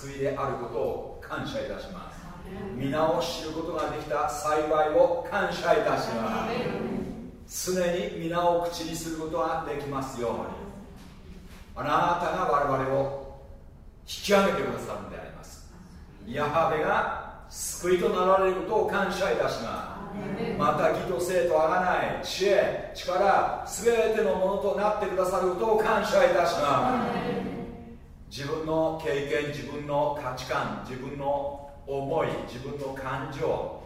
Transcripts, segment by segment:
救いであることを感謝いたします。皆を知ることができた幸いを感謝いたします。常に皆を口にすることができますように。あなたが我々を引き上げてくださるのであります。ヤハベが救いとなられることを感謝いたします。また義と生とあがない知恵力全てのものとなってくださることを感謝いたします。自分の経験自分の価値観自分の思い自分の感情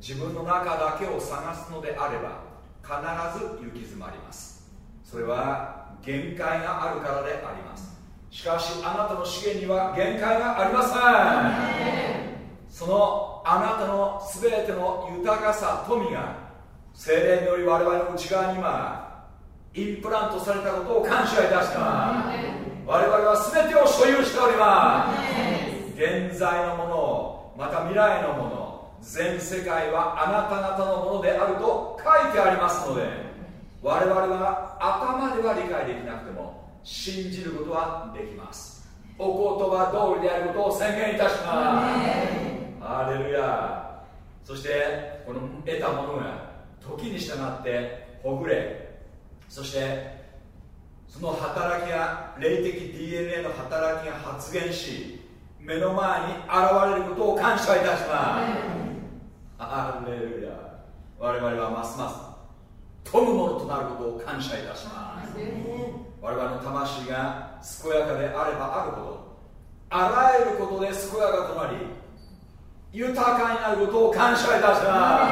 自分の中だけを探すのであれば必ず行き詰まります。それは限界があるからであります。しかしあなたの資源には限界がありません。そのあなたの全ての豊かさ富が精霊により我々の内側に今インプラントされたことを感謝いたします。我々は全てを所有しております。現在のものまた未来のもの全世界はあなた方のものであると書いてありますので我々は頭では理解できなくても信じることはできます。お言葉通りであることを宣言いたします。ハレルヤ。そしてこの得たものが時に従ってほぐれそしてその働きが霊的 DNA の働きが発現し目の前に現れることを感謝いたします。ハレルヤ我々はますます富むものとなることを感謝いたします。我々の魂が健やかであればあるほどあらゆることで健やかとなり豊かになることを感謝いたしま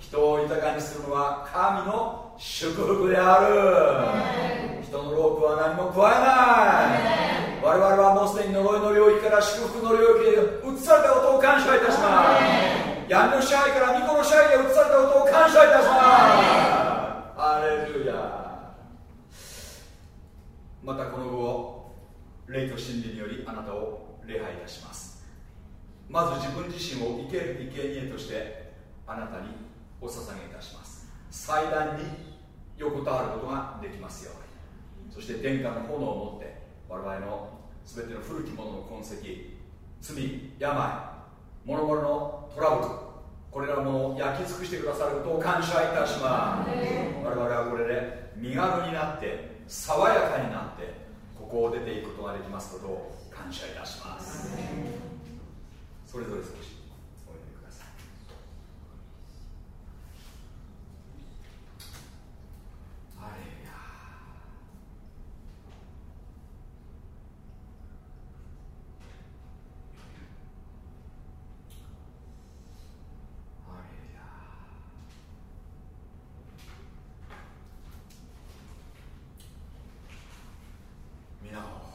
す。人を豊かにするのは神の祝福である人のロープは何も加えない我々はもうすでに呪いの領域から祝福の領域へ移されたことを感謝いたします。闇の支配から巫女の支配へ移されたことを感謝いたします。アレルヤまたこの後霊と真理によりあなたを礼拝いたします。まず自分自身を生ける生贄としてあなたにお捧げいたします。祭壇に横たわることができますように。そして天下の炎を持って我々の全ての古きものの痕跡罪病諸々のトラブルこれらも焼き尽くしてくださることを感謝いたします。我々はこれで身軽になって爽やかになってここを出ていくことができますことを感謝いたします。それぞれ少し皆を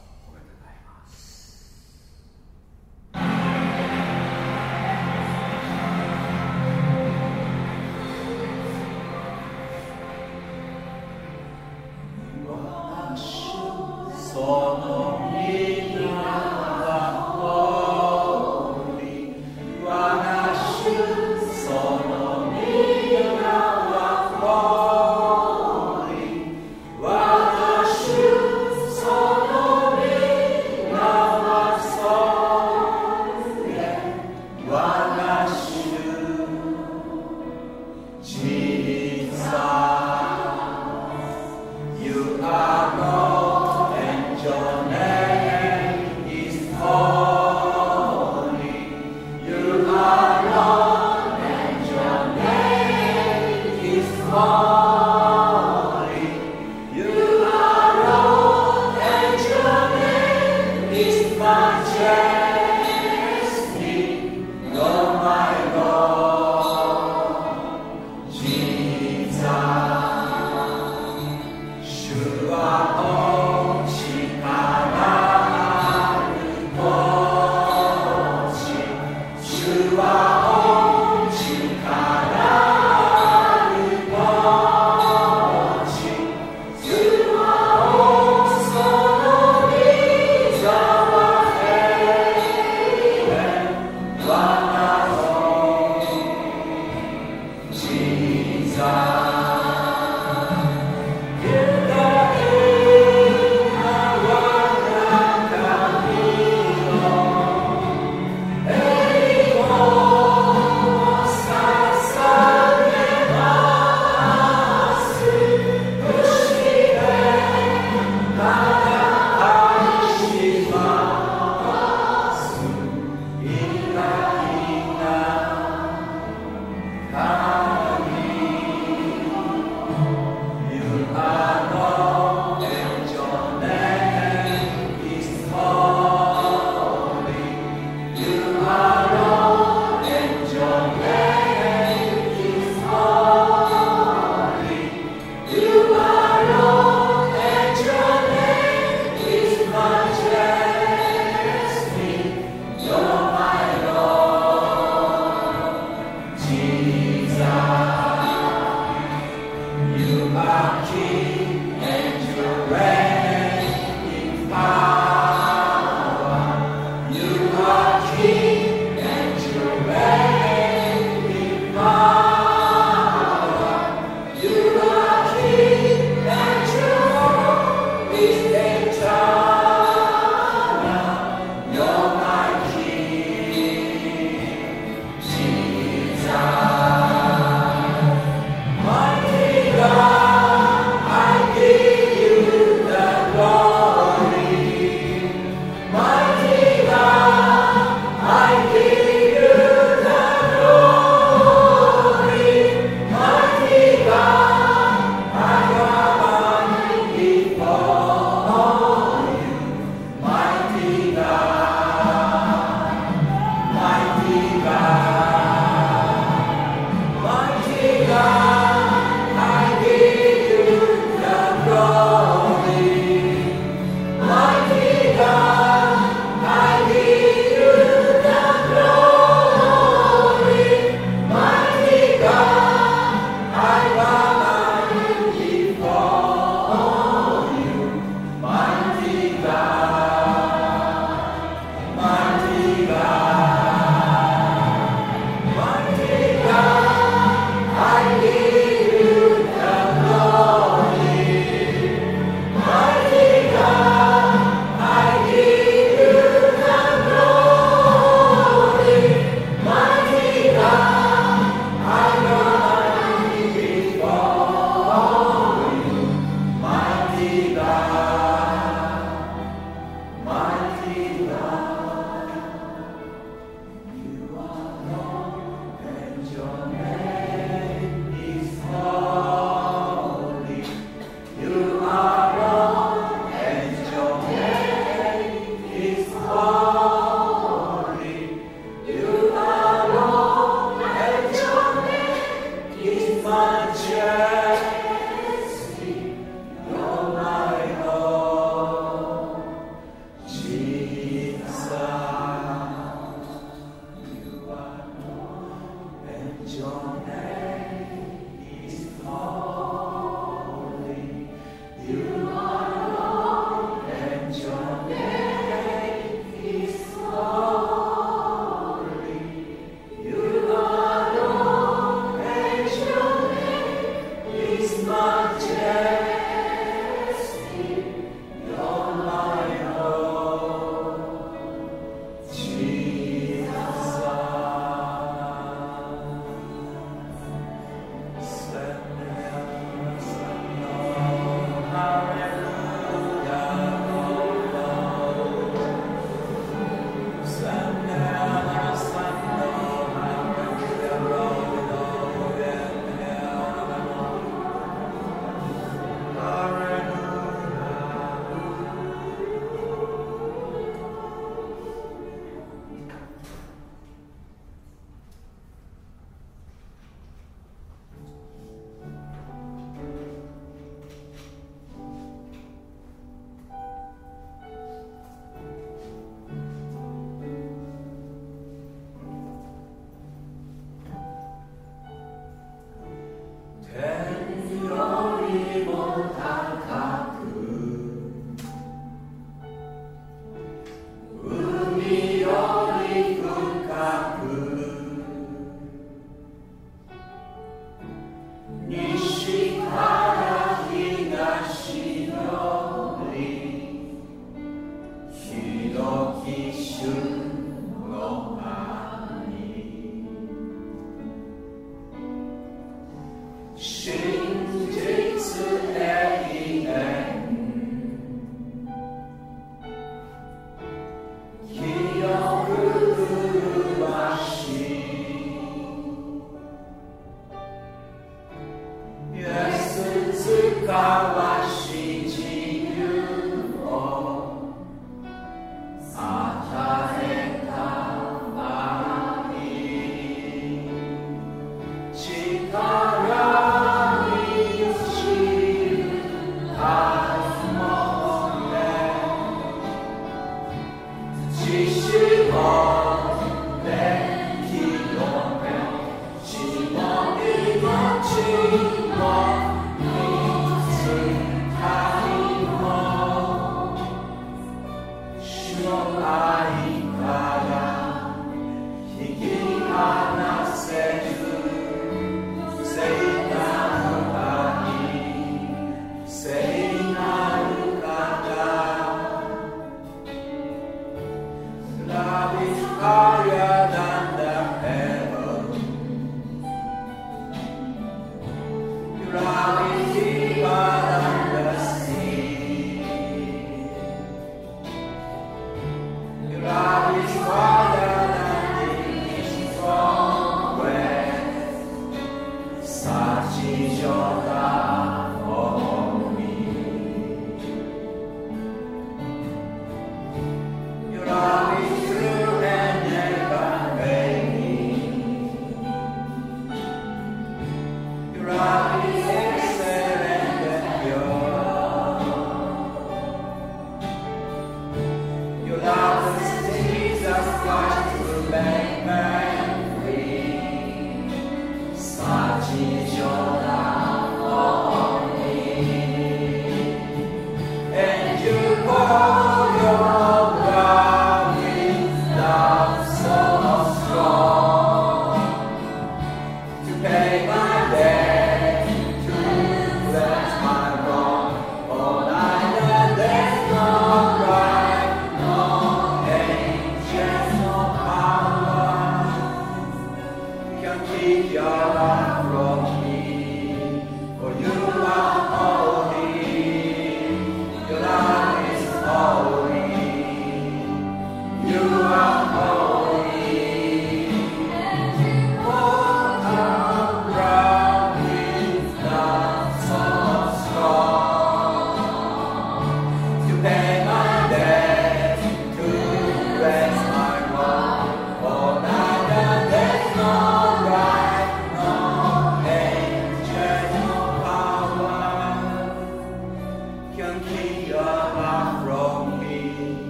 thou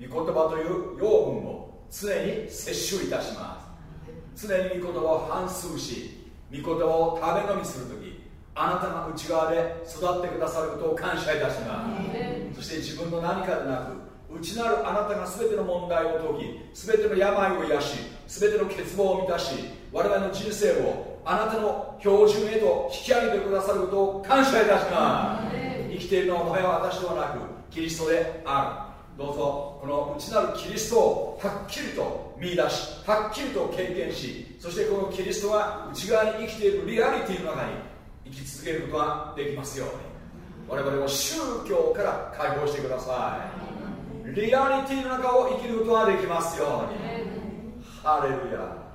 御言葉という養分を常に摂取いたします。常に御言葉を反数し御言葉を食べ飲みするときあなたが内側で育ってくださることを感謝いたします。そして自分の何かでなく内なるあなたが全ての問題を解き全ての病を癒し全ての欠乏を満たし我々の人生をあなたの標準へと引き上げてくださることを感謝いたします。生きているのはもはや私ではなくキリストであるどうぞこの内なるキリストをはっきりと見出しはっきりと経験しそしてこのキリストが内側に生きているリアリティの中に生き続けることができますように。我々を宗教から解放してください。リアリティの中を生きることができますように。ハレルヤ。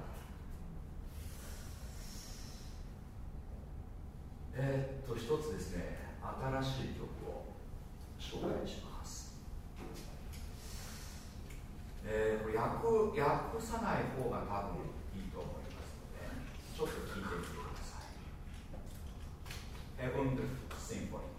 えー、っと一つですね新しい曲を紹介します。えー、これ訳訳さない方が多分いいと思いますのでちょっと聞いてみてください。Heaven Symphony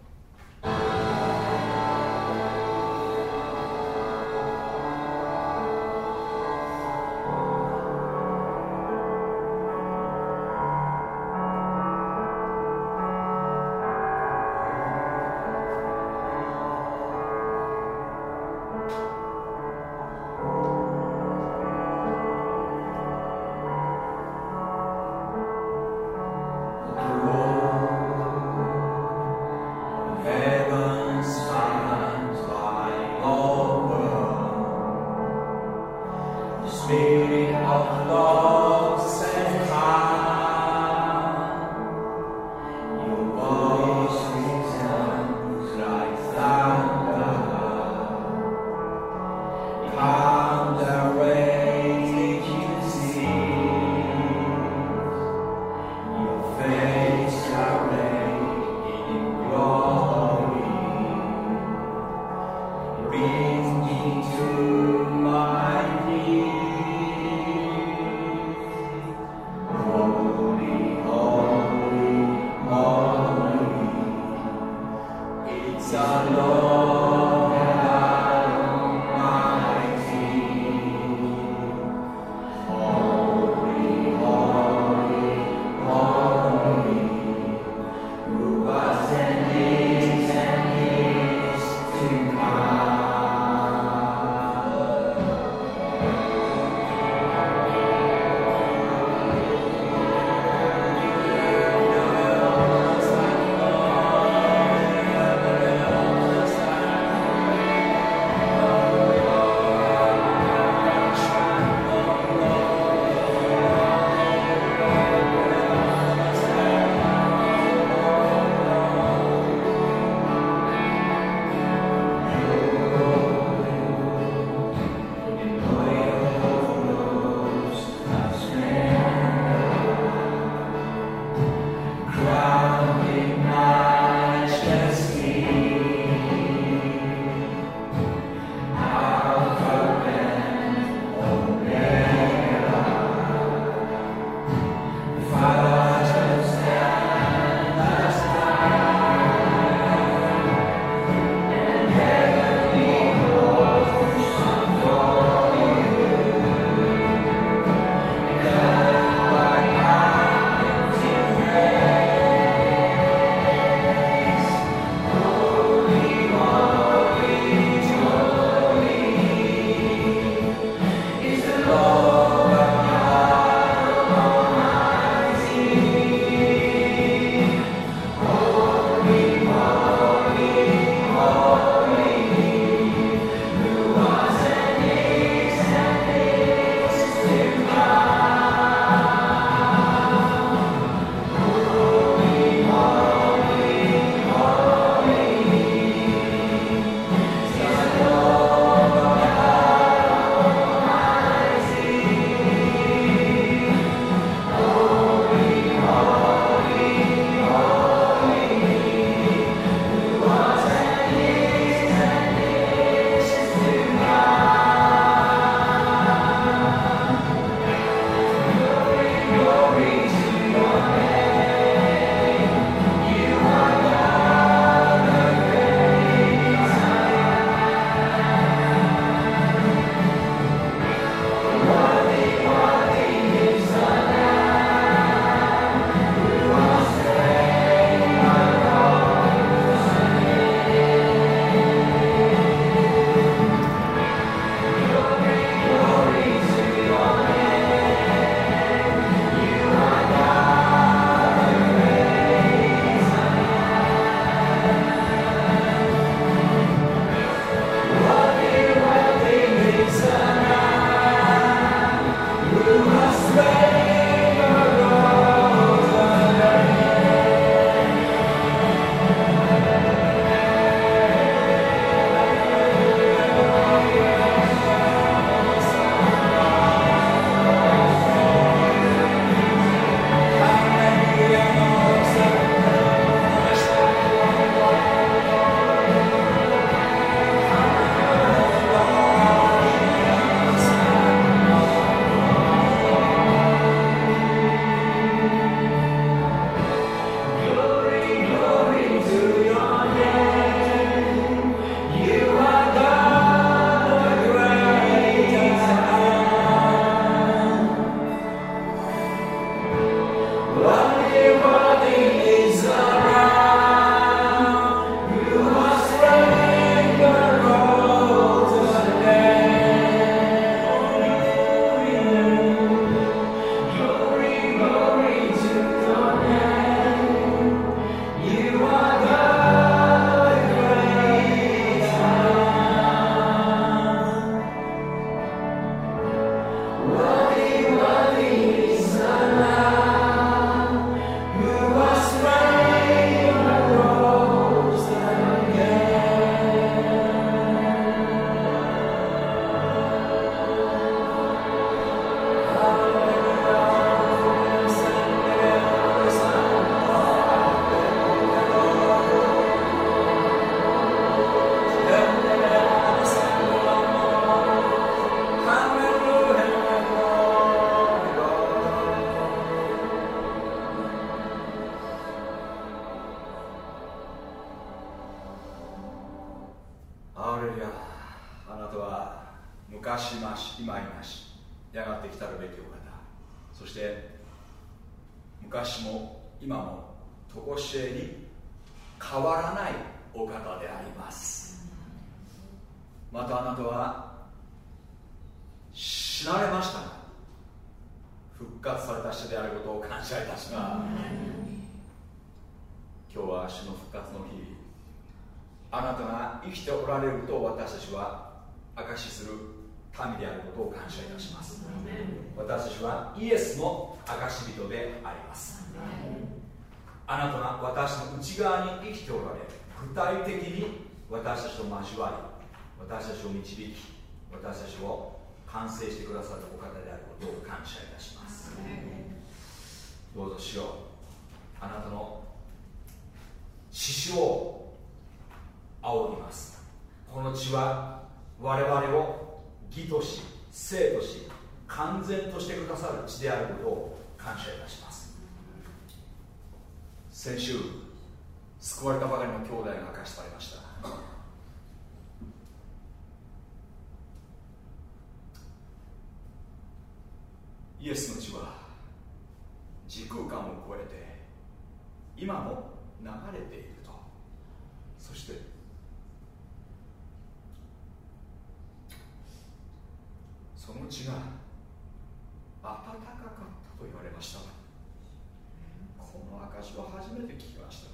聞きまし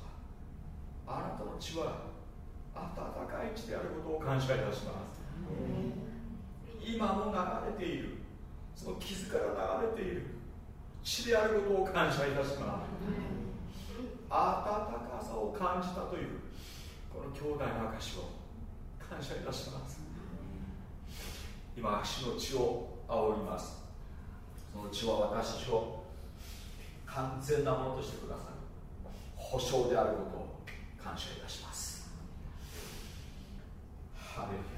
たあなたの血は温かい血であることを感謝いたします。今も流れている。その傷から流れている。血であることを感謝いたします。温かさを感じたという。この兄弟の証を感謝いたします。今足の血を煽ります。その血は私を完全なものとしてください。保証であることを感謝いたします。ハレル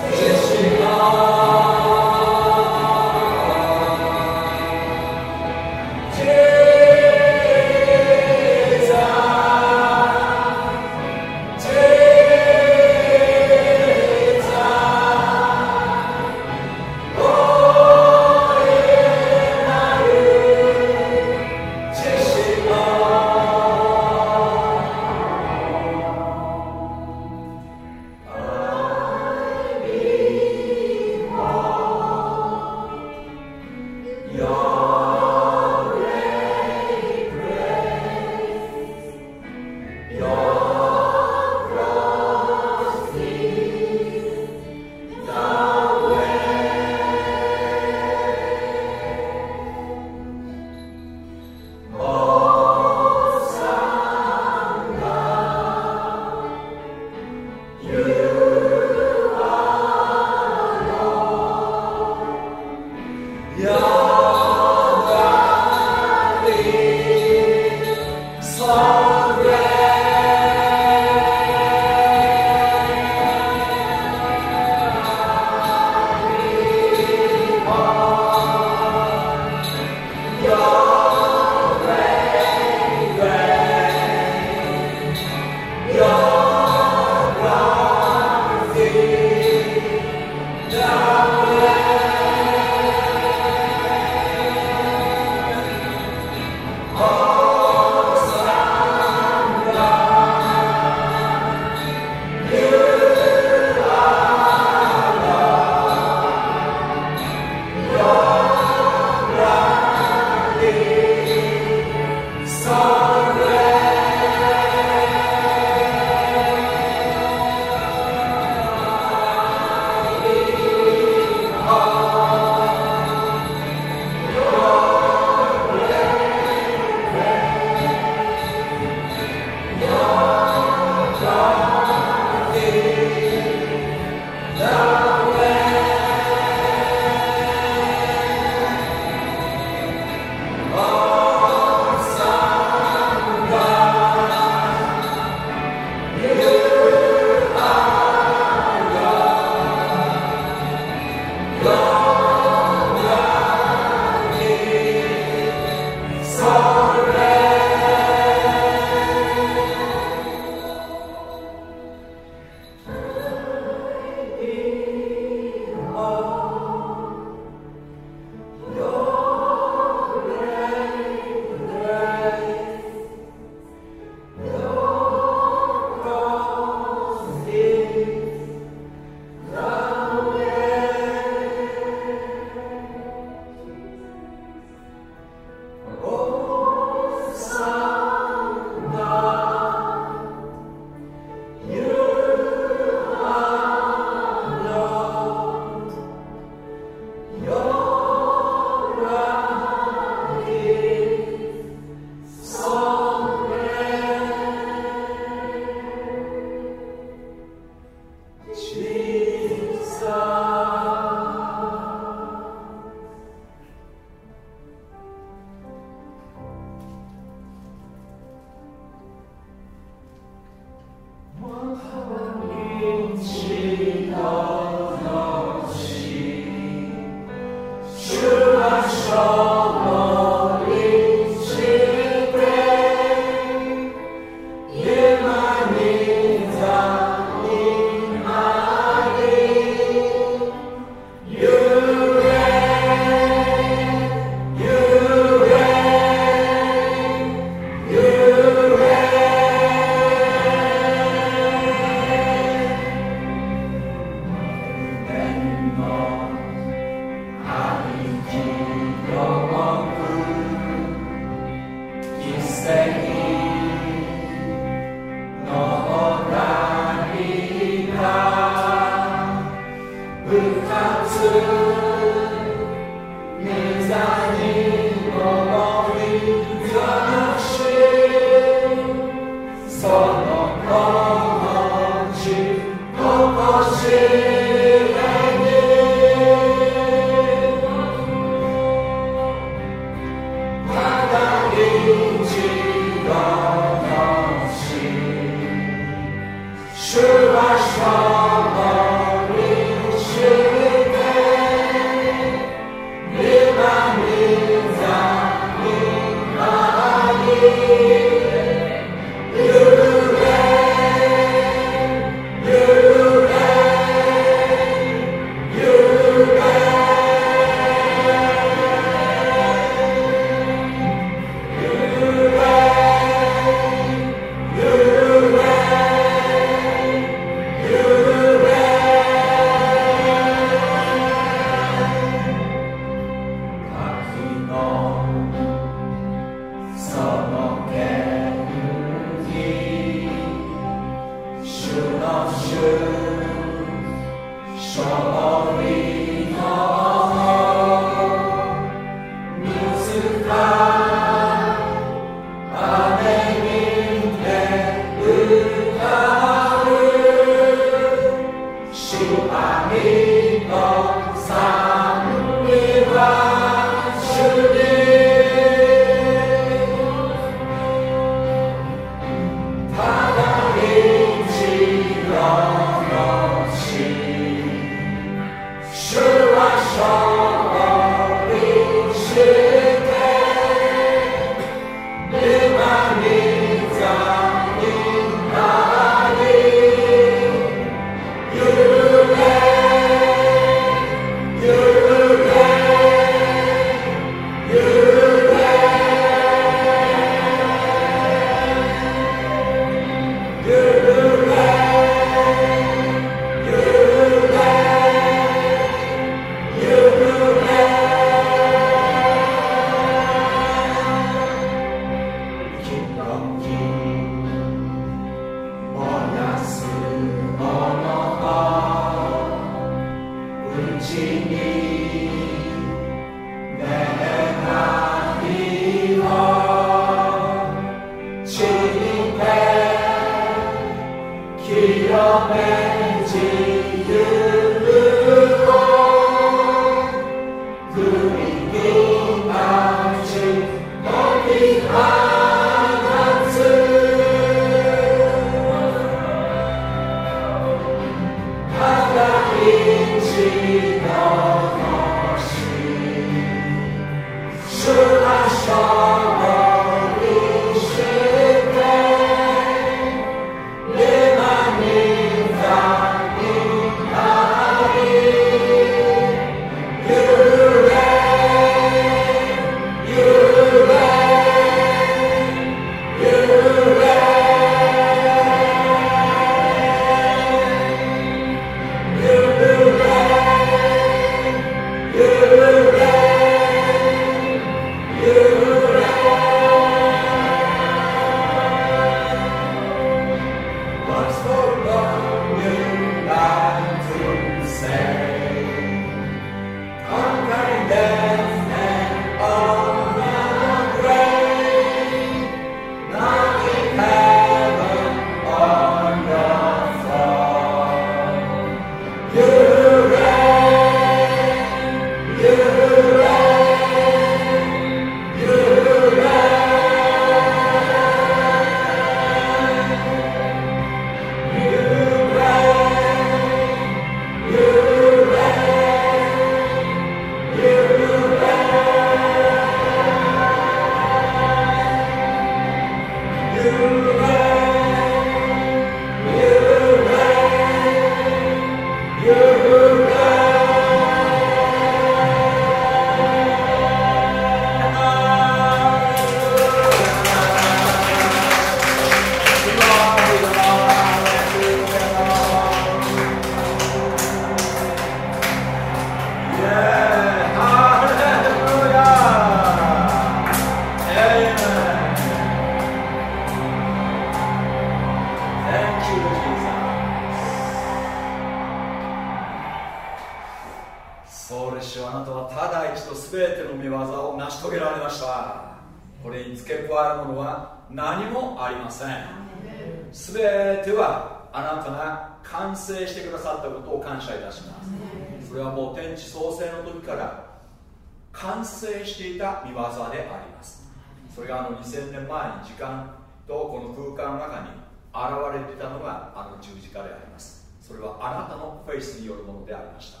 十字架であります。それはあなたのフェイスによるものでありました。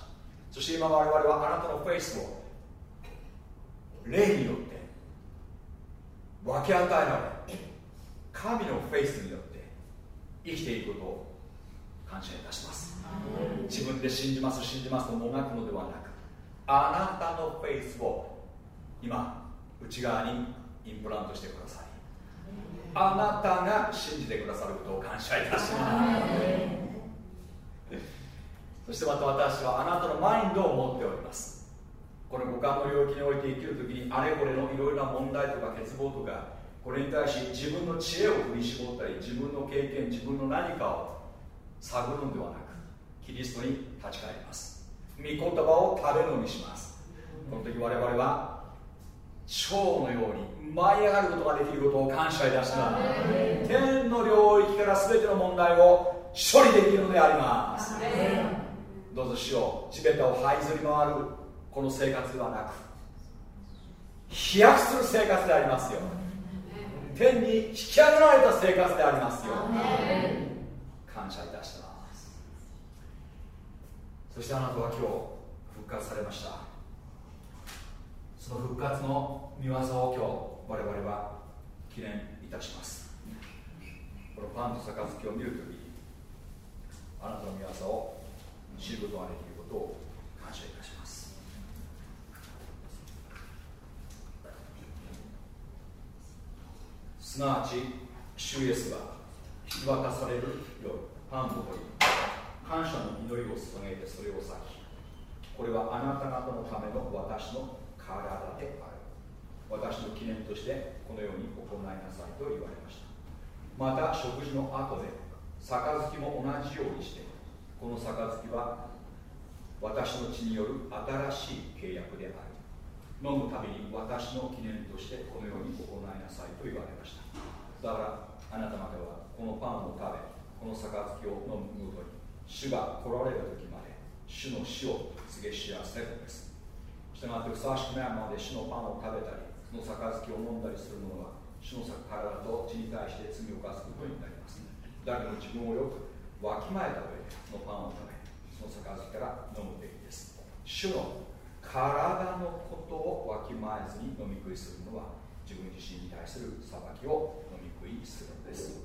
そして今我々はあなたのフェイスを霊によって分け与えられ神のフェイスによって生きていくことを感謝いたします。自分で信じます信じますともがくのではなくあなたのフェイスを今内側にインプラントしてくださいあなたが信じてくださることを感謝いたします。そしてまた私はあなたのマインドを持っております。この五感の領域において生きるときにあれこれのいろいろな問題とか欠乏とかこれに対し自分の知恵を振り絞ったり自分の経験自分の何かを探るのではなくキリストに立ち返ります。御言葉を食べ飲みします。この時我々は蝶のように舞い上がることができることを感謝いたします。天の領域から全ての問題を処理できるのであります。どうぞしよう地べたを這いずり回るこの生活ではなく飛躍する生活でありますよ。天に引き上げられた生活でありますよ。感謝いたします。そしてあなたは今日復活されました。その復活の見業を今日我々は記念いたします。このパンと杯を見るときにあなたの見業を知ることができることを感謝いたします。すなわち主イエスが引き渡される夜パンを取り感謝の祈りを捧げてそれを裂きこれはあなた方のための私の体である。私の記念としてこのように行いなさいと言われました。また食事の後で杯も同じようにしてこの杯は私の血による新しい契約である飲むたびに私の記念としてこのように行いなさいと言われました。だからあなたまではこのパンを食べこの杯を飲むごとに主が来られる時まで主の死を告げ知らせるのです。したがってふさわしくないままで主のパンを食べたりの杯を飲んだりする者は主の体と血に対して罪を犯すことになります。誰も自分をよくわきまえた上でそのパンを食べその杯から飲むべきです主の体のことをわきまえずに飲み食いするのは自分自身に対する裁きを飲み食いするのです。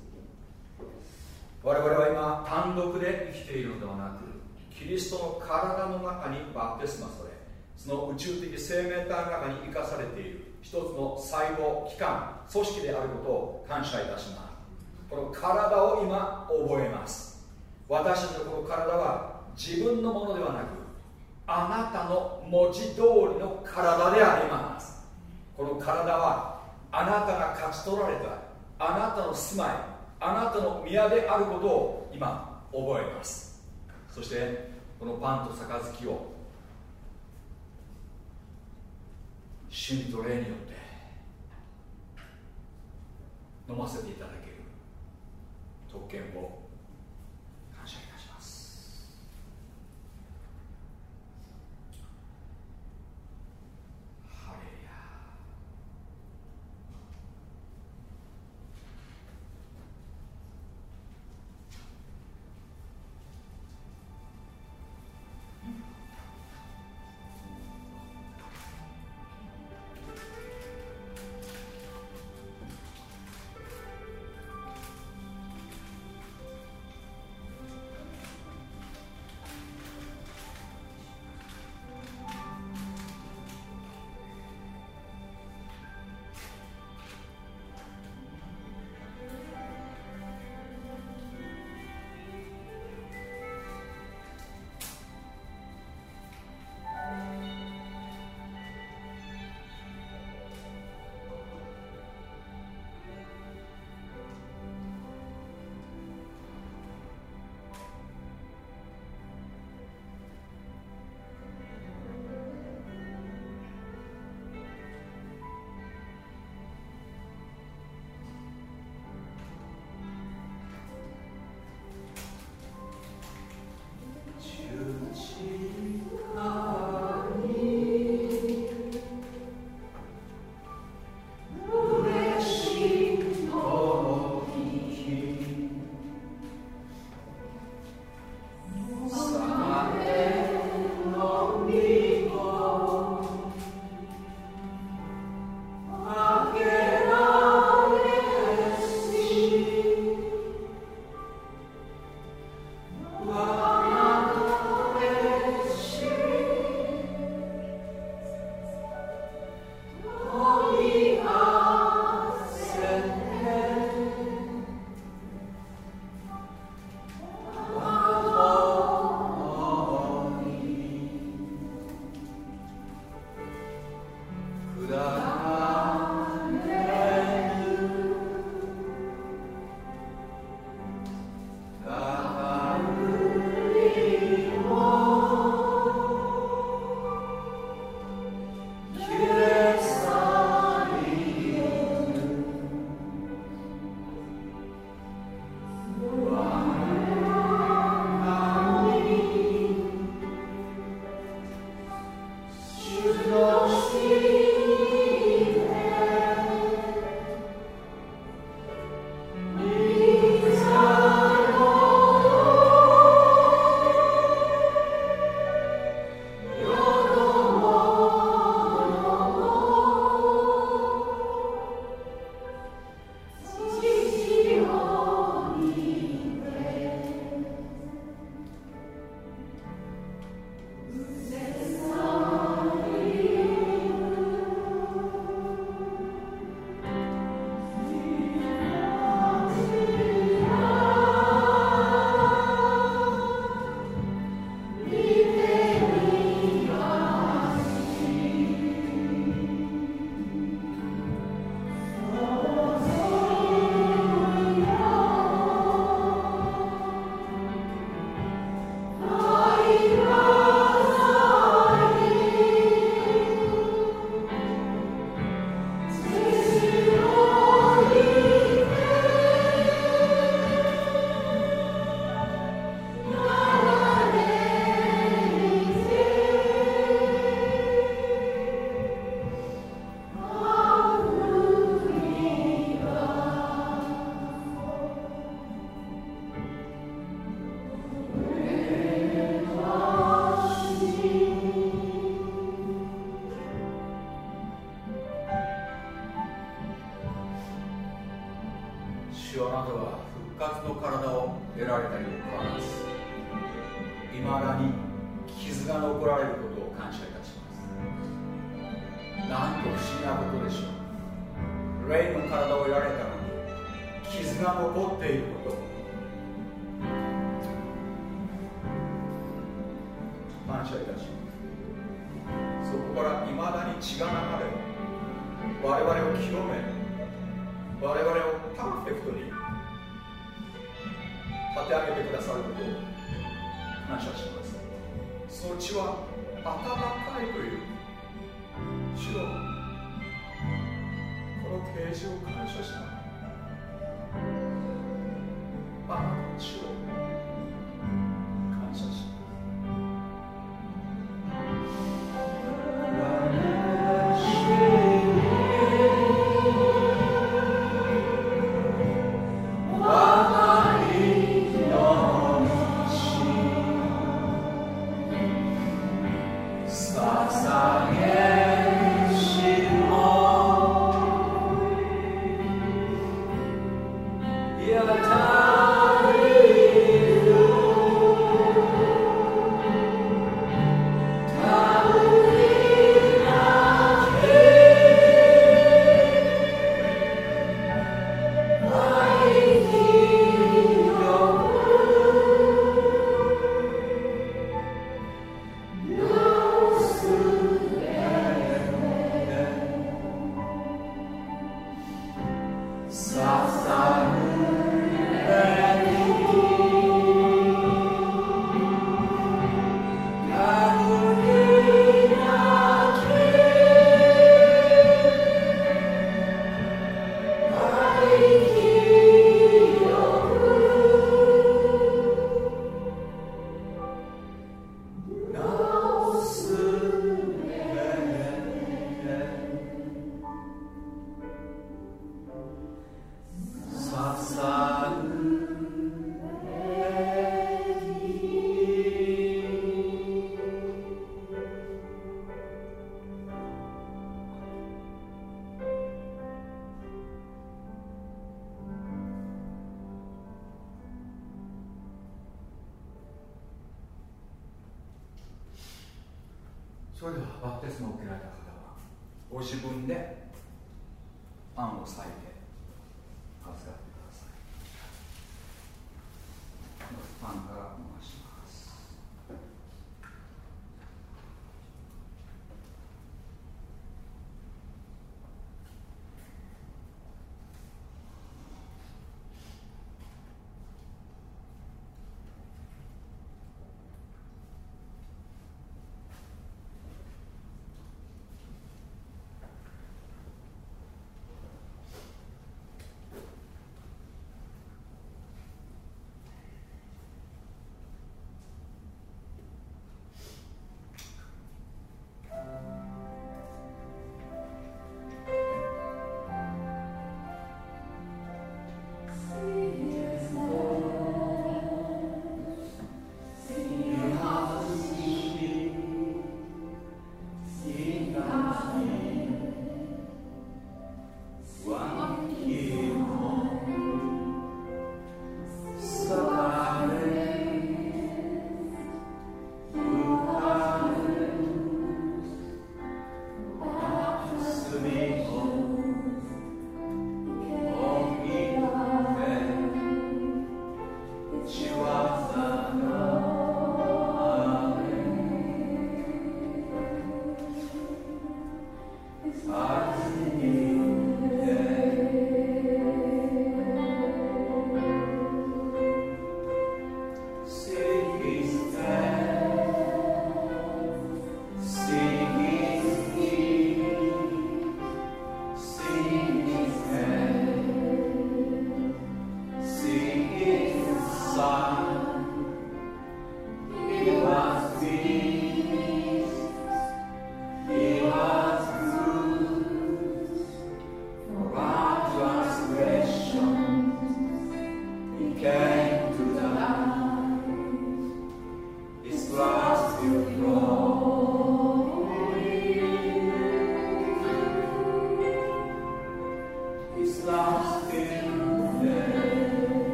我々は今単独で生きているのではなくキリストの体の中にバプテスマされその宇宙的生命体の中に生かされている。一つの細胞器官組織であることを感謝いたします。この体を今覚えます。私たちのこの体は自分のものではなくあなたの文字通りの体であります。この体はあなたが勝ち取られたあなたの住まいあなたの宮であることを今覚えます。そしてこのパンと杯を主にと霊によって飲ませていただける特権を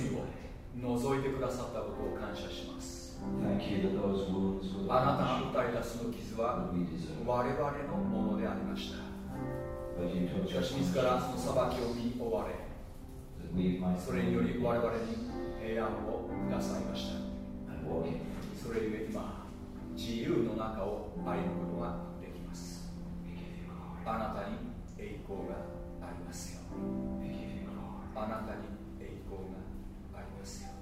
罪をいてくださったことを感謝します。あなたの歌い出すの傷は我々のものでありました。自らその裁きを見終われ、それにより我々に平安をくださいました。それゆえ今、自由の中を歩むことができます。あなたに栄光がありますよ。あなたにあ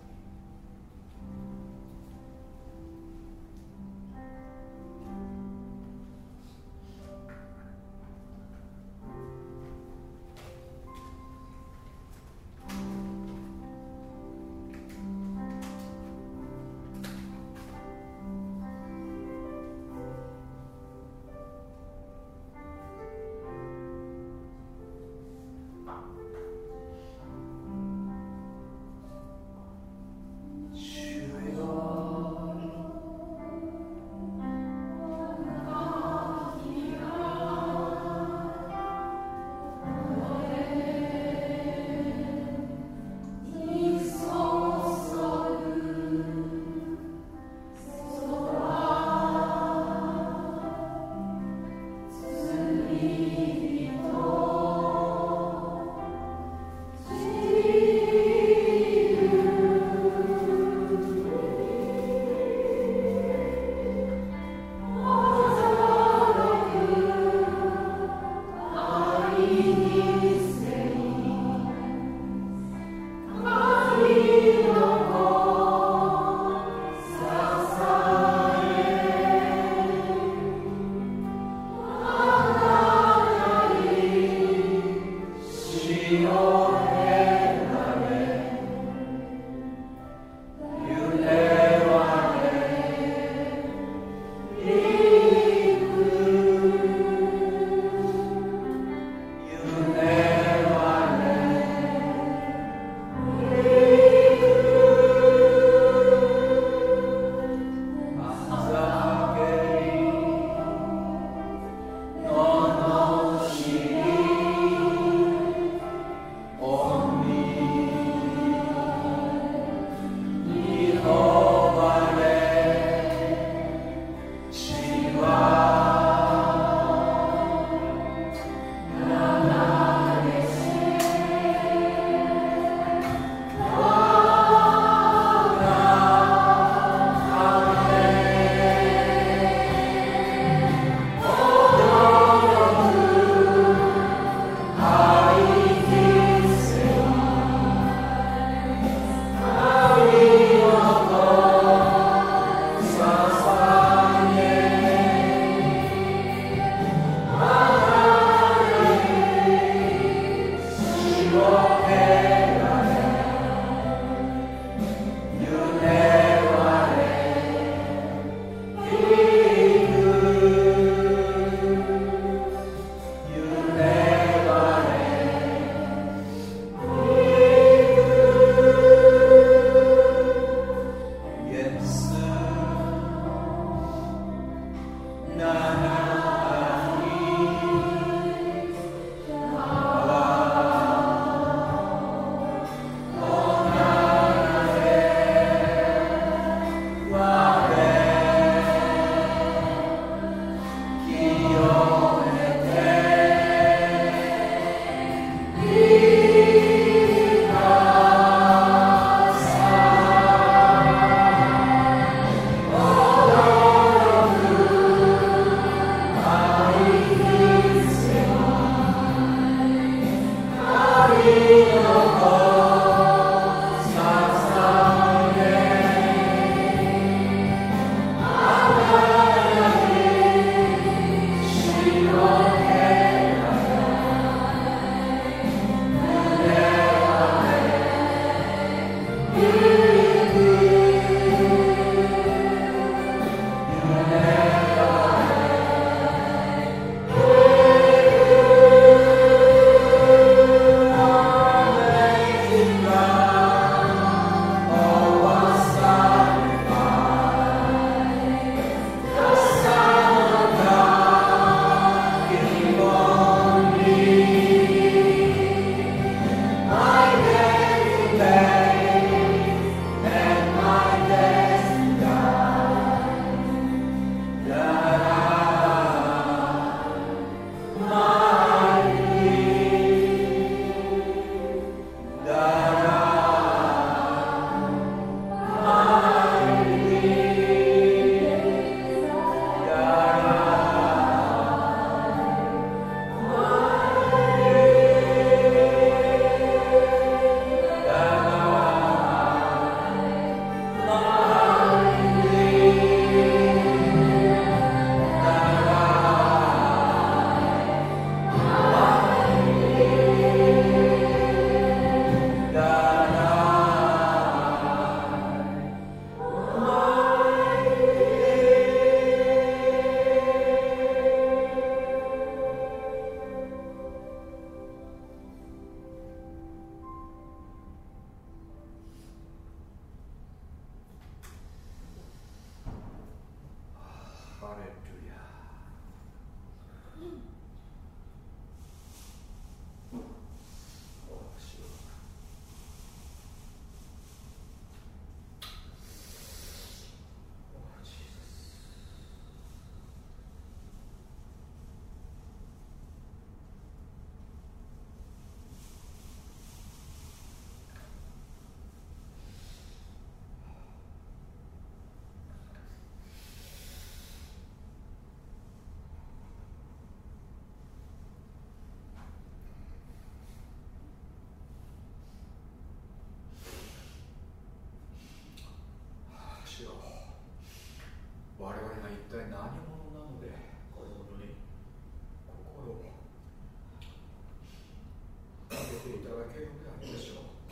ていただけるのでありましょう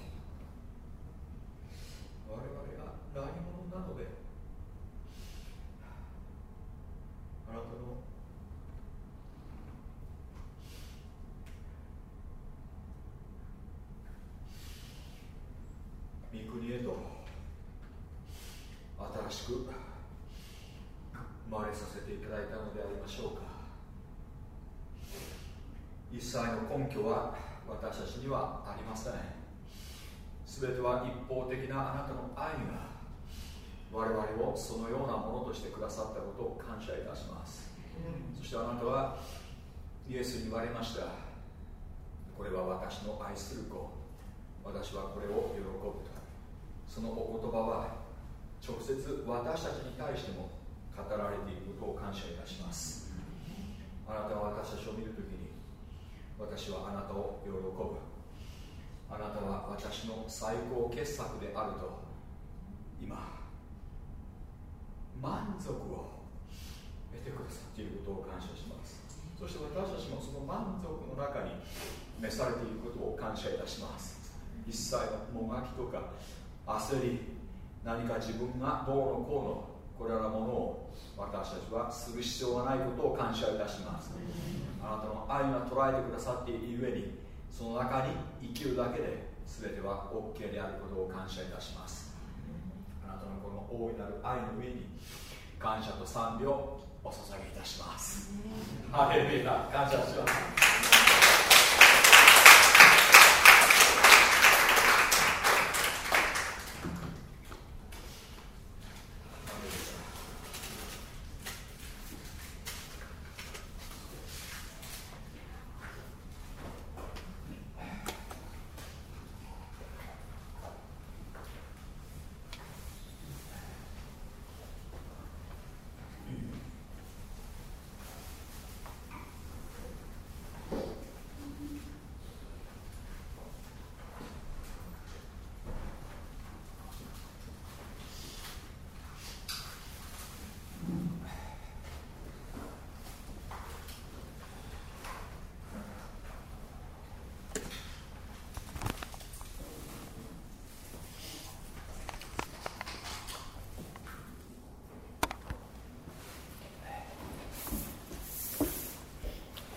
我々が何者なのであなたの御国へと新しく生まれさせていただいたのでありましょうか一切の根拠は私たちにはありません。全ては一方的なあなたの愛が我々をそのようなものとしてくださったことを感謝いたします、そしてあなたはイエスに言われました。これは私の愛する子。私はこれを喜ぶと。そのお言葉は直接私たちに対しても語られていることを感謝いたしますあなたは私たちを見るときに私はあなたを喜ぶ。あなたは私の最高傑作であると。今満足を得てくださっていることを感謝します。そして私たちもその満足の中に召されていることを感謝いたします。一切のもがきとか焦り何か自分がどうのこうのこれらのものを私たちはする必要がないことを感謝いたします。あなたの愛が捉えてくださっているゆえにその中に生きるだけで全ては OK であることを感謝いたします。あなたのこの大いなる愛の上に感謝と賛美をお捧げいたします。ハレルヤ。感謝します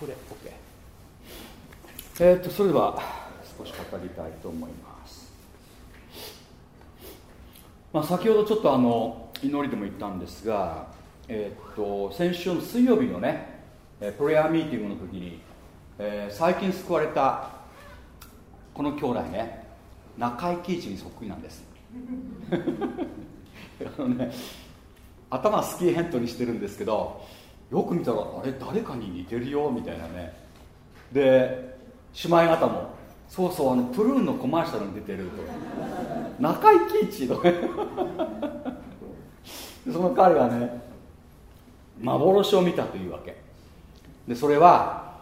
これ OK えー、っとそれでは少し語りたいと思います、まあ、先ほどちょっとあの祈りでも言ったんですが、えー、っと先週の水曜日のねプレイヤーミーティングの時に、えー最近救われたこの兄弟ね中井貴一にそっくりなんです。あのね頭スキーヘッドにしてるんですけどよく見たらあれ誰かに似てるよみたいなね。で姉妹方もそうそうあのプルーンのコマーシャルに出てると。中井貴一とね その彼がね幻を見たというわけ。でそれは、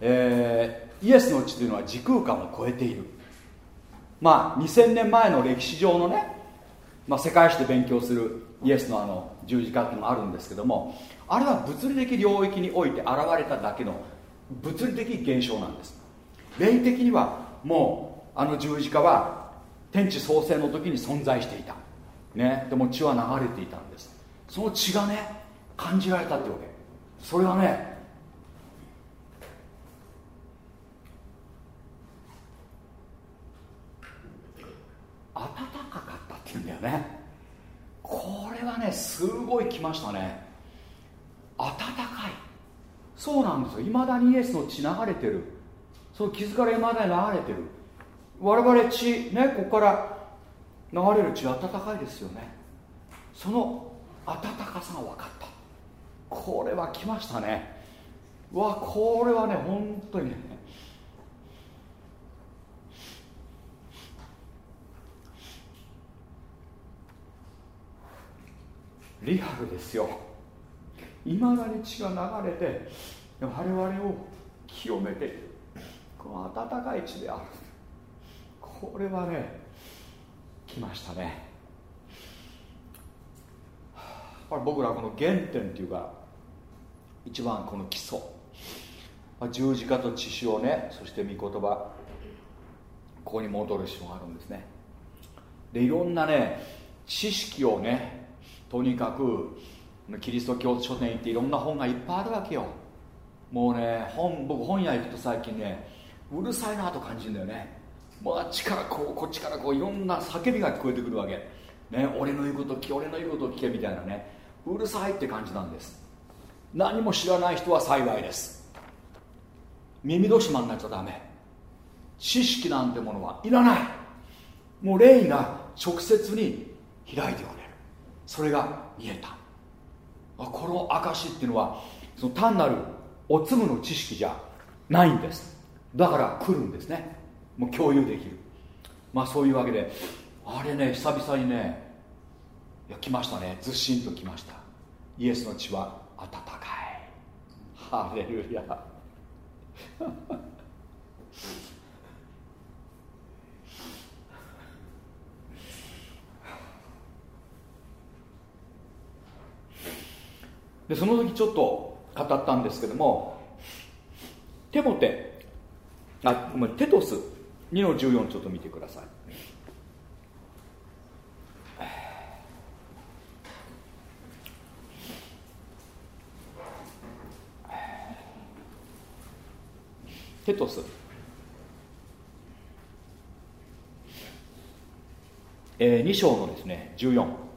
えーイエスの地というのは時空間を超えている。まあ2000年前の歴史上のね、まあ、世界史で勉強するイエスのあの十字架っていうのがあるんですけどもあれは物理的領域において現れただけの物理的現象なんです。霊的にはもうあの十字架は天地創生の時に存在していた、ね、でも血は流れていたんです。その血がね感じられたってわけ。それはね暖かかったっていうんだよね。これはねすごい来ましたね。暖かい。そうなんですよ。いまだにイエスの血流れてる。その傷からいまだに流れてる。我々血ねここから流れる血暖かいですよね。その暖かさが分かった。これは来ましたね。わこれはね本当にねリアルですよ。いまだに血が流れて我々を清めているこの温かい血である。これはね来ましたね。これ僕らこの原点っていうか一番この基礎。十字架と血潮ねそして御言葉。ここに戻る必要があるんですね。でいろんなね知識をねとにかくキリスト教書店行っていろんな本がいっぱいあるわけよ。もうね本僕本屋行くと最近ねうるさいなと感じるんだよね。もうあっちからこうこっちからこういろんな叫びが聞こえてくるわけ。ね俺の言うこと聞け俺の言うこと聞けみたいなね。うるさいって感じなんです。何も知らない人は幸いです。耳戸島になっちゃダメ。知識なんてものはいらない。もう霊が直接に開いてくる。それが見えた。この証っていうのはその単なるおつむの知識じゃないんです。だから来るんですね。もう共有できる。まあそういうわけであれね久々にねいや来ましたね。ずっしんと来ました。イエスの血は温かい。ハレルヤ。でその時ちょっと語ったんですけどもテモテ。あごめんテトス2の14ちょっと見てください。テトス。えー、2章のですね14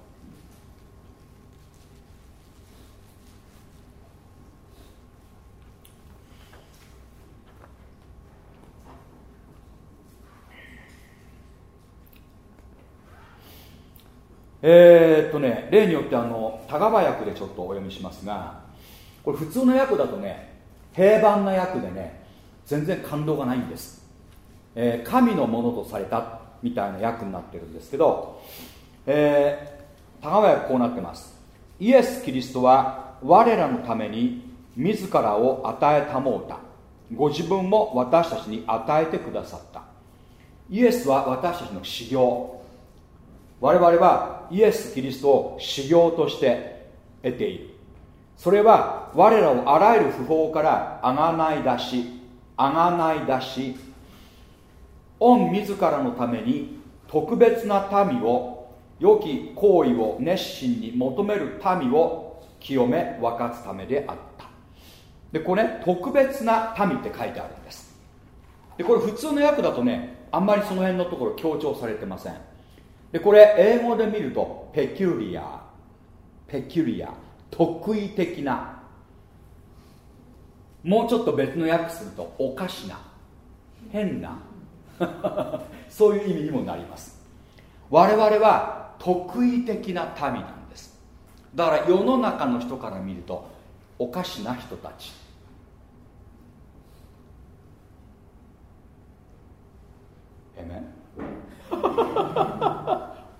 えー、っとね例によってあの田川訳でちょっとお読みしますがこれ普通の訳だとね平板な訳でね全然感動がないんです、えー、神のものとされたみたいな訳になってるんですけど、えー、田川訳こうなってます。イエス・キリストは我らのために自らを与えたもうた。ご自分も私たちに与えてくださった。イエスは私たちの修行。我々はイエス・キリストを修行として得ている。それは我らをあらゆる不法からあがない出しあがない出し御自らのために特別な民を良き行為を熱心に求める民を清め分かつためであった。でこれ、ね、特別な民って書いてあるんです。でこれ普通の訳だとねあんまりその辺のところ強調されてません。でこれ英語で見るとペキュリアペキュリア特異的な。もうちょっと別の訳するとおかしな。変な。そういう意味にもなります。我々は特異的な民なんです。だから世の中の人から見るとおかしな人たち。えめ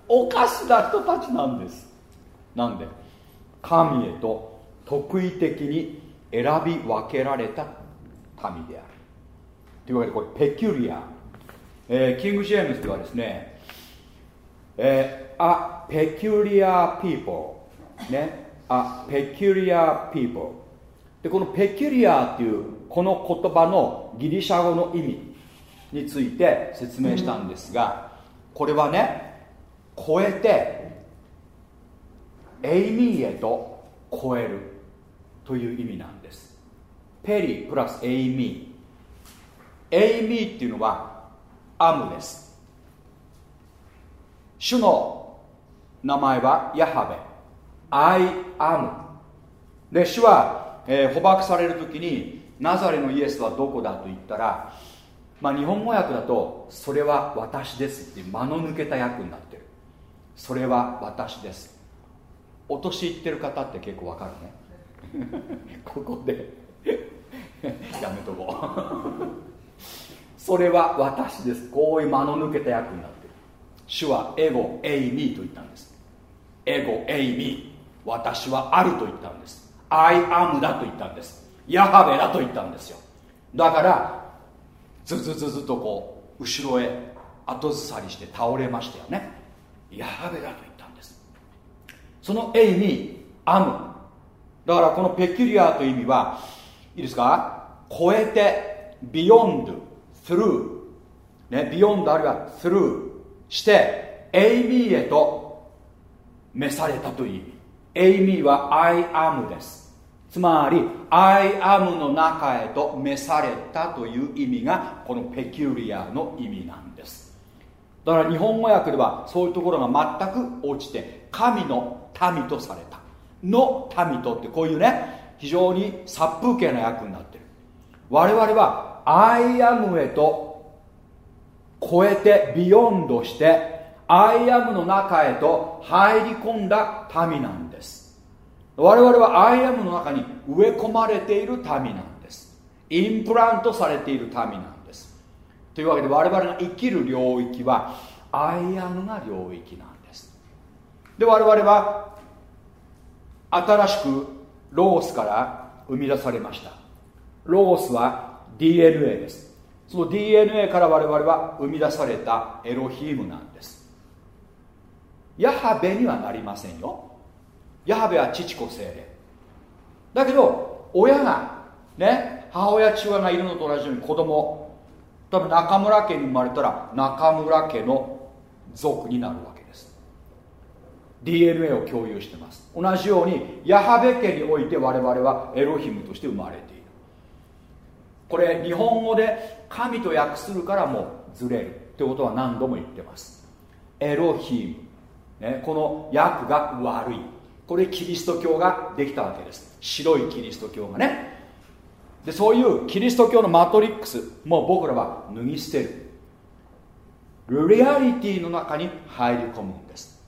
おかしな人たちなんです。なんで？神へと特異的に選び分けられた民である。というわけでこれペキュリア、えー、キング・ジェームズではですね、えー、a peculiar people ね。a peculiar people でこのペキュリアっていうこの言葉のギリシャ語の意味について説明したんですが、これはね超えてエイミーへと超えるという意味なんです。ペリープラスエイミーエイミーっていうのはアムです。主の名前はヤハベ。I am で主は、えー、捕獲される時にナザレのイエスはどこだと言ったらまあ日本語訳だとそれは私ですって間の抜けた訳になってる。それは私です。お年いってる方って結構わかるね。ここで。やめとこう。それは私です。こういう間の抜けた役になってる。主はエゴエイミーと言ったんです。エゴエイミー。私はあると言ったんです。I am だと言ったんです。ヤハベだと言ったんですよ。だからずずずずとこう後ろへ後ずさりして倒れましたよね。ヤハベだと言ったんです。その A にアム。だからこのペキュリアという意味はいいですか？超えて beyond through ね beyond あるいは through してエイミーへと召されたという意味。エイミーは I am です。つまり I am の中へと召されたという意味がこの peculiar の意味なんです。だから日本語訳ではそういうところが全く落ちて神の民とされた。の民とってこういうね非常に殺風景な訳になってる。我々は I am へと超えて beyond して I am の中へと入り込んだ民なんです。我々は I am の中に植え込まれている民なんです。インプラントされている民なんです。というわけで我々が生きる領域は I am が領域なんです。で我々は新しくロゴスから生み出されました。ロゴスは DNA です。その DNA から我々は生み出されたエロヒームなんです。ヤハベにはなりませんよ。ヤハベは父子精霊だけど親がね母親父親がいるのと同じように子供多分中村家に生まれたら中村家の族になるわけです。DNA を共有してます。同じようにヤハベ家において我々はエロヒムとして生まれている。これ日本語で神と訳するからもずれるってことは何度も言ってます。エロヒム、ね、この訳が悪い。これキリスト教ができたわけです。白いキリスト教がね。でそういうキリスト教のマトリックスもう僕らは脱ぎ捨てる。リアリティの中に入り込むんです。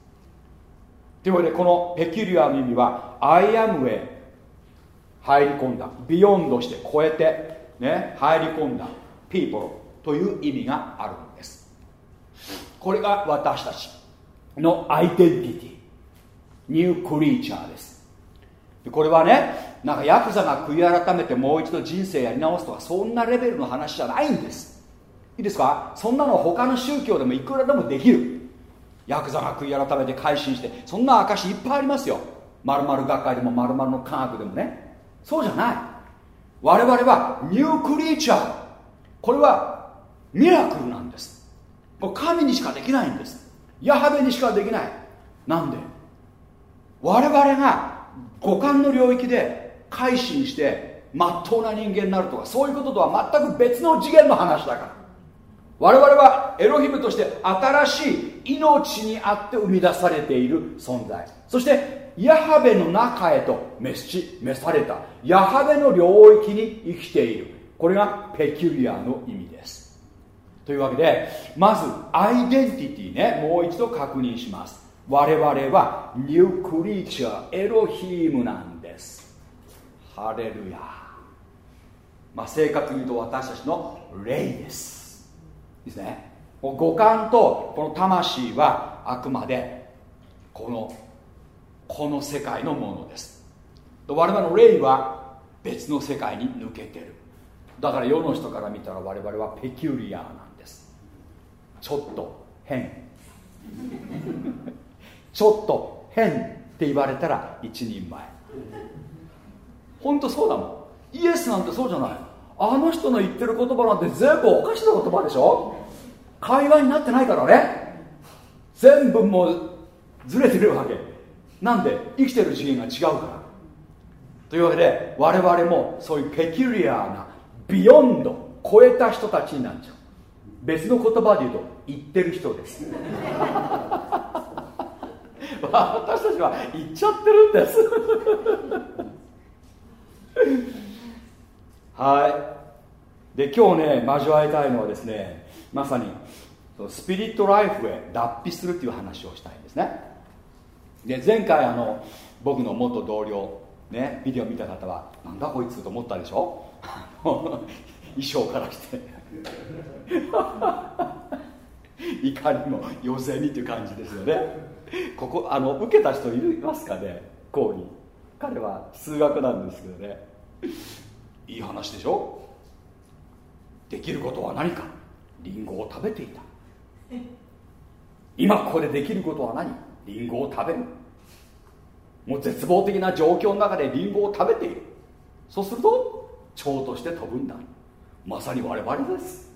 というわけでこの peculiar の意味は I am へ入り込んだ。 beyond して超えて、ね、入り込んだ。people という意味があるんです。これが私たちのアイデンティティ。ニュークリーチャーです。でこれはねなんかヤクザが悔い改めてもう一度人生やり直すとかそんなレベルの話じゃないんです。いいですか？そんなの他の宗教でもいくらでもできる。ヤクザが悔い改めて改心してそんな証いっぱいありますよ。まる学会でもまるの科学でもね。そうじゃない。我々はニュークリーチャーこれはミラクルなんです。これ神にしかできないんです。ヤハベにしかできない。なんで？我々が五感の領域で改心してまっとうな人間になるとかそういうこととは全く別の次元の話だから。我々はエロヒムとして新しい命にあって生み出されている存在。そしてヤハベの中へと召し召された。ヤハベの領域に生きている。これがペキュリアの意味です。というわけでまずアイデンティティねもう一度確認します。我々はニュークリーチャーエロヒームなんです。ハレルヤ。まあ正確に言うと私たちの霊です。ですね。五感とこの魂はあくまでこのこの世界のものです。我々の霊は別の世界に抜けてる。だから世の人から見たら我々はペキュリアなんです。ちょっと変。ちょっと変って言われたら一人前。本当そうだもん。イエスなんてそうじゃない。あの人の言ってる言葉なんて全部おかしな言葉でしょ。会話になってないからね。全部もうずれてるわけ。なんで生きてる次元が違うから。というわけで我々もそういうペキュリアーなビヨンド超えた人たちになっちゃう。別の言葉で言うと言ってる人です。私たちは言っちゃってるんです。はい。で今日ね交わりたいのはですねまさにスピリットライフへ脱皮するっていう話をしたいんですね。で前回あの僕の元同僚ねビデオ見た方はなんだこいつと思ったでしょ？衣装からして。いかにも寄せにっていう感じですよね。ここあの受けた人いますかね？こうに。彼は数学なんですけどね。いい話でしょ？できることは何か？リンゴを食べていた。今ここでできることは何？リンゴを食べる。もう絶望的な状況の中でリンゴを食べている。そうすると蝶として飛ぶんだ。まさに我々です。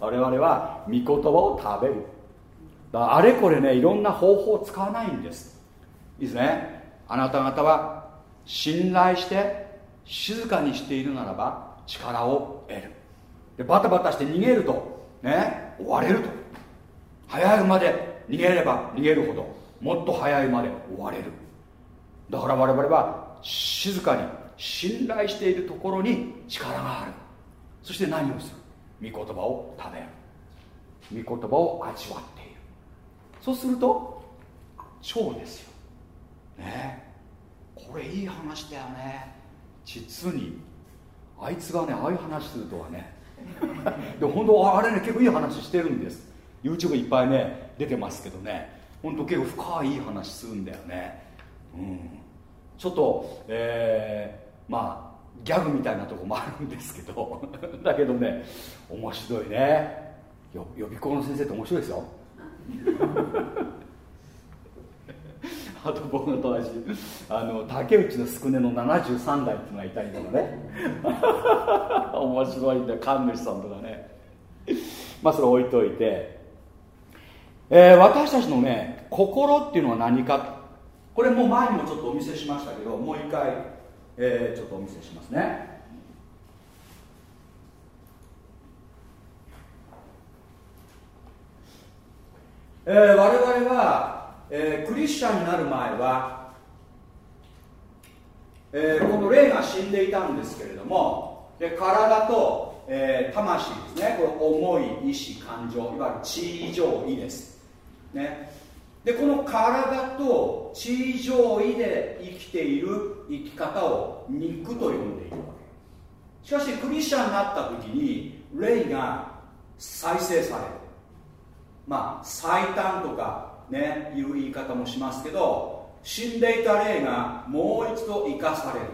我々は御言葉を食べる。だあれこれねいろんな方法を使わないんです。いいですね。あなた方は信頼して静かにしているならば力を得る。でバタバタして逃げるとね追われると。早いまで逃げれば逃げるほど。もっと早いまで追われる。だから我々は静かに信頼しているところに力がある。そして何をする？御言葉を食べる。御言葉を味わってそうすると蝶ですよ。ね。これいい話だよね。実にあいつがねああいう話するとはね。で本当あれね結構いい話してるんです。YouTube いっぱいね出てますけどね。本当結構深いいい話するんだよね。うん。ちょっとえー、まあギャグみたいなとこもあるんですけど。だけどね面白いね。予備校の先生って面白いですよ。あと僕の友達あの竹内の宿根の73代っていうのがいたりとかね。面白いんだ神主さんとかね。まあそれ置いといて、えー、私たちのね心っていうのは何か。これもう前にもちょっとお見せしましたけどもう一回、えー、ちょっとお見せしますね。えー、我々は、えー、クリスチャンになる前は、えー、この霊が死んでいたんですけれどもで体と、えー、魂ですねこれ思い意志感情いわゆる地位上位です、ね、でこの体と地位上位で生きている生き方を肉と呼んでいるわけ。しかしクリスチャンになった時に霊が再生される。まあ最短とかねいう言い方もしますけど死んでいた霊がもう一度生かされる。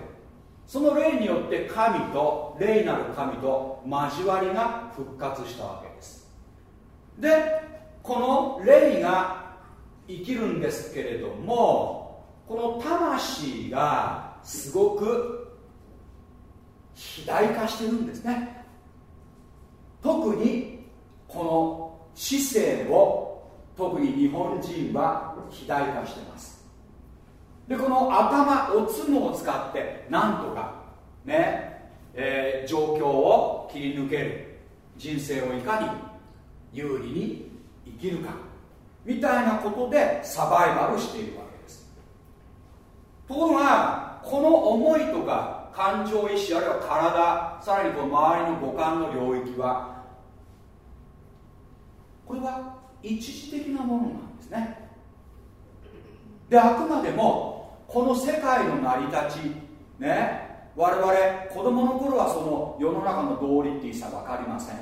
その霊によって神と霊なる神と交わりが復活したわけです。でこの霊が生きるんですけれどもこの魂がすごく肥大化してるんですね。特にこの知性を特に日本人は肥大化してます。でこの頭おつむを使ってなんとかね、えー、状況を切り抜ける。人生をいかに有利に生きるか。みたいなことでサバイバルしているわけです。ところがこの思いとか感情意志あるいは体さらにこの周りの五感の領域はこれは一時的なものなんですね。であくまでもこの世界の成り立ちね我々子供の頃はその世の中の道理って一切分かりません。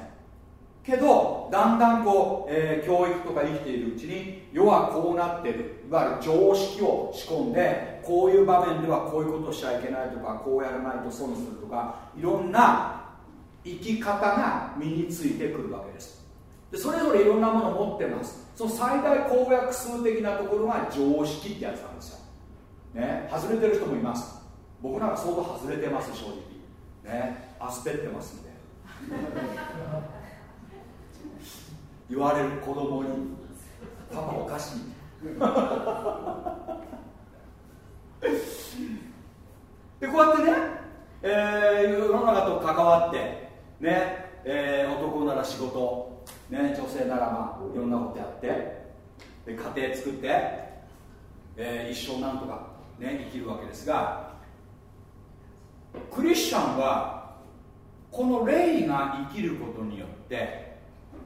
けどだんだんこう、えー、教育とか生きているうちに世はこうなってる。いわゆる常識を仕込んでこういう場面ではこういうことしちゃいけないとかこうやらないと損するとかいろんな生き方が身についてくるわけです。でそれぞれいろんなものを持ってます。その最大公約数的なところが常識ってやつなんですよ、ね、外れてる人もいます。僕なんか相当外れてます正直。ね。アスペってますんで。言われる子供にパパおかしい。でこうやってね、えー、世の中と関わってね、えー、男なら仕事。ね、女性ならまあいろんなことやってで家庭作って、えー、一生なんとか、ね、生きるわけですがクリスチャンはこの霊が生きることによって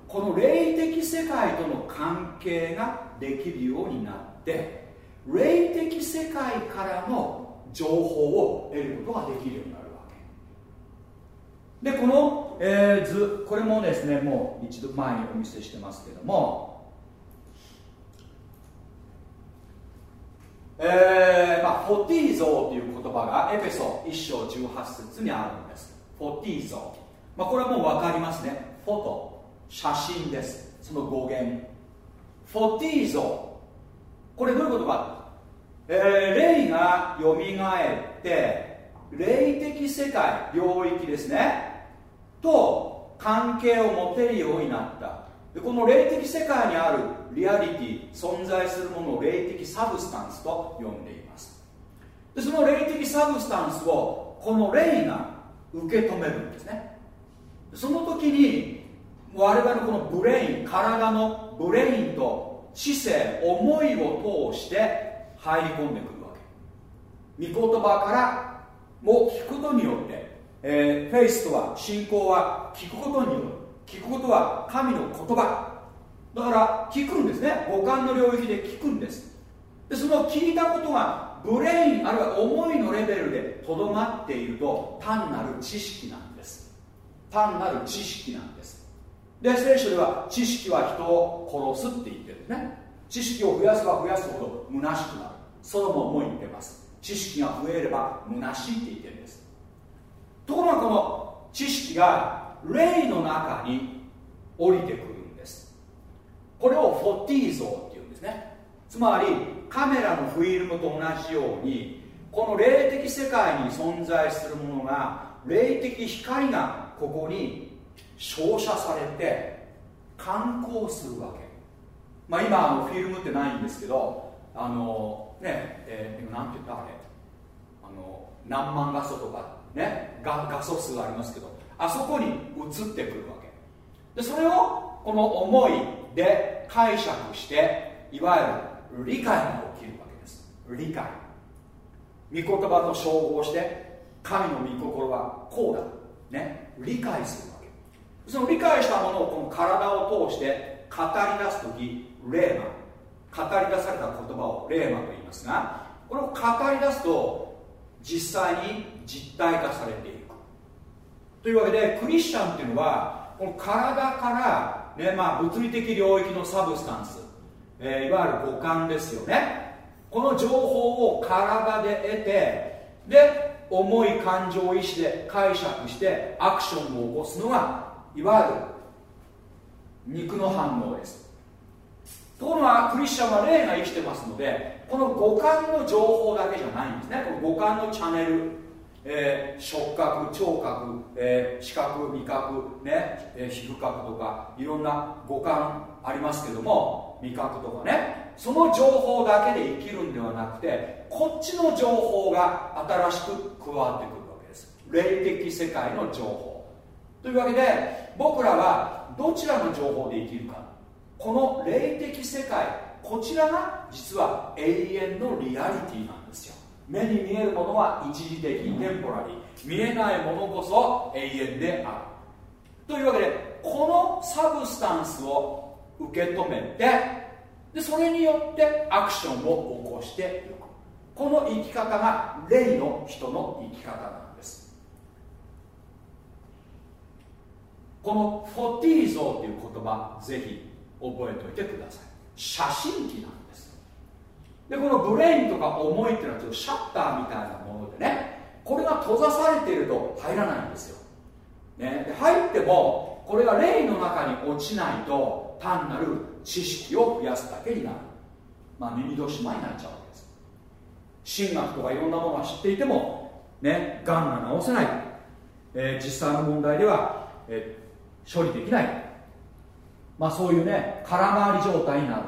この霊的世界との関係ができるようになって霊的世界からの情報を得ることができるようになるわけ。でこの、えー、図これもですねもう一度前にお見せしてますけども。えーまあ、フォティーゾーという言葉がエペソ1章18節にあるんです。フォティーゾー、まあ、これはもう分かりますね。フォト。写真です。その語源。φωτίζω これどういうことか。えー霊がよみがえって霊的世界領域ですね。と関係を持てるようになった。でこの霊的世界にあるリアリティ存在するものを霊的 substance と呼んでいます。でその霊的 substance をこの霊が受け止めるんですね。その時に我々のこの brain 体の brain と知性思いを通して入り込んでくるわけ。御言葉からも聞くことによって、えーフェイスとは信仰は聞くことによる。聞くことは神の言葉。だから聞くんですね。五感の領域で聞くんです。でその聞いたことが brain あるいは思いのレベルでとどまっていると単なる知識なんです。単なる知識なんです。で聖書では知識は人を殺すって言ってるんですね。知識を増やせば増やすほど虚しくなる。ソロモンも言ってます。知識が増えれば虚しいって言ってるんです。ところがこの知識が霊の中に降りてくるんです。これをフォティー像っていうんですね。つまりカメラのフィルムと同じようにこの霊的世界に存在するものが霊的光がここに照射されて観光するわけ。まあ今あのフィルムってないんですけどあのねえー、なんて言ったあれ。あの何万画素とかね画画素数ありますけどあそこに映ってくるわけ。でそれをこの思いで解釈していわゆる理解が起きるわけです。理解。御言葉と照合して神の御心はこうだ。ね。理解するわけ。その理解したものをこの体を通して語り出す時レーマ。語り出された言葉をレーマと言いますがこれを語り出すと実際に実体化されていく。というわけでクリスチャンっていうのはこの体から、ねまあ、物理的領域のサブスタンス、えーいわゆる五感ですよね。この情報を体で得てで思い感情意志で解釈してアクションを起こすのがいわゆる肉の反応です。ところがクリスチャンは霊が生きてますのでこの五感の情報だけじゃないんですね。この五感のチャンネル、えー触覚聴覚、えー視覚味覚、ねえー皮膚覚とかいろんな五感ありますけども味覚とかね。その情報だけで生きるんではなくてこっちの情報が新しく加わってくるわけです。霊的世界の情報。というわけで僕らはどちらの情報で生きるか。この霊的世界こちらが実は永遠のリアリティなんですよ。目に見えるものは一時的テンポラリー。見えないものこそ永遠である。というわけでこのサブスタンスを受け止めてでそれによってアクションを起こしていく。この生き方が霊の人の生き方なんです。このフォティー像という言葉ぜひ覚えておいてください。写真機なんです。でこのブレインとか思いっていうのはちょっとシャッターみたいなものでねこれが閉ざされていると入らないんですよ、ね、で入ってもこれが霊の中に落ちないと単なる知識を増やすだけになる。まあ耳戸島になっちゃうわけです。神学とかいろんなものは知っていてもねがんが治せない、えー実際の問題では、えー処理できない。まあそういうね空回り状態になる。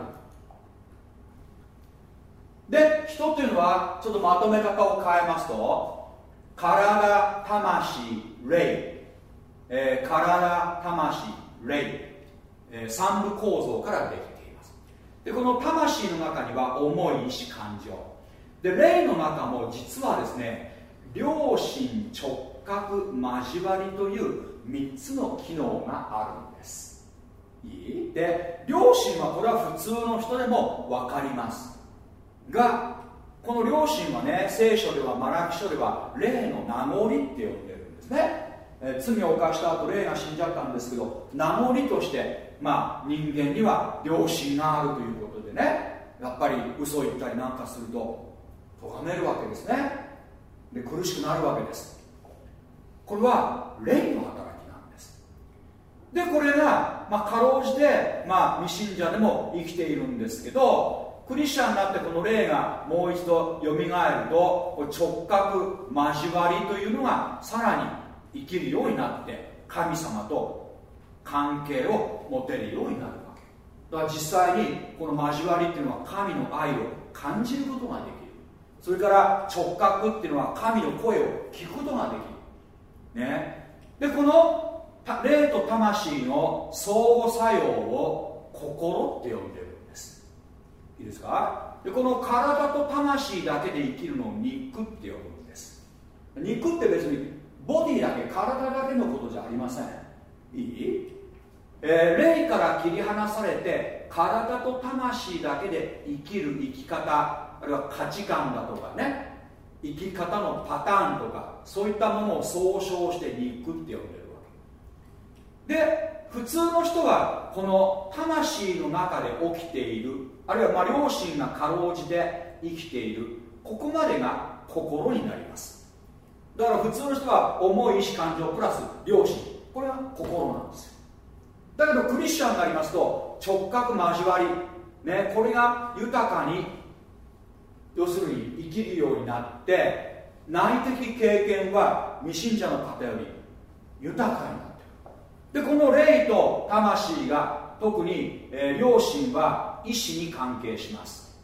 で人っていうのはちょっとまとめ方を変えますと体魂霊、えー体魂霊、えー三部構造からできています。でこの魂の中には思い意志感情。で霊の中も実はですね良心直覚交わりという3つの機能があるんです。いい？で良心はこれは普通の人でも分かります。がこの良心はね聖書ではマラキ書では霊の名残って呼んでるんですね、え罪を犯した後霊が死んじゃったんですけど名残としてまあ人間には良心があるということでね。やっぱり嘘を言ったりなんかすると咎めるわけですね。で苦しくなるわけです。これは霊の働でこれが、まあ、かろうじて、まあ、未信者でも生きているんですけどクリスチャンになってこの霊がもう一度よみがえるとこれ直角交わりというのがさらに生きるようになって神様と関係を持てるようになるわけ。だから実際にこの交わりっていうのは神の愛を感じることができる。それから直角っていうのは神の声を聞くことができる。ね。でこの霊と魂の相互作用を心って呼んでるんです。いいですか？でこの体と魂だけで生きるのを肉って呼ぶんです。肉って別にボディだけ体だけのことじゃありません。いい、えー霊から切り離されて体と魂だけで生きる生き方あるいは価値観だとかね。生き方のパターンとかそういったものを総称して肉って呼んでる。で普通の人はこの魂の中で起きているあるいはまあ両親がかろうじて生きているここまでが心になります。だから普通の人は重い意志感情プラス良心。これが心なんですよ。だけどクリスチャンになりますと直角交わり、ね、これが豊かに要するに生きるようになって内的経験は未信者の方より豊かになるでこの霊と魂が特に、えー良心は意志に関係します。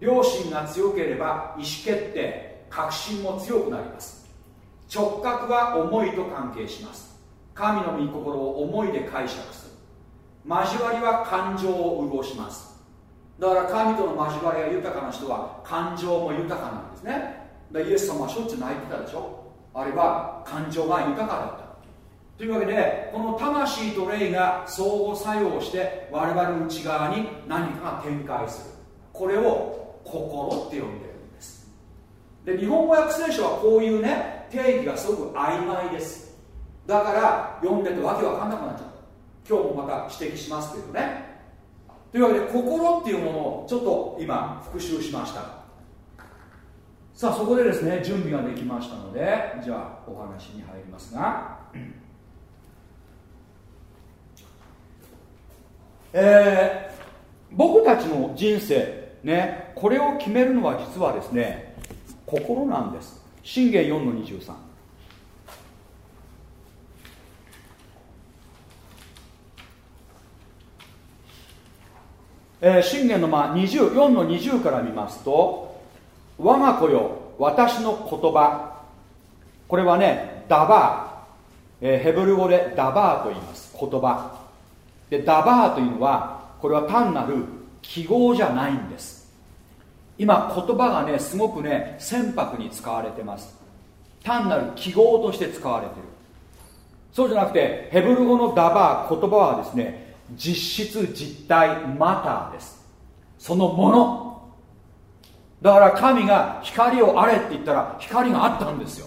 良心が強ければ意思決定確信も強くなります。直角は思いと関係します。神の御心を思いで解釈する。交わりは感情を潤します。だから神との交わりが豊かな人は感情も豊かなんですね。だイエス様はしょっちゅう泣いてたでしょ。あれは感情が豊かだった。というわけでこの魂と霊が相互作用して我々の内側に何かが展開する。これを心って呼んでるんです。で日本語訳聖書はこういうね定義がすごく曖昧です。だから読んでてわけわかんなくなっちゃう。今日もまた指摘しますけどね。というわけで心っていうものをちょっと今復習しました。さあそこでですね準備ができましたのでじゃあお話に入りますが。えー僕たちの人生ねこれを決めるのは実はですね心なんです。信玄4の23えー信玄のまあ20 4の20から見ますと我が子よ私の言葉。これはねダバー、えーヘブル語でダバーと言います。言葉。でダバーというのはこれは単なる記号じゃないんです。今言葉がねすごくね船舶に使われてます。単なる記号として使われてる。そうじゃなくてヘブル語のダバー言葉はですね実質実体マターです。そのもの。だから神が光をあれって言ったら光があったんですよ。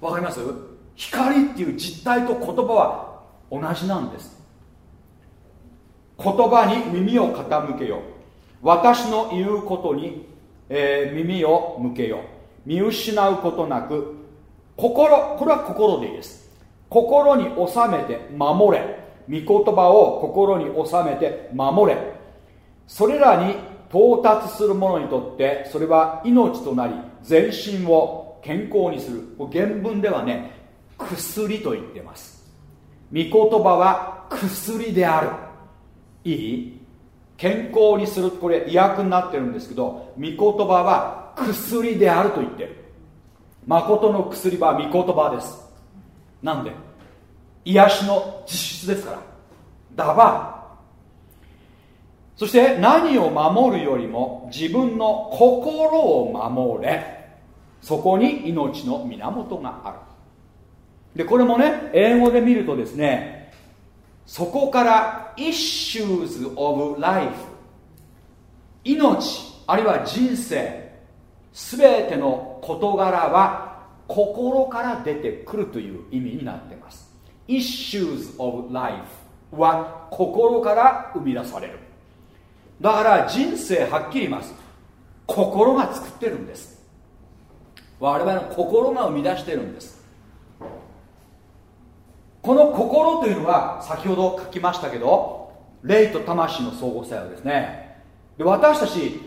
わかります？光っていう実体と言葉は同じなんです。言葉に耳を傾けよ。私の言うことに、えー耳を向けよ。見失うことなく心これは心でいいです。心に収めて守れ。御言葉を心に収めて守れ。それらに到達する者にとってそれは命となり全身を健康にする。原文ではね薬と言ってます。言葉は薬である。いい？健康にする。これ医薬になってるんですけど御言葉は薬であると言ってる。誠の薬は御言葉です。なんで？癒しの実質ですから。ダバそして何を守るよりも自分の心を守れ。そこに命の源がある。でこれもね英語で見るとですねそこから issues of life 命あるいは人生すべての事柄は心から出てくるという意味になっています。issues of life は心から生み出される。だから人生はっきり言います。心が作ってるんです。我々の心が生み出してるんです。この心というのは先ほど書きましたけど霊と魂の相互作用ですね。で私たち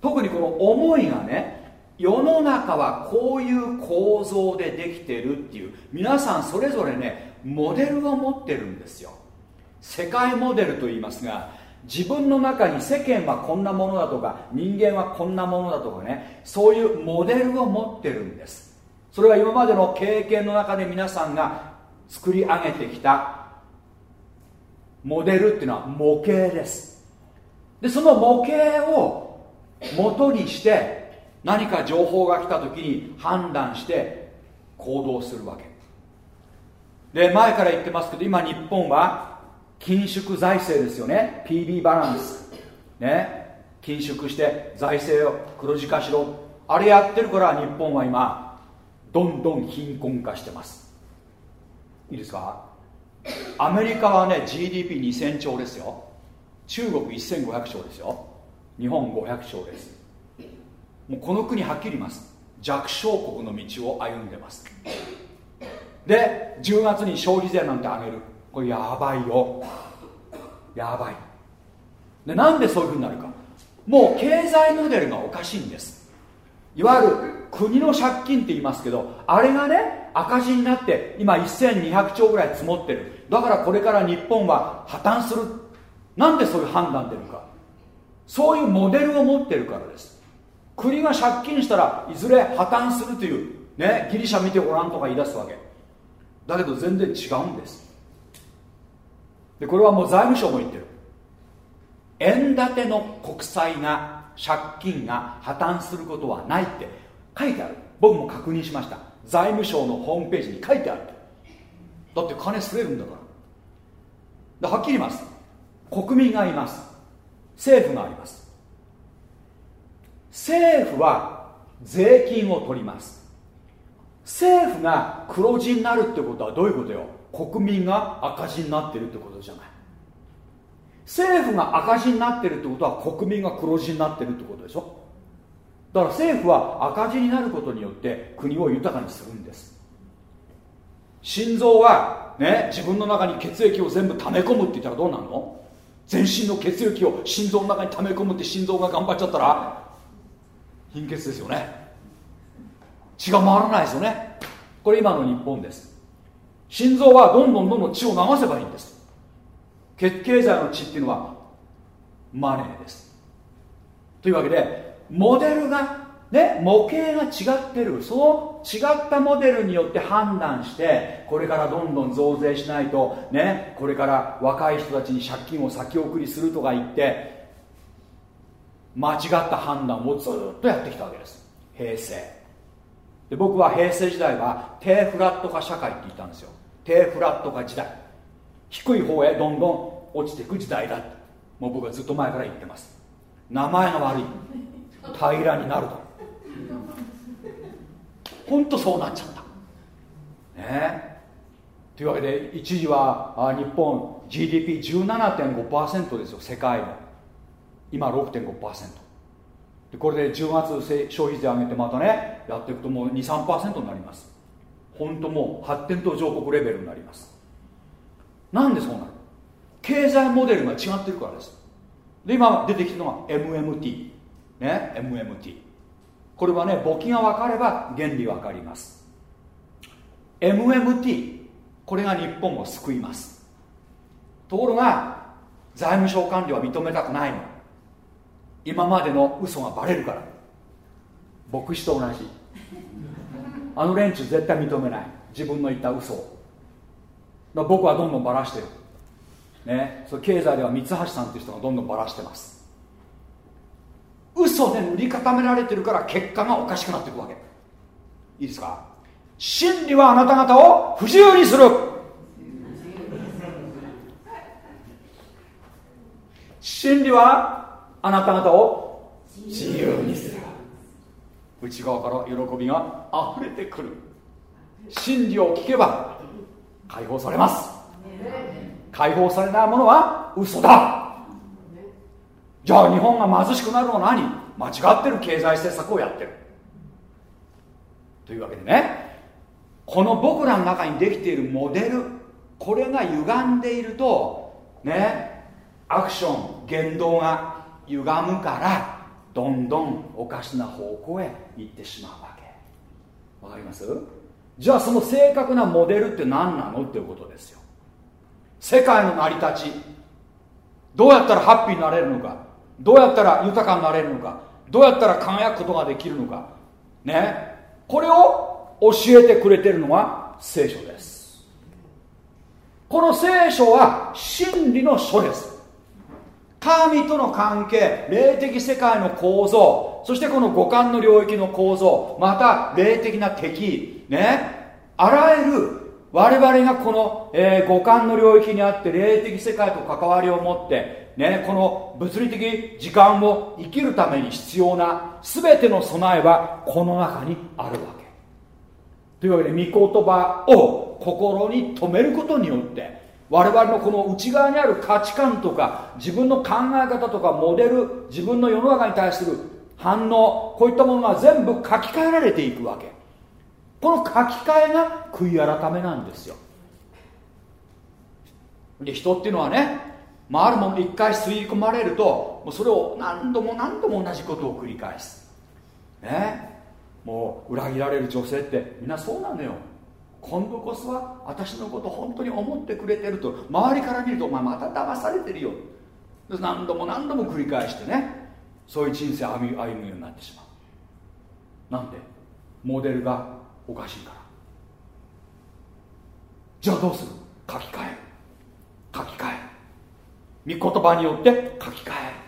特にこの思いがね世の中はこういう構造でできてるっていう皆さんそれぞれねモデルを持ってるんですよ。世界モデルと言いますが自分の中に世間はこんなものだとか人間はこんなものだとかねそういうモデルを持ってるんです。それは今までの経験の中で皆さんが作り上げてきたモデルっていうのは模型です。でその模型を元にして何か情報が来た時に判断して行動するわけ。で前から言ってますけど今日本は緊縮財政ですよね。PB バランスね。緊縮して財政を黒字化しろ。あれやってるから日本は今どんどん貧困化してます。いいですか？アメリカはね GDP2000 兆ですよ。中国1500兆ですよ。日本500兆です。もうこの国はっきり言います。弱小国の道を歩んでます。で10月に消費税なんて上げる。これやばいよ。やばい。でなんでそういうふうになるか。もう経済モデルがおかしいんです。いわゆる国の借金って言いますけどあれがね赤字になって今1200兆ぐらい積もってる。だからこれから日本は破綻する。なんでそういう判断出るか。そういうモデルを持ってるからです。国が借金したらいずれ破綻するというねギリシャ見てごらんとか言い出すわけ。だけど全然違うんです。でこれはもう財務省も言ってる。円建ての国債が借金が破綻することはないって書いてある。僕も確認しました。財務省のホームページに書いてあるだって金吸えるんだから。はっきり言います。国民がいます。政府があります。政府は税金を取ります。政府が黒字になるってことはどういうことよ。国民が赤字になってるってことじゃない。政府が赤字になってるってことは国民が黒字になってるってことでしょ。だから政府は赤字になることによって国を豊かにするんです。心臓はね自分の中に血液を全部溜め込むって言ったらどうなるの？全身の血液を心臓の中に溜め込むって心臓が頑張っちゃったら貧血ですよね。血が回らないですよね。これ今の日本です。心臓はどんどんどんどん血を流せばいいんです。血経済の血っていうのはマネーです。というわけでモデルがね模型が違ってる。その違ったモデルによって判断してこれからどんどん増税しないとねこれから若い人たちに借金を先送りするとか言って間違った判断をずっとやってきたわけです。平成。で僕は平成時代は低フラット化社会って言ったんですよ。低フラット化時代。低い方へどんどん落ちていく時代だもう僕はずっと前から言ってます。名前が悪い。平らになると。本当そうなっちゃった。ね。というわけで一時は日本 GDP17.5% ですよ世界の。今6.5%でこれで10月消費税上げてまたねやっていくともう23%になります。本当もう発展途上国レベルになります。なんでそうなる？経済モデルが違ってるからです。で今出てきたのが MMT ね MMT これはね簿記が分かれば原理分かります。MMT これが日本を救います。ところが財務省管理は認めたくないの。今までの嘘がバレるから。牧師と同じ。あの連中絶対認めない。自分の言った嘘を。僕はどんどんばらしてる。ねそれ経済では三橋さんっていう人がどんどんばらしてます。嘘で塗り固められてるから結果がおかしくなっていくわけ。いいですか？真理はあなた方を不自由にする。真理はあなた方を自由にする。内側から喜びが溢れてくる。真理を聞けば解放されます。解放されないものは嘘だ。じゃあ日本が貧しくなるのは何？間違ってる経済政策をやってる。というわけでねこの僕らの中にできているモデルこれが歪んでいるとねアクション言動が歪むからどんどんおかしな方向へ行ってしまうわけ。わかります？じゃあその正確なモデルって何なの？っていうことですよ。世界の成り立ちどうやったらハッピーになれるのか。どうやったら豊かになれるのかどうやったら輝くことができるのかね。これを教えてくれてるのは聖書です。この聖書は真理の書です。神との関係霊的世界の構造そしてこの五感の領域の構造また霊的な敵ね。あらゆる我々がこの、えー、五感の領域にあって霊的世界と関わりを持ってね、この物理的時間を生きるために必要な全ての備えはこの中にあるわけ。というわけで御言葉を心に留めることによって我々のこの内側にある価値観とか自分の考え方とかモデル自分の世の中に対する反応こういったものが全部書き換えられていくわけ。この書き換えが悔い改めなんですよ。で人っていうのはね、まあ、あるもの一回吸い込まれるともうそれを何度も何度も同じことを繰り返す。ね。もう裏切られる女性ってみんなそうなのよ。今度こそは私のこと本当に思ってくれてると。周りから見るとお前また騙されてるよ。何度も何度も繰り返してね。そういう人生歩むようになってしまう。なんで？モデルがおかしいから。じゃあどうする？書き換える。書き換える。言葉によって書き換え。る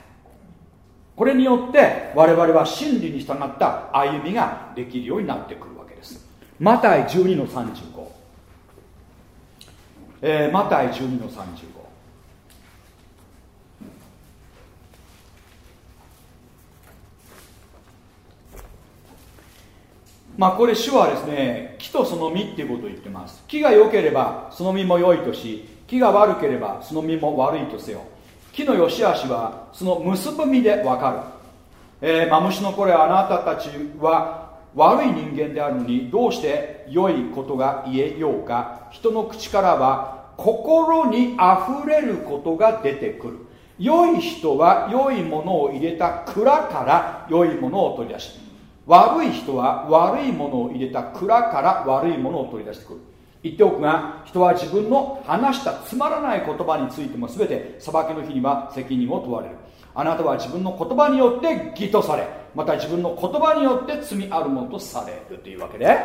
これによって我々は真理に従った歩みができるようになってくるわけです。マタイ12の35、えー、マタイ12の35まあこれ主はですね木とその実っていうことを言ってます。木が良ければその実も良いとし木が悪ければその実も悪いとせよ。木の良し悪しはその結ぶ実でわかる、えー、マムシのこれあなたたちは悪い人間であるのにどうして良いことが言えようか。人の口からは心にあふれることが出てくる。良い人は良いものを入れた蔵から良いものを取り出し悪い人は悪いものを入れた蔵から悪いものを取り出してくる。言っておくが人は自分の話したつまらない言葉についても全て裁きの日には責任を問われる。あなたは自分の言葉によって義とされまた自分の言葉によって罪あるものとされるというわけで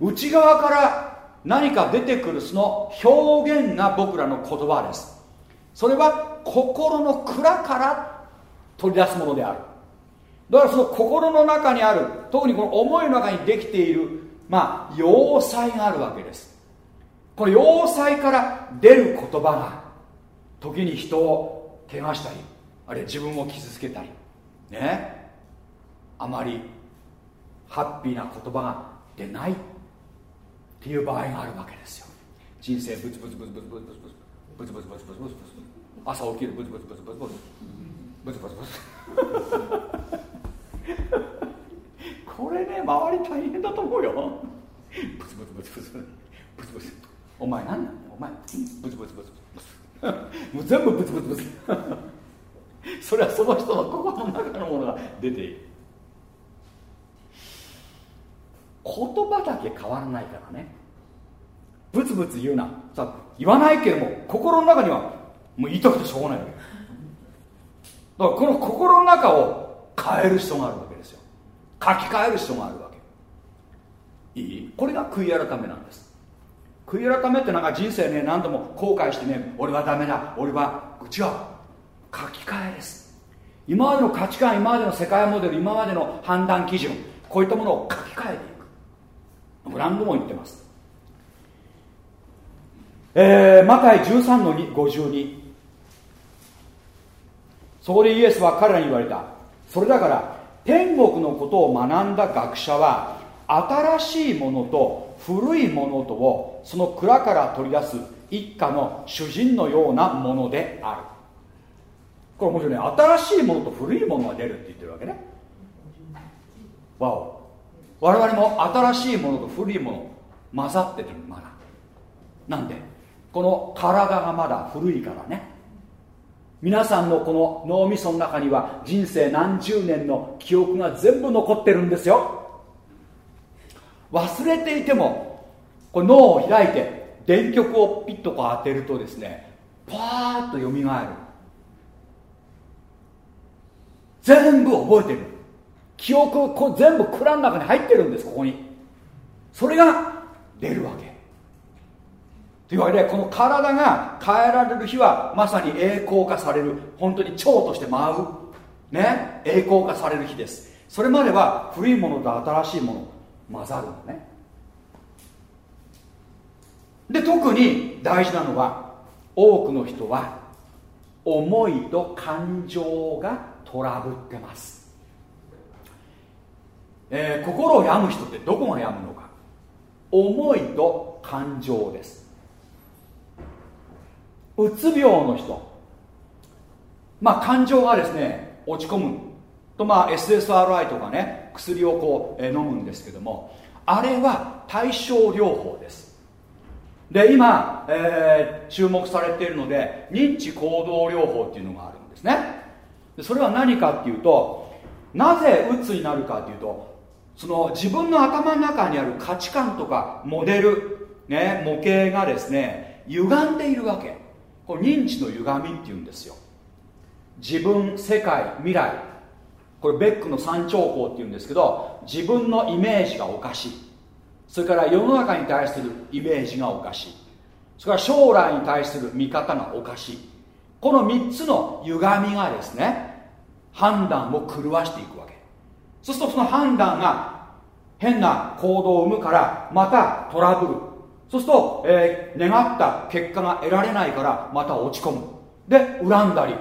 内側から何か出てくるその表現が僕らの言葉です。それは心の蔵から取り出すものである。だからその心の中にある特にこの思いの中にできているまあ要塞があるわけです。この要塞から出る言葉が時に人を怪我したりあるいは自分を傷つけたりね。あまりハッピーな言葉が出ないっていう場合があるわけですよ。人生ブツブツブツブツブツブツブツブツブツブツブツブツ朝起きるブツブツブツブツブツブツブツブツこれね周り大変だと思うよブツブツブツブツブツブツお前何なのお前。ブツブツブツブツ。も う全部ブツブツブツ。それはその人の心の中のものが出ている。言葉だけ変わらないからね。ブツブツ言うな。さ言わないけども心の中にはもう言いたくてしょうがないわけ。だからこの心の中を変える人があるわけですよ。書き換える人があるわけ。いい？これが悔い改めなんです。悔い改めってなんか人生ね何度も後悔してね俺はダメだ。俺は違う。書き換えです。今までの価値観今までの世界モデル今までの判断基準こういったものを書き換えていく。何度も言ってます。えー、マタイ13の52そこでイエスは彼らに言われた。それだから天国のことを学んだ学者は新しいものと古いものとをその蔵から取り出す一家の主人のようなものである。これ面白いね。新しいものと古いものが出るって言ってるわけね。わお。我々も新しいものと古いもの混ざってるまだ。なんで？この体がまだ古いからね。皆さんのこの脳みその中には人生何十年の記憶が全部残ってるんですよ。忘れていてもこれ脳を開いて電極をピッとこう当てるとですねパーッとよみがえる。全部覚えてる。記憶これ全部蔵の中に入ってるんですここに。それが出るわけ。というわけでこの体が変えられる日はまさに栄光化される。本当に蝶として舞う。ね。栄光化される日です。それまでは古いものと新しいもの。混ざるのね。で特に大事なのは多くの人は思いと感情がトラブってます、えー心を病む人ってどこが病むのか。思いと感情です。うつ病の人。まあ感情がですね落ち込む。とまあ SSRI とかね薬をこう、飲むんですけどもあれは対症療法です。で今、えー注目されているので認知行動療法っていうのがあるんですね。でそれは何かっていうとなぜうつになるかっていうとその自分の頭の中にある価値観とかモデル、ね、模型がですね歪んでいるわけ。これ認知の歪みっていうんですよ。自分世界未来。これベックの三兆候っていうんですけど自分のイメージがおかしい。それから世の中に対するイメージがおかしい。それから将来に対する見方がおかしい。この3つの歪みがですね判断を狂わしていくわけ。そうするとその判断が変な行動を生むからまたトラブル。そうすると、えー願った結果が得られないからまた落ち込む。で恨んだり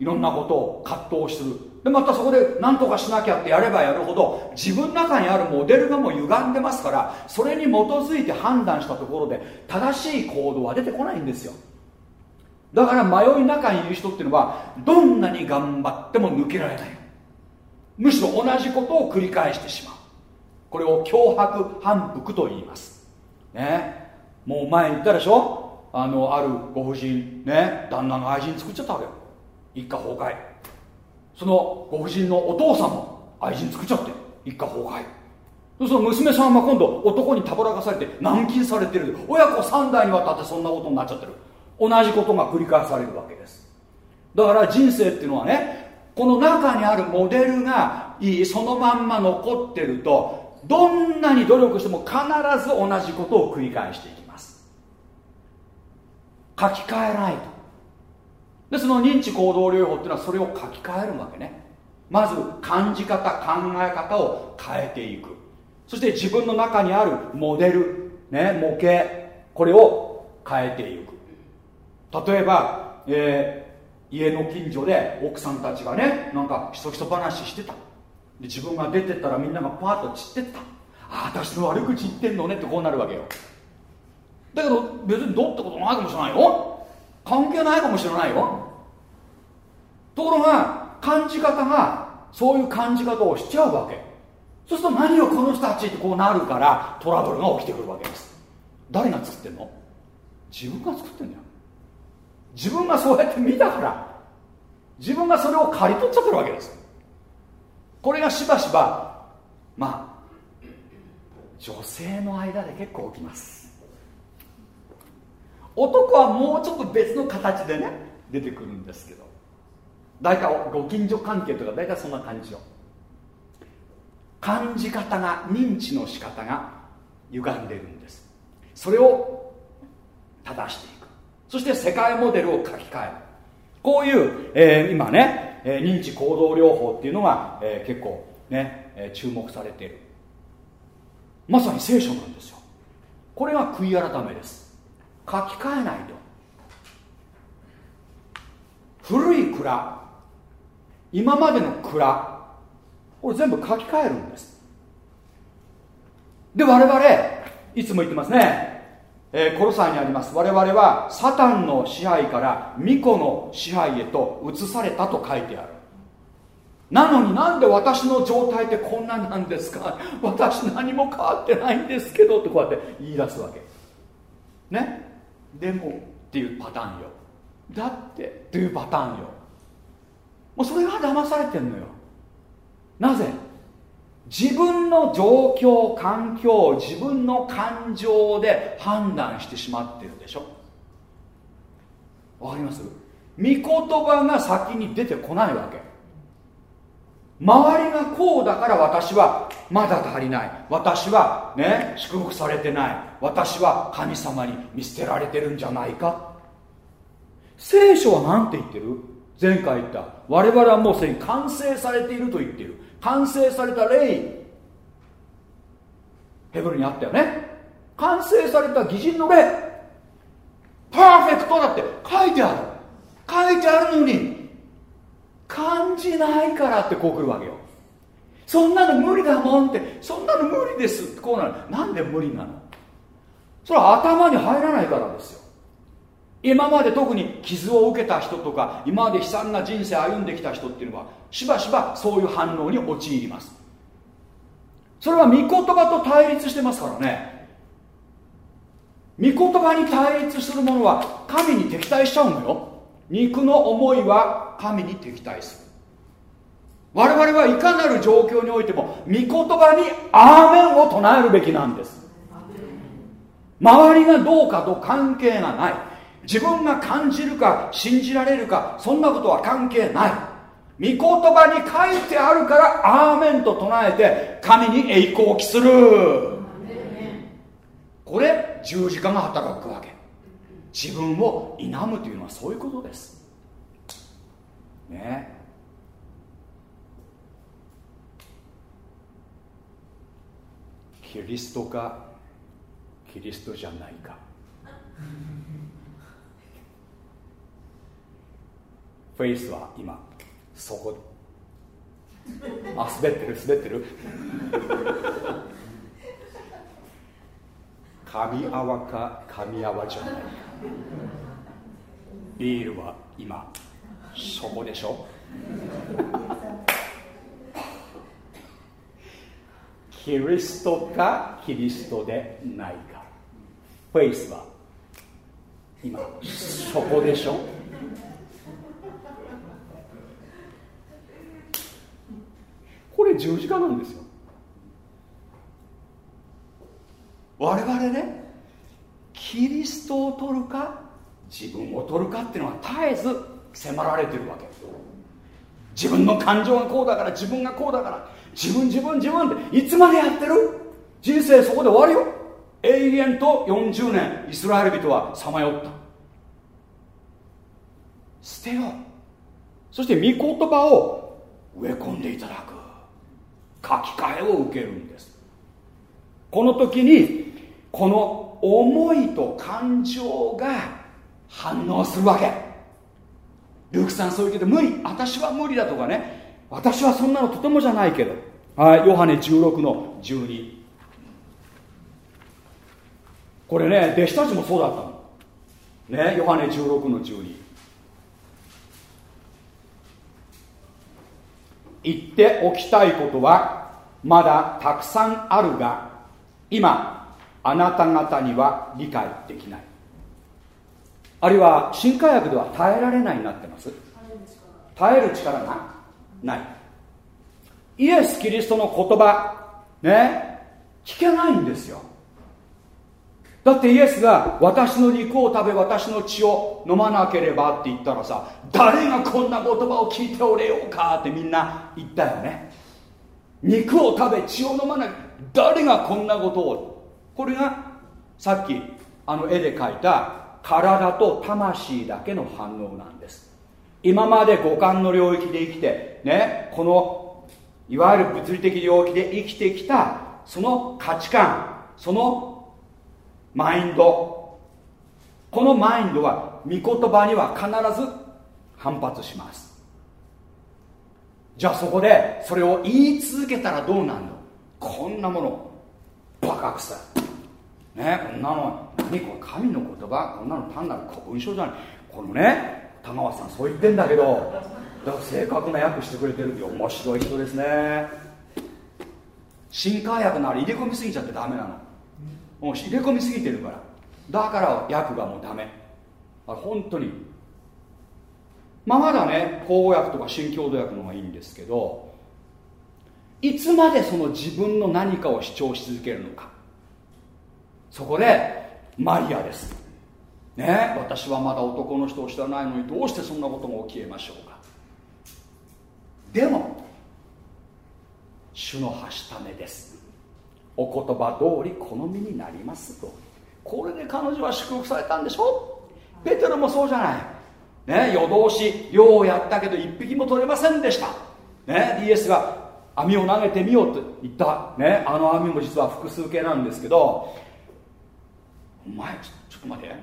いろんなことを葛藤する。でまたそこで何とかしなきゃってやればやるほど自分の中にあるモデルがもう歪んでますからそれに基づいて判断したところで正しい行動は出てこないんですよ。だから迷い中にいる人っていうのはどんなに頑張っても抜けられない。むしろ同じことを繰り返してしまう。これを脅迫反復と言います。ね。もう前言ったでしょ？あのあるご婦人ね。旦那の愛人作っちゃったわけよ。一家崩壊。そのご婦人のお父さんも愛人作っちゃって一家崩壊。その娘さんは今度男にたぶらかされて軟禁されてる。親子3代にわたってそんなことになっちゃってる。同じことが繰り返されるわけです。だから人生っていうのはねこの中にあるモデルがいいそのまんま残ってるとどんなに努力しても必ず同じことを繰り返していきます。書き換えないと。でその認知行動療法っていうのはそれを書き換えるわけね。まず感じ方考え方を変えていく。そして自分の中にあるモデル、ね、模型これを変えていく。例えば、えー家の近所で奥さんたちがねなんかひそひそ話してた。で自分が出てったらみんながパーッと散ってった。あ私の悪口言ってんのねってこうなるわけよ。だけど別にどうってことないかもしれないよ。関係ないかもしれないよ。ところが感じ方がそういう感じ方をしちゃうわけ。そうすると何をこの人たちってこうなるからトラブルが起きてくるわけです。誰が作ってんの？自分が作ってんだよ自分がそうやって見たから。自分がそれを刈り取っちゃってるわけです。これがしばしばまあ女性の間で結構起きます。男はもうちょっと別の形でね出てくるんですけど。大体ご近所関係とか大体そんな感じよ。感じ方が認知の仕方が歪んでるんです。それを正していく。そして世界モデルを書き換える。こういう、えー今ね、えー認知行動療法っていうのが、えー結構ね、えー注目されている。まさに聖書なんですよ。これが悔い改めです。書き換えないと。古い蔵。今までの蔵。これ全部書き換えるんです。で我々いつも言ってますね。えーコロサイにあります。我々はサタンの支配から巫女の支配へと移されたと書いてある。なのになんで私の状態ってこんななんですか？私何も変わってないんですけどってこうやって言い出すわけ。ね？でもっていうパターンよ。だってっていうパターンよ。もうそれが騙されてんのよ。なぜ？自分の状況環境自分の感情で判断してしまってるでしょ。わかります？御言葉が先に出てこないわけ。周りがこうだから私はまだ足りない。私はね祝福されてない。私は神様に見捨てられてるんじゃないか？聖書は何て言ってる？前回言った。我々はもうすでに完成されていると言っている。完成された霊。ヘブルにあったよね。完成された偽人の霊。パーフェクトだって。書いてある。書いてあるのに。感じないからってこう来るわけよ。そんなの無理だもんって。そんなの無理ですってこうなる。なんで無理なの？それは頭に入らないからですよ。今まで特に傷を受けた人とか今まで悲惨な人生歩んできた人っていうのはしばしばそういう反応に陥ります。それは御言葉と対立してますからね。御言葉に対立するものは神に敵対しちゃうのよ。肉の思いは神に敵対する。我々はいかなる状況においても御言葉にアーメンを唱えるべきなんです。周りがどうかと関係がない。自分が感じるか信じられるかそんなことは関係ない。御言葉に書いてあるからアーメンと唱えて神に栄光を期する。これ十字架が働くわけ。自分を否むというのはそういうことです。ね。キリストかキリストじゃないか。フェイスは今そこ。あ滑ってる滑ってる。噛み合わか噛み合わじゃないか。ビールは今そこでしょ。キリストかキリストでないかフェイスは今そこでしょ？これ十字架なんですよ。我々ねキリストを取るか自分を取るかっていうのは絶えず迫られてるわけ。自分の感情がこうだから自分がこうだから自分自分自分っていつまでやってる？人生そこで終わるよ。永遠と40年イスラエル人はさまよった。捨てよう。そして御言葉を植え込んでいただく。書き換えを受けるんです。この時にこの思いと感情が反応するわけ。ルークさんそういうけど無理。私は無理だとかね。私はそんなのとてもじゃないけど。はいヨハネ16の12これね弟子たちもそうだったの。ねヨハネ16の12言っておきたいことはまだたくさんあるが今あなた方には理解できない。あるいは新科学では耐えられないになってます。耐える力がない。イエス・キリストの言葉ね聞けないんですよ。だってイエスが私の肉を食べ私の血を飲まなければって言ったらさ誰がこんな言葉を聞いておれようかってみんな言ったよね。肉を食べ血を飲まない。誰がこんなことをこれがさっきあの絵で描いた体と魂だけの反応なんです。今まで五感の領域で生きてねこのいわゆる物理的領域で生きてきたその価値観そのマインド。このマインドは御言葉には必ず反発します。じゃあそこでそれを言い続けたらどうなるの？こんなもの。バカくさい。ねこんなの何これ？神の言葉？こんなの単なる古文書じゃない。このね田川さんそう言ってんだけど。だから正確な訳してくれてるって面白い人ですね。新科学なら入れ込みすぎちゃってダメなの。もう入れ込みすぎてるから。だから訳がもうダメ。本当に。まあまだね口語訳とか新共同訳の方がいいんですけどいつまでその自分の何かを主張し続けるのか。そこでマリアです。ね私はまだ男の人を知らないのにどうしてそんなことが起きえましょうか。でも主のはしためです。お言葉通り好みになりますと。これで彼女は祝福されたんでしょ？ペテロもそうじゃない。ね夜通し漁をやったけど一匹も取れませんでした。ねイエスが網を投げてみようと言った。ねあの網も実は複数形なんですけど。お前ちょっと待って。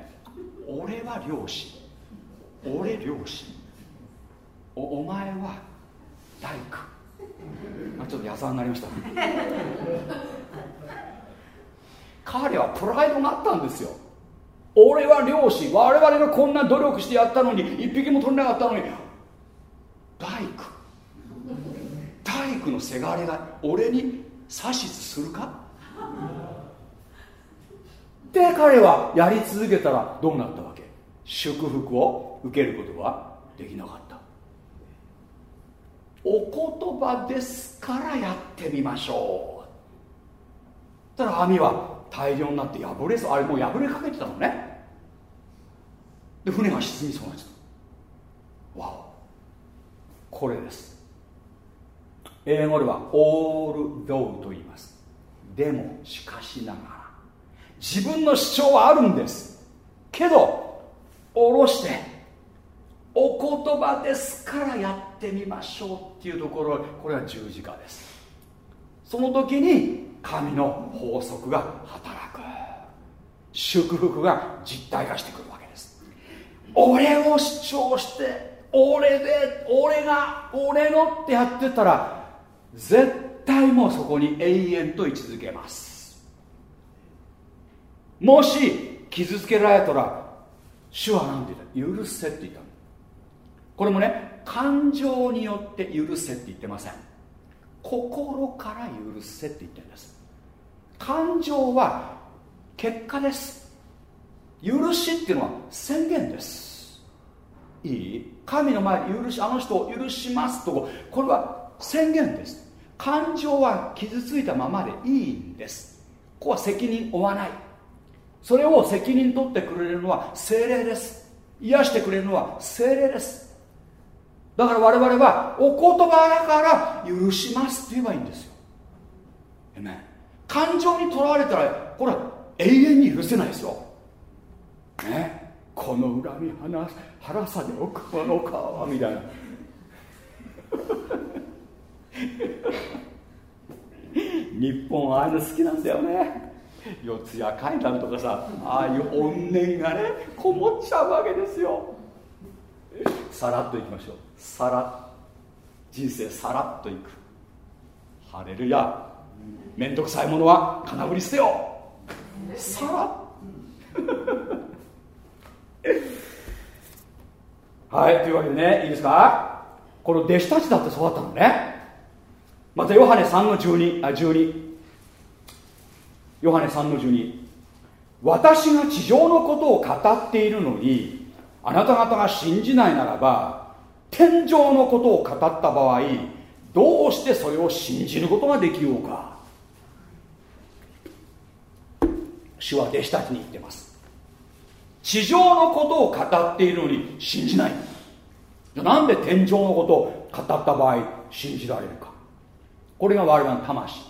俺は漁師。俺漁師。おお前は大工。あちょっと野菜になりました。彼はプライドがあったんですよ。俺は漁師我々がこんな努力してやったのに一匹も取れなかったのに大工。大工のせがれが俺に指図するか？で彼はやり続けたらどうなったわけ？祝福を受けることはできなかった。お言葉ですからやってみましょう。たら網は大量になって破れそうあれもう破れかけてたのね。で船が沈みそうになっちゃった。わお。これです。英語ではオールドウと言います。でもしかしながら自分の主張はあるんです。けど下ろしてお言葉ですからやってみましょうっていうところこれは十字架です。その時に神の法則が働く。祝福が実体化してくるわけです。俺を主張して俺で俺が俺のってやってたら絶対もうそこに永遠と居続けます。もし傷つけられたら主は何て言った？許せって言ったの。これもね感情によって許せって言ってません。心から許せって言ってるんです。感情は結果です。許しっていうのは宣言です。いい？神の前で許しあの人を許しますと。これは宣言です。感情は傷ついたままでいいんです。ここは責任負わない。それを責任取ってくれるのは精霊です。癒してくれるのは精霊です。だから我々はお言葉だから許しますって言えばいいんですよ。えね感情にとらわれたらこれは永遠に許せないですよ。ね？この恨み腹さで奥この顔みたいな。日本はああいうの好きなんだよね。四谷階段とかさああいう怨念がねこもっちゃうわけですよ。さらっといきましょう。さら人生さらっといく。ハレルヤ。面倒くさいものは金振り捨てよ。さら はいというわけでねいいですか？この弟子たちだってそうだったのね。またヨハネ3の12あ12ヨハネ3の12私が地上のことを語っているのにあなた方が信じないならば天上のことを語った場合どうしてそれを信じることができようか。主は弟子たちに言ってます。地上のことを語っているのに信じない。じゃなんで天上のことを語った場合信じられるか。これが我々の魂。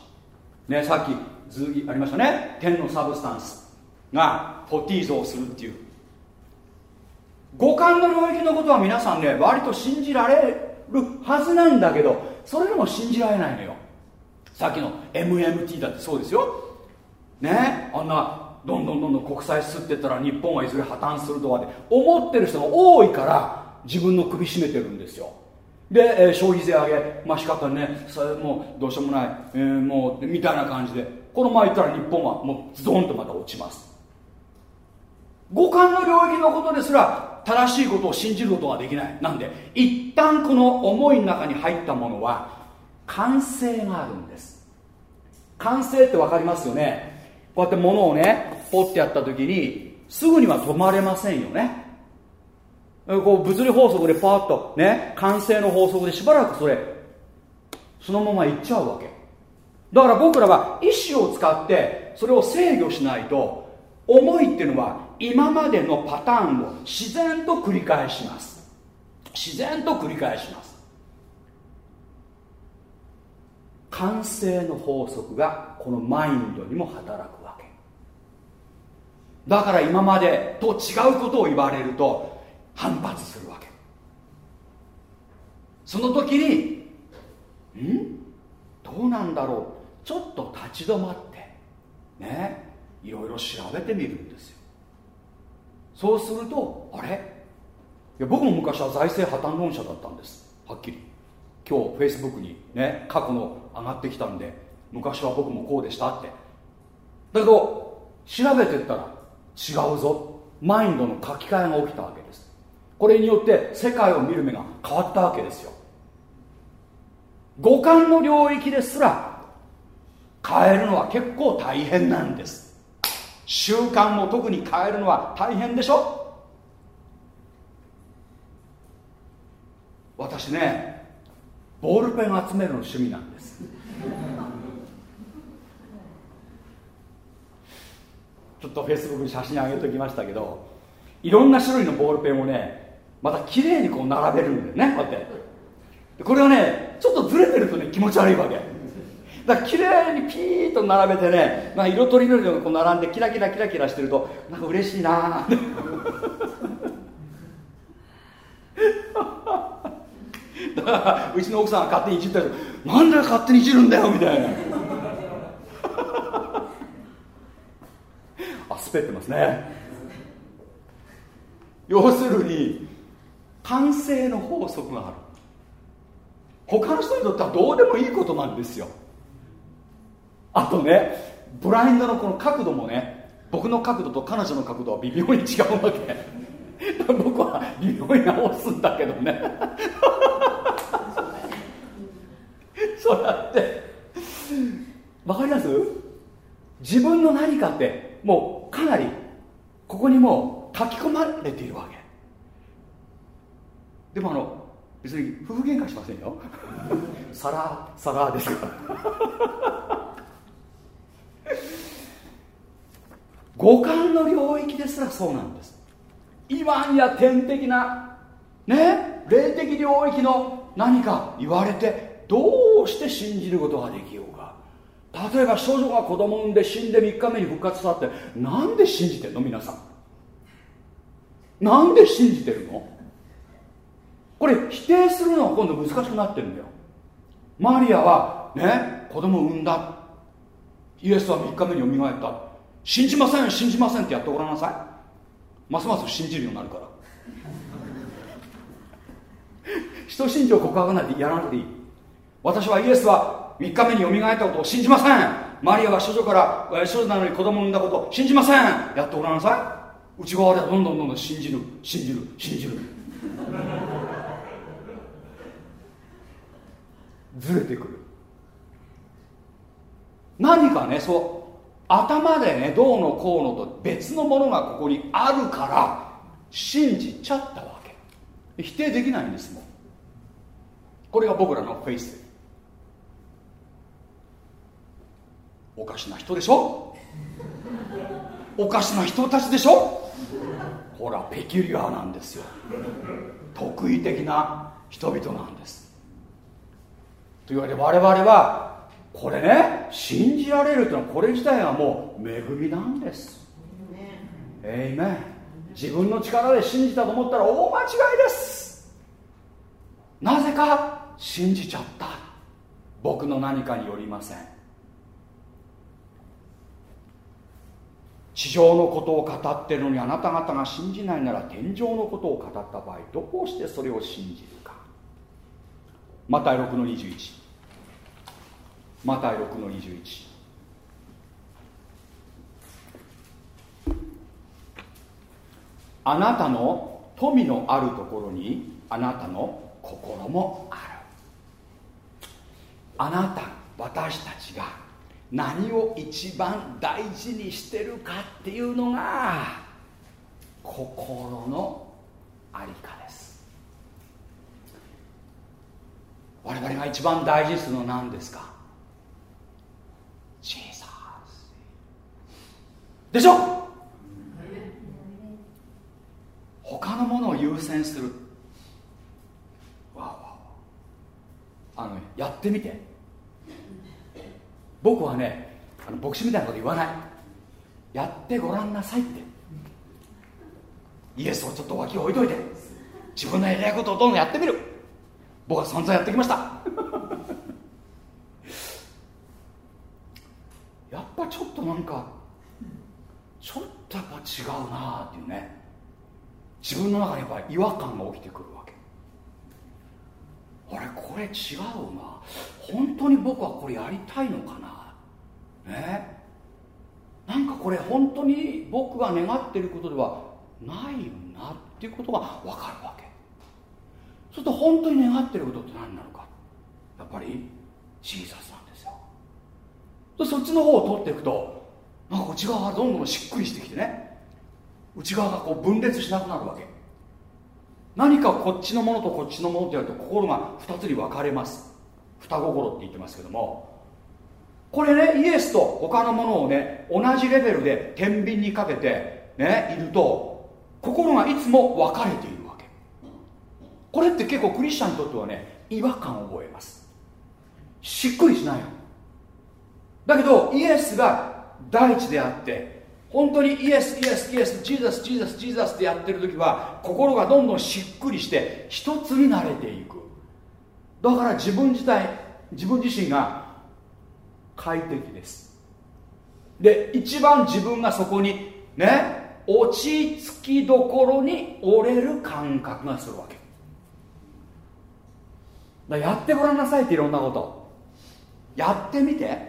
ねさっき図ありましたね。天のサブスタンスがフォティーゾをするっていう。五感の領域のことは皆さんね割と信じられるはずなんだけどそれでも信じられないのよ。さっきの MMT だってそうですよ。ね？あんなどんどんどんどん国債吸ってったら日本はいずれ破綻するとはで思ってる人が多いから自分の首絞めてるんですよ。で、えー、消費税上げまあ仕方ねそれもうどうしようもない、えー、もうみたいな感じで。このままいったら日本はもうズドンとまた落ちます。五感の領域のことですら正しいことを信じることができない。なんで一旦この思いの中に入ったものは完成があるんです。完成って分かりますよね。こうやって物をねポッてやった時にすぐには止まれませんよね。こう物理法則でパーッとね完成の法則でしばらくそれそのままいっちゃうわけ。だから僕らは意志を使ってそれを制御しないと思いっていうのは今までのパターンを自然と繰り返します。自然と繰り返します。完成の法則がこのマインドにも働くわけ。だから今までと違うことを言われると反発するわけ。その時にん？どうなんだろう？ちょっと立ち止まってね。いろいろ調べてみるんですよ。そうするとあれ？いや僕も昔は財政破綻論者だったんです。はっきり。今日フェイスブックにね過去の上がってきたんで昔は僕もこうでしたって。だけど調べてったら違うぞ。マインドの書き換えが起きたわけです。これによって世界を見る目が変わったわけですよ。五感の領域ですら変えるのは結構大変なんです。習慣も特に変えるのは大変でしょ？私ねボールペン集めるの趣味なんです。ちょっとフェイスブックに写真上げておきましたけどいろんな種類のボールペンをねまた綺麗にこう並べるんだよねこうやって。これはねちょっとずれてるとね気持ち悪いわけ。だから綺麗にピーッと並べてねなんか色とりどりのこう並んでキラキラキラキラしてるとなんか嬉しいな。だからうちの奥さんが勝手にいじったらなんで勝手にいじるんだよみたいな。あ滑ってますね。要するに完成の法則がある。他の人にとってはどうでもいいことなんですよ。あとねブラインドのこの角度もね僕の角度と彼女の角度は微妙に違うわけ。僕は微妙に直すんだけどね。そうやって。わかります？自分の何かってもうかなりここにもう書き込まれているわけ。でもあの別に夫婦喧嘩しませんよ。サラサラですから。五感の領域ですらそうなんです。今や天的なね霊的領域の何か言われてどうして信じることができようか。例えば少女が子供産んで死んで3日目に復活したってなんで信じてんの？皆さん。なんで信じてるの？これ否定するのは今度難しくなってるんだよ。マリアはね子供産んだイエスは3日目によみがえった。信じません信じませんってやってごらんなさい。ますます信じるようになるから。人信条告白なんてやらなくていい。私はイエスは3日目によみがえったことを信じません。マリアは処女から処女なのに子供を産んだことを信じません。やってごらんなさい。内側でどんどんどんどん信じる。信じる。信じる。ずれてくる。何かねそう頭でねどうのこうのと別のものがここにあるから信じちゃったわけ。否定できないんですもん。これが僕らのフェイス。おかしな人でしょ？おかしな人たちでしょ？ほらペキュリアなんですよ。特異的な人々なんです。というわけで我々はこれね信じられるというのはこれ自体がもう恵みなんです。えいめ自分の力で信じたと思ったら大間違いです。なぜか信じちゃった。僕の何かによりません。地上のことを語ってるのにあなた方が信じないなら天上のことを語った場合どうしてそれを信じるか。マタイ6の21マタイ6の21あなたの富のあるところにあなたの心もある。あなた私たちが何を一番大事にしてるかっていうのが心のありかです。我々が一番大事にするのは何ですか？ジーザスでしょ？他のものを優先する。わあわあ。のやってみて。僕はねあの牧師みたいなこと言わない。やってごらんなさいって。イエスをちょっと脇を置いといて。自分のやりたいことをどんどんやってみる。僕は散々やってきました。やっぱちょっとなんかちょっとやっぱ違うなっていうね。自分の中にやっぱ違和感が起きてくるわけ。あれこれ違うな。本当に僕はこれやりたいのかな。ね。なんかこれ本当に僕が願ってることではないよなっていうことが分かるわけ。そうすると本当に願ってることって何なのか。やっぱりジーザスなん。でそっちの方を取っていくとなんか内側がどんどんしっくりしてきてね。内側がこう分裂しなくなるわけ。何かこっちのものとこっちのものってやると心が2つに分かれます。双心って言ってますけども。これねイエスと他のものをね同じレベルで天秤にかけてねいると心がいつも分かれているわけ。これって結構クリスチャンにとってはね違和感を覚えます。しっくりしないの。だけどイエスが第一であって本当にイエスイエスイエス Jesus Jesus Jesus ってやってる時は心がどんどんしっくりして一つになれていく。だから自分自体自分自身が快適です。で一番自分がそこにね落ち着きどころに折れる感覚がするわけ。だやってごらんなさいっていろんなこと。やってみて。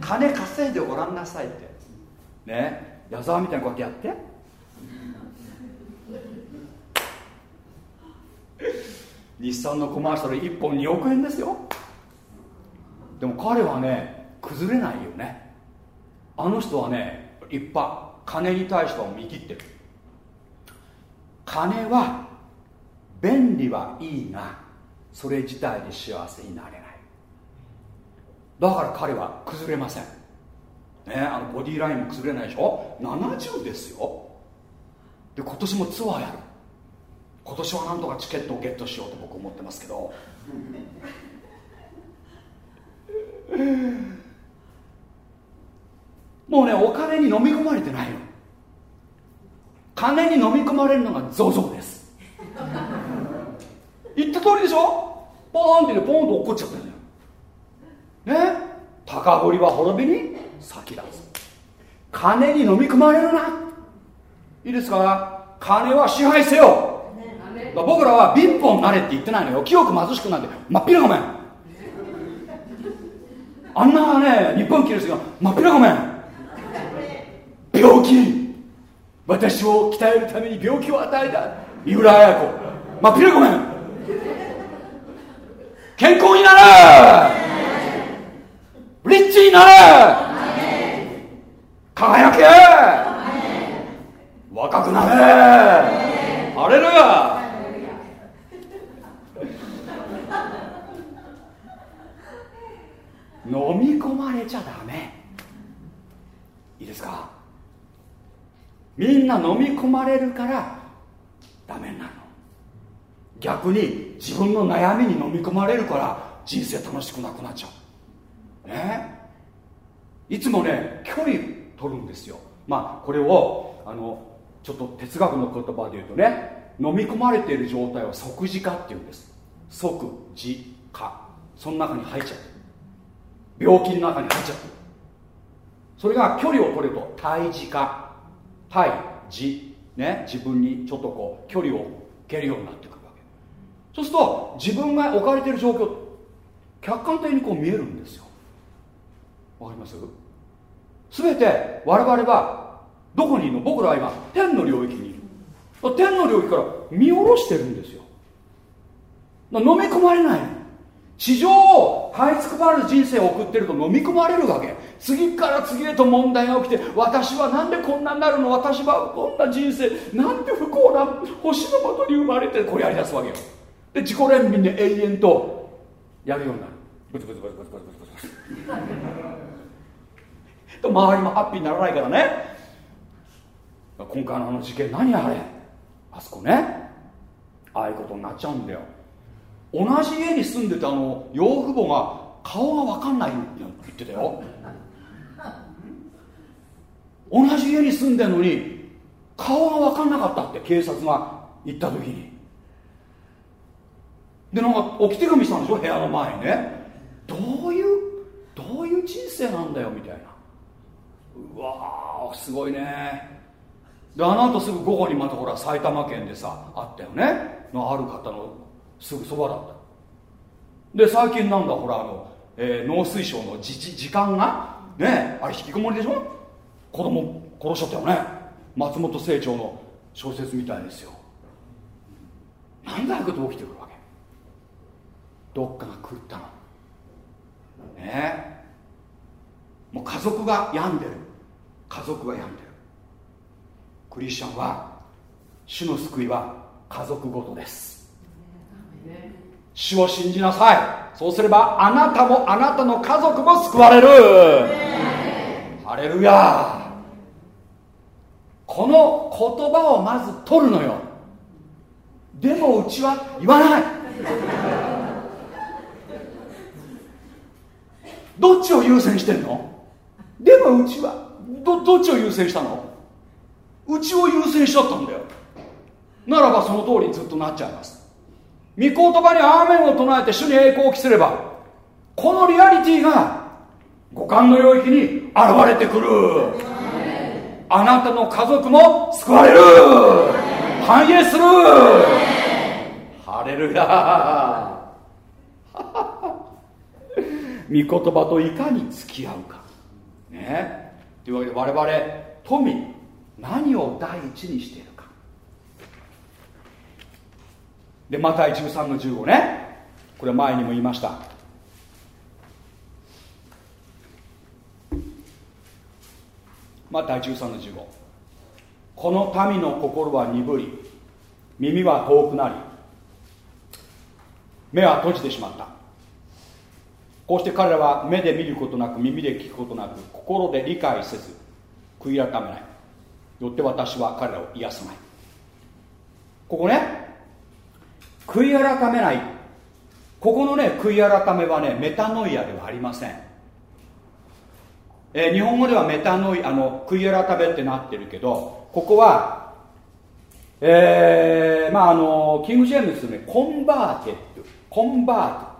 金稼いでごらんなさいって。ね。矢沢みたいにこうやってやって。日産のコマーシャル1本2億円ですよ。でも彼はね崩れないよね。あの人はね立派。金に対しては見切ってる。金は便利はいいがそれ自体で幸せになれない。だから彼は崩れません。ねあのボディラインも崩れないでしょ？70ですよ。で今年もツアーやる。今年はなんとかチケットをゲットしようと僕思ってますけど。もうねお金に飲み込まれてないの。金に飲み込まれるのが ZOZO です。言った通りでしょ？ポーンってねポーンと落っこっちゃったんだよ。ね。高堀は滅びに先立つ。金に飲み込まれるな。いいですか？金は支配せよ。僕らは貧乏になれって言ってないのよ。清く貧しくなんて真っ平ごめんあんなね日本キリストが真っ平ごめん病気。私を鍛えるために病気を与えた。三浦綾子。真っ平ごめん健康になれリッチになれ！輝け！若くなれ！ハレルヤ！飲み込まれちゃダメ。いいですか？みんな飲み込まれるからダメになるの。逆に自分の悩みに飲み込まれるから人生楽しくなくなっちゃう。ね。いつもね距離取るんですよ。まあこれをあのちょっと哲学の言葉で言うとね飲み込まれている状態は即時化っていうんです。即時化。その中に入っちゃう病気の中に入っちゃってる。それが距離を取ると対峙化。対峙ね。自分にちょっとこう距離を置けるようになってくるわけ。そうすると自分が置かれている状況客観的にこう見えるんですよ。わかります？全て我々はどこにいるの？僕らは今天の領域にいる。天の領域から見下ろしてるんですよ。飲み込まれない地上を這いつくばる人生を送ってると飲み込まれるわけ。次から次へと問題が起きて私はなんでこんなになるの？私はこんな人生なんて不幸な星のもとに生まれてこうやりだすわけよ。で自己憐憫で永遠とやるようになる。ブツブツブツブツブツブツブツと周りもハッピーにならないからね。今回のあの事件何あれ？あそこね。ああいうことになっちゃうんだよ。同じ家に住んでたあの養父母が顔が分かんないって言ってたよ。同じ家に住んでるのに顔が分かんなかったって警察が行った時に。でなんか置き手紙したんでしょ？部屋の前にね。どういうどういう人生なんだよみたいな。うわーすごいね。であの後すぐ午後にまたほら埼玉県でさあったよね。のある方のすぐそばだった。で最近なんだほらあの、えー農水省の時時間がねあれ引きこもりでしょ？子供殺しちゃったよね。松本清張の小説みたいですよ。なんでああいうこと起きてくるわけ？どっかが狂ったの。ね。もう家族が病んでる。家族が病んでる。クリスチャンは主の救いは家族ごとです。主を信じなさい。そうすればあなたもあなたの家族も救われる。ハレルヤこの言葉をまず取るのよ。でもうちは言わない。どっちを優先してんの？でもうちは。どどっちを優先したの？うちを優先しちゃったんだよ。ならばその通りずっとなっちゃいます。御言葉にアーメンを唱えて主に栄光を期すればこのリアリティが五感の領域に現れてくる。あなたの家族も救われる。繁栄する。ハレルヤ。御言葉といかに付き合うか。ね。というわけで我々富何を第一にしているか。でマタイ13の15ね。これ前にも言いました。マタイ13の15この民の心は鈍り耳は遠くなり目は閉じてしまった。こうして彼らは目で見ることなく耳で聞くことなく心で理解せず悔い改めない。よって私は彼らを癒さない。ここね悔い改めない。ここのね悔い改めはねμετάνοια ではありません、えー日本語ではメタノイあの悔い改めってなってるけどここはえー、まああのキング・ジェームズのね converted。convert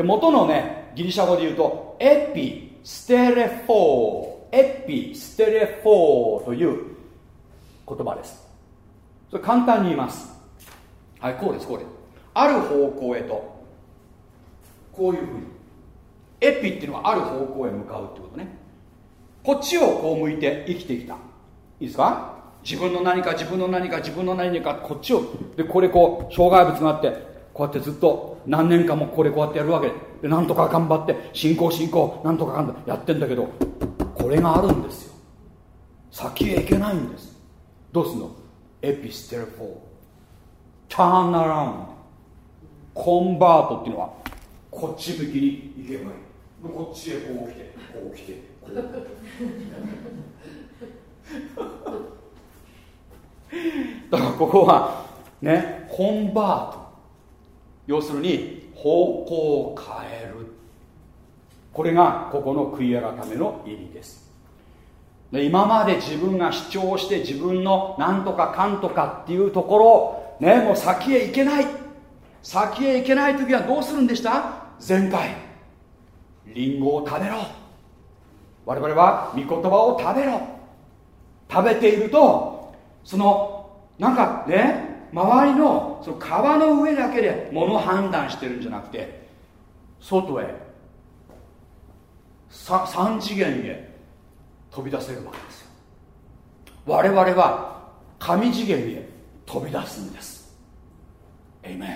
で元のねギリシャ語で言うとἐπιστρέφω ἐπιστρέφω という言葉です。それ簡単に言います。はいこうですこうです。ある方向へと。こういうふうに。エピっていうのはある方向へ向かうってことね。こっちをこう向いて生きてきた。いいですか？自分の何か自分の何か自分の何かこっちを。でこれこう障害物があってこうやってずっと何年間もこれこうやってやるわけ。でなんとか頑張って進行進行なんとかかんだやってんだけどこれがあるんですよ。先へ行けないんです。どうすんの？エピステルフォー。ターンアラウンド。コンバートっていうのはこっち向きに行けばいい。こっちへこう来てこう来てこうだからここはねコンバート。要するに方向を変える。これがここの悔い改めの意味です。で今まで自分が主張して自分のなんとかかんとかっていうところねもう先へ行けない。先へ行けない時はどうするんでした？前回リンゴを食べろ。我々は御言葉を食べろ。食べているとそのなんかね周りのその皮の上だけで物判断してるんじゃなくて外へ三次元へ飛び出せるわけですよ。我々は神次元へ飛び出すんです。エイメン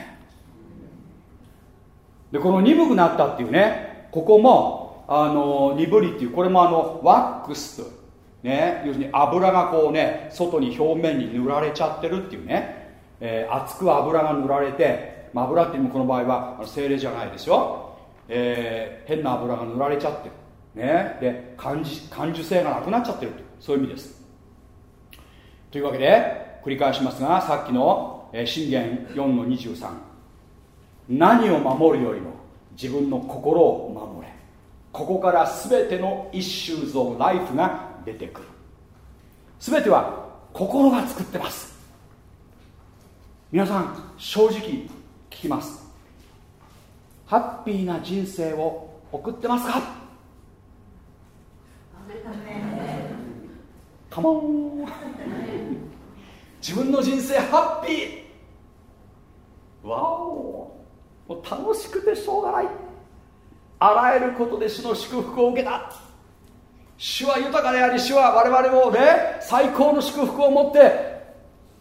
でこの鈍くなったっていうねここもあの鈍りっていうこれもあのワックスとね要するに油がこうね外に表面に塗られちゃってるっていうね、えー熱く油が塗られて、まあ、油っていうのもこの場合は精霊じゃないですよ、えー変な油が塗られちゃってる。ね。で感じ感受性がなくなっちゃってるそういう意味です。というわけで繰り返しますがさっきのえー信玄4の23何を守るよりも自分の心を守れ。ここから全てのイシューズ・オブ・ライフが出てくる。全ては心が作ってます。皆さん正直聞きます。ハッピーな人生を送ってますか？カモン自分の人生ハッピー。わおもう楽しくてしょうがない。あらゆることで主の祝福を受けた。主は豊かであり主は我々をね最高の祝福を持って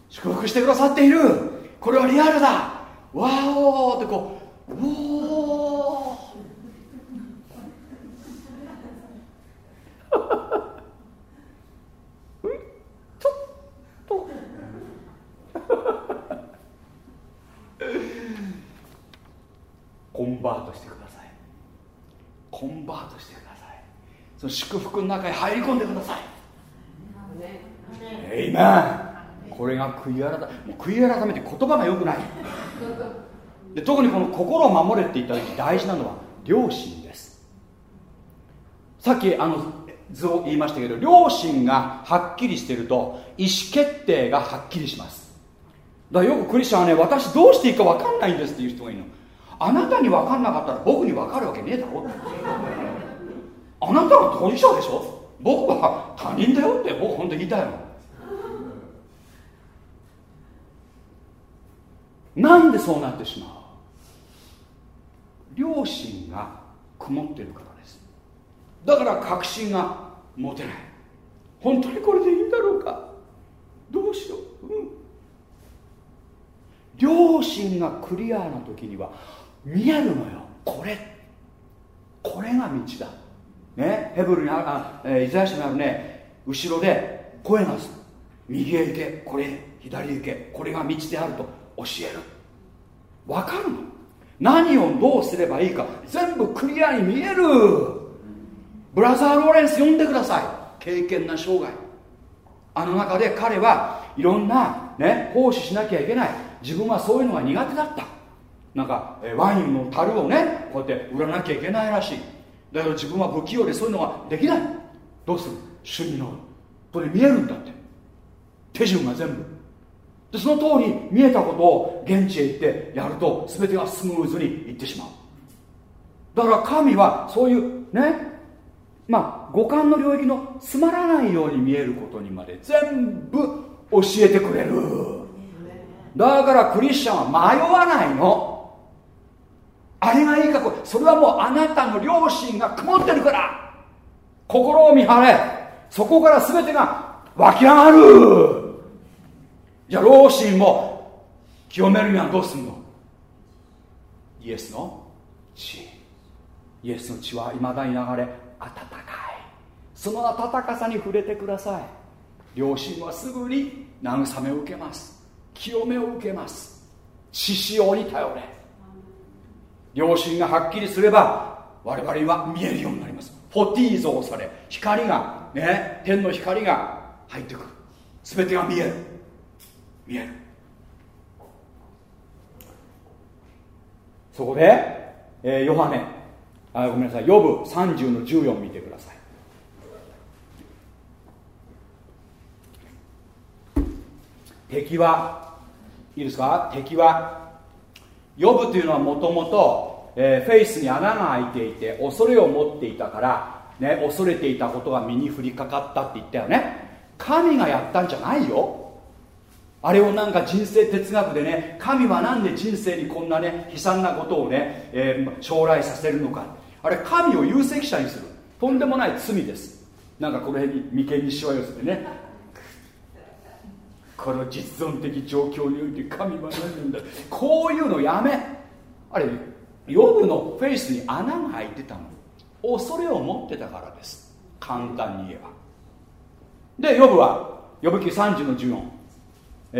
祝福してくださっている。これはリアルだ。わおってこううおー。コンバートしてくださいコンバートしてくださいその祝福の中に入り込んでくださいエイメンこれが悔い改め悔い改めて言葉がよくない。で特にこの心を守れって言った時大事なのは良心です。さっきあの図を言いましたけど良心がはっきりしてると意思決定がはっきりします。だからよくクリスチャンはね私どうしていいか分かんないんですっていう人がいるの。あなたに分かんなかったら僕に分かるわけねえだろ。あなたが当事者でしょ。僕は他人だよって僕本当に言いたいの。なんでそうなってしまう？良心が曇ってるからです。だから確信が持てない。本当にこれでいいんだろうか？どうしよう、うん、良心がクリアな時には見えるのよ。これ。これが道だ。ね？ヘブルにああ、えイザヤ書にあるね。後ろで声がする。右へ行け。これ。左へ行け。これが道であると。教える。わかるの？何をどうすればいいか全部クリアに見える。ブラザー・ローレンス読んでください。経験な生涯。あの中で彼はいろんなね奉仕しなきゃいけない。自分はそういうのが苦手だった。なんかワインの樽をねこうやって売らなきゃいけないらしい。だけど自分は不器用でそういうのができない。どうする？主に乗る。これ見えるんだって。手順が全部。でその通り見えたことを現地へ行ってやると全てがスムーズにいってしまう。だから神はそういうねまあ五感の領域のつまらないように見えることにまで全部教えてくれる。だからクリスチャンは迷わないの。あれがいいかそれはもうあなたの良心が曇ってるから。心を見張れ。そこから全てが湧き上がる。じゃあ良心を清めるにはどうすんの？イエスの血。イエスの血はいまだに流れ温かい。その温かさに触れてください。良心はすぐに慰めを受けます。清めを受けます。血潮に頼れ。良心がはっきりすれば我々は見えるようになります。フォティーゾーされ。光がね天の光が入ってくる。全てが見える。見える。そこで、えーヨハネ。あごめんなさい。ヨブ30の14見てください。敵はいいですか？敵はヨブというのはもともとフェイスに穴が開いていて恐れを持っていたから、ね、恐れていたことが身に降りかかったって言ったよね。神がやったんじゃないよ。あれをなんか人生哲学でね神はなんで人生にこんなね悲惨なことをね、えー将来させるのか。あれ神を有責者にする。とんでもない罪です。なんかこの辺に眉間にしわ寄せてね。この実存的状況において神は何なんだ。こういうのやめ。あれヨブのフェイスに穴が開いてたの。恐れを持ってたからです。簡単に言えば。でヨブはヨブ記30の14、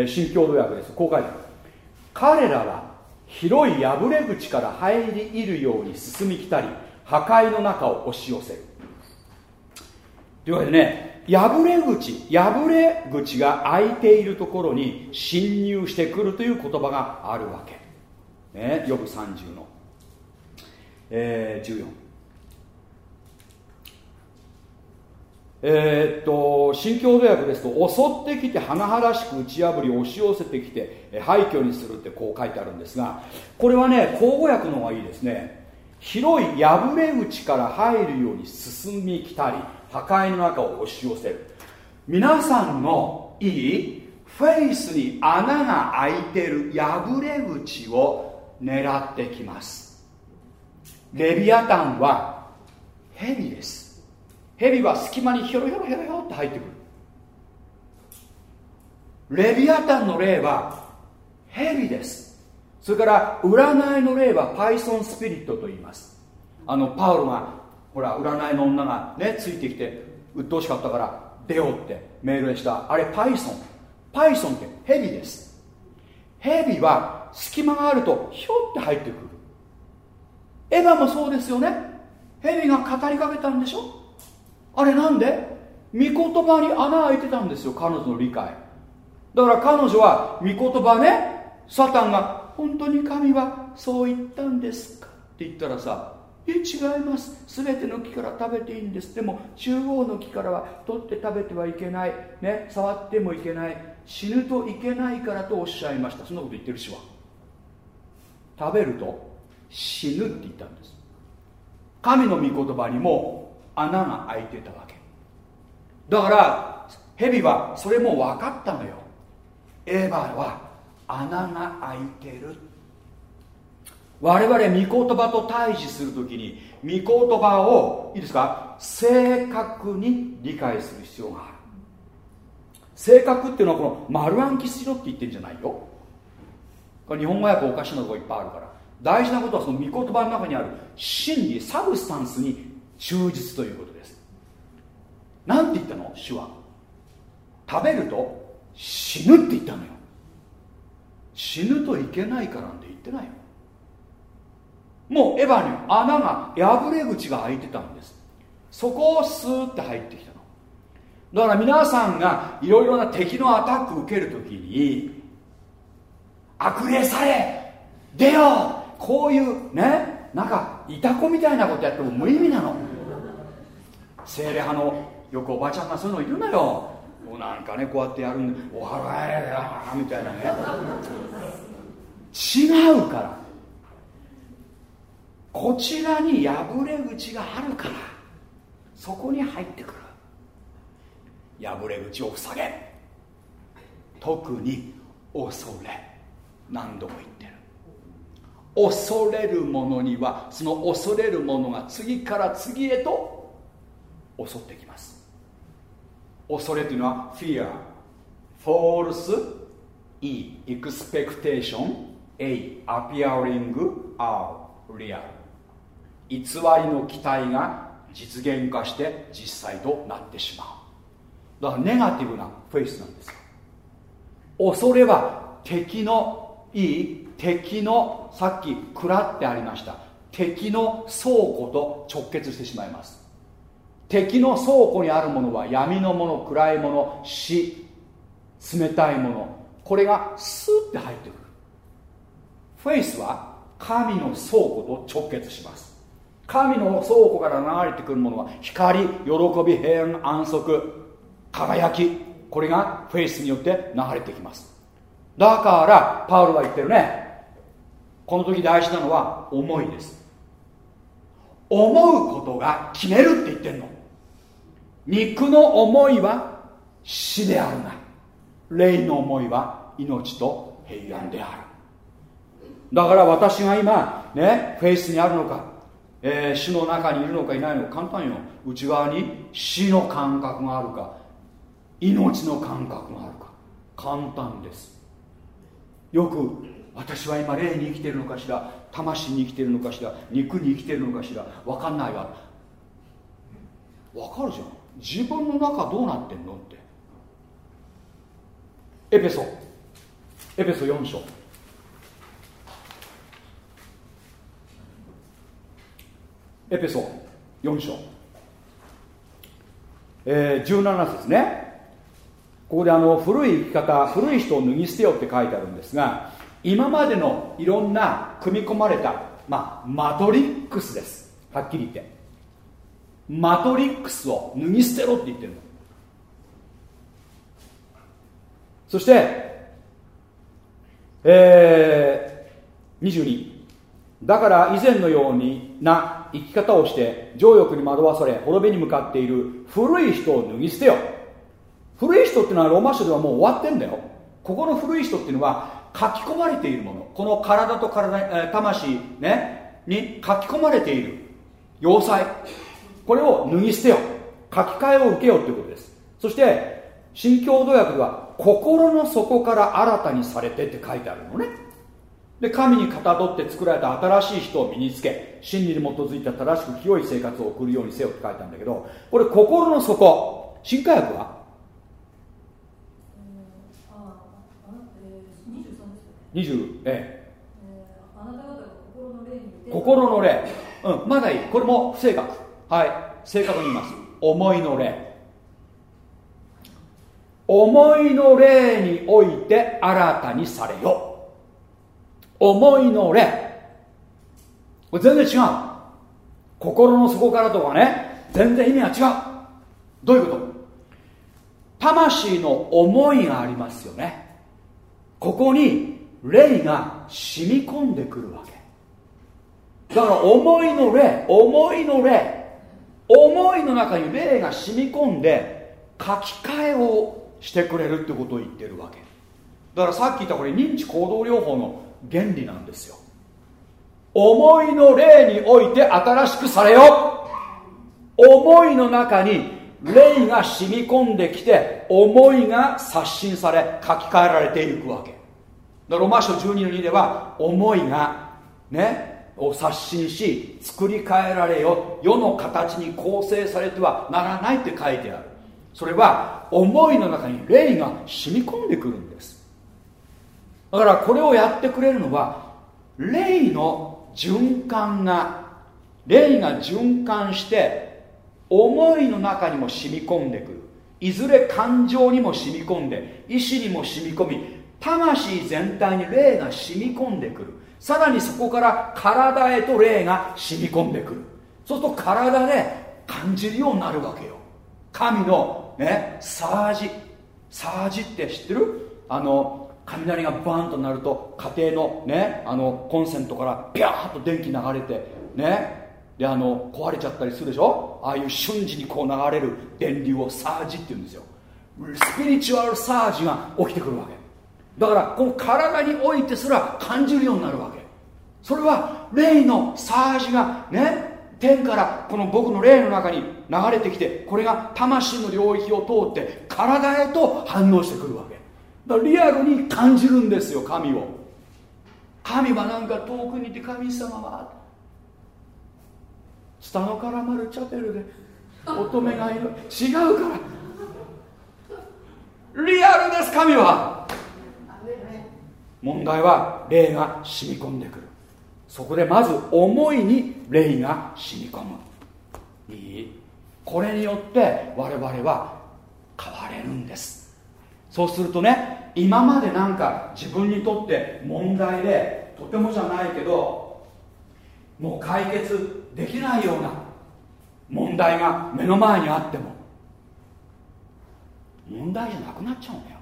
新共同訳です。こう書いてある。彼らは広い破れ口から入り入るように進み来たり破壊の中を押し寄せる。というわけでね破れ口破れ口が開いているところに侵入してくるという言葉があるわけ。ねヨブ30の、えー14えーっと新共同訳ですと襲ってきて甚だしく打ち破り押し寄せてきて廃墟にするってこう書いてあるんですがこれはね口語訳の方がいいですね広い破れ口から入るように進み来たり破壊の中を押し寄せる皆さんのいいフェイスに穴が開いてる破れ口を狙ってきます。レビアタンは蛇です。蛇は隙間にヒョロヒョロヒョロヒョロって入ってくる。レビアタンの霊は蛇です。それから占いの霊はパイソンスピリットと言います。あのパウロがほら占いの女がねついてきて鬱陶しかったから出ようってメールした。あれパイソン。パイソンって蛇です。蛇は隙間があるとひょって入ってくる。エヴァもそうですよね。蛇が語りかけたんでしょ。あれなんで？御言葉に穴開いてたんですよ彼女の理解。だから彼女は御言葉ねサタンが本当に神はそう言ったんですか？って言ったらさい違います。全ての木から食べていいんです。でも中央の木からは取って食べてはいけない。ね触ってもいけない。死ぬといけないからとおっしゃいました。そんなこと言ってるしは。食べると死ぬって言ったんです。神の御言葉にも穴が開いてたわけ。だから蛇はそれも分かったのよ。エヴァは穴が開いてる。我々御言葉と対峙するときに御言葉をいいですか？正確に理解する必要がある。正確っていうのはこの丸暗記しろって言ってるんじゃないよ。これ日本語訳おかしなとこいっぱいあるから。大事なことはその御言葉の中にある真理サブスタンスに忠実ということです。なんて言ったの？主は。食べると死ぬって言ったのよ。死ぬといけないからなんて言ってないよ。もうエヴァに穴が破れ口が開いてたんです。そこをスーッて入ってきたの。だから皆さんがいろいろな敵のアタック受けるときに悪霊され出よう。こういうねなんかいたこみたいなことやっても無意味なの。精霊派のよくおばちゃんがそういうのいるのよ。もうなんかねこうやってやるんでおはらえやみたいなね。違うから。こちらに破れ口があるからそこに入ってくる。破れ口を塞げ。特に恐れ。何度も言ってる。恐れる者にはその恐れる者が次から次へと襲ってきます。恐れというのは fear false e expectation a appearing are real 偽りの期待が実現化して実際となってしまう。だからネガティブなフェイスなんですよ。恐れは敵のいい敵のさっき「蔵」ってありました。敵の倉庫と直結してしまいます。敵の倉庫にあるものは闇のもの暗いもの死冷たいもの。これがスッて入ってくる。フェイスは神の倉庫と直結します。神の倉庫から流れてくるものは光喜び平安安息輝き。これがフェイスによって流れてきます。だからパウロは言ってるね。この時大事なのは思いです。思うことが決めるって言ってんの。肉の思いは死であるが霊の思いは命と平安である。だから私が今ねフェイスにあるのか、えー、死の中にいるのかいないのか簡単よ。内側に死の感覚があるか命の感覚があるか。簡単です。よく私は今霊に生きてるのかしら？魂に生きてるのかしら？肉に生きてるのかしら？分かんないわ。わかるじゃん。自分の中どうなってんのって。エペソ。エペソ4章。エペソ4章、えー、17節ですね。ここであの古い生き方古い人を脱ぎ捨てよって書いてあるんですが今までのいろんな組み込まれた、まあ、マトリックスです。はっきり言って。マトリックスを脱ぎ捨てろって言ってるの。そしてえー、22だから以前のようにな生き方をして情欲に惑わされ滅びに向かっている古い人を脱ぎ捨てよ。古い人っていうのはローマ書ではもう終わってんだよ。ここの古い人っていうのは書き込まれているもの。この体と体、え、魂ねに書き込まれている。要塞。これを脱ぎ捨てよ書き換えを受けようということです。そして新共同訳では心の底から新たにされてって書いてあるのね。で神にかたどって作られた新しい人を身につけ真理に基づいた正しく清い生活を送るようにせよって書いてあるんだけどこれ心の底新科学は20ええ。心の霊うんまだいい。これも不正確はい。正確に言います。思いの霊。思いの霊において新たにされよ思いの霊。これ全然違う。心の底からとかね。全然意味が違う。どういうこと？魂の思いがありますよね。ここに霊が染み込んでくるわけ。だから思いの霊思いの霊思いの中に霊が染み込んで書き換えをしてくれるってことを言ってるわけ。だからさっき言ったこれ認知行動療法の原理なんですよ。思いの霊において新しくされよ。思いの中に霊が染み込んできて思いが刷新され書き換えられていくわけ。ロマ書12の2では思いがねを刷新し作り変えられよ世の形に構成されてはならないって書いてある。それは思いの中に霊が染み込んでくるんです。だからこれをやってくれるのは霊の循環が霊が循環して思いの中にも染み込んでくる。いずれ感情にも染み込んで意志にも染み込み魂全体に霊が染み込んでくる。さらにそこから体へと霊が染み込んでくる。そうすると体で感じるようになるわけよ。神のねサージサージって知ってる？あの雷がバーンとなると家庭のねあのコンセントからピャーッと電気流れてね。であの壊れちゃったりするでしょ？ああいう瞬時にこう流れる電流をサージって言うんですよ。スピリチュアルサージが起きてくるわけ。だからこの体においてすら感じるようになるわけ。それは霊のサージがね天からこの僕の霊の中に流れてきてこれが魂の領域を通って体へと反応してくるわけ。だからリアルに感じるんですよ神を。神はなんか遠くにいて神様は。スタノカラマルチャペルで乙女がいる。違うから。リアルです神は。問題は霊が染み込んでくる。そこでまず思いに霊が染み込む。いい。これによって我々は変われるんです。そうするとね今までなんか自分にとって問題でとてもじゃないけどもう解決できないような問題が目の前にあっても問題じゃなくなっちゃうんだよ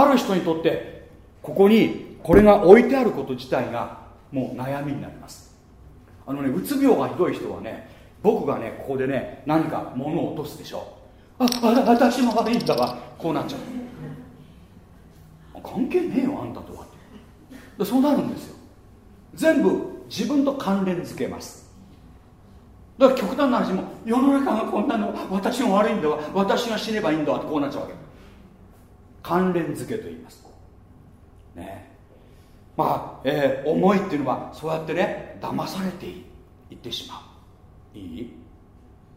ある人にとってここにこれが置いてあること自体がもう悩みになります。あのねうつ病がひどい人はね僕がねここでね何か物を落とすでしょああ私も悪いんだわ。こうなっちゃう。関係ねえよあんたとはって。そうなるんですよ。全部自分と関連づけます。だから極端な話も世の中がこんなの私が悪いんだわ私が死ねばいいんだわってこうなっちゃうわけ。関連付けと言います。ね。まあ、えー、思いっていうのはそうやってね騙されていってしまう。いい？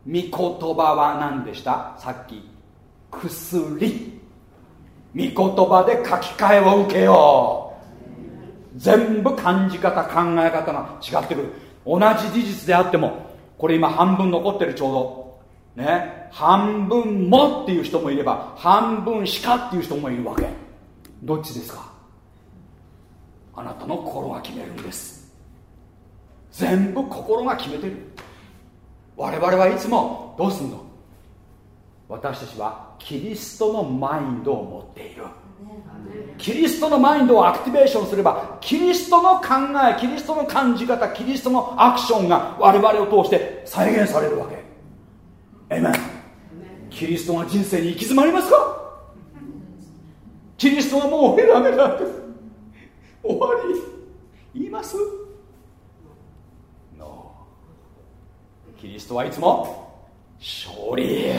御言葉は何でした？さっき。薬。御言葉で書き換えを受けよう。全部感じ方考え方が違ってくる。同じ事実であってもこれ今半分残ってるちょうど。ね。半分もっていう人もいれば半分しかっていう人もいるわけ。どっちですか？あなたの心が決めるんです。全部心が決めてる。我々はいつもどうすんの？私たちはキリストのマインドを持っている。キリストのマインドをアクティベーションすればキリストの考えキリストの感じ方キリストのアクションが我々を通して再現されるわけ。エメンキリストが人生に行き詰まりますか？キリストはもうダメだって終わり。言います？キリストはいつも勝利。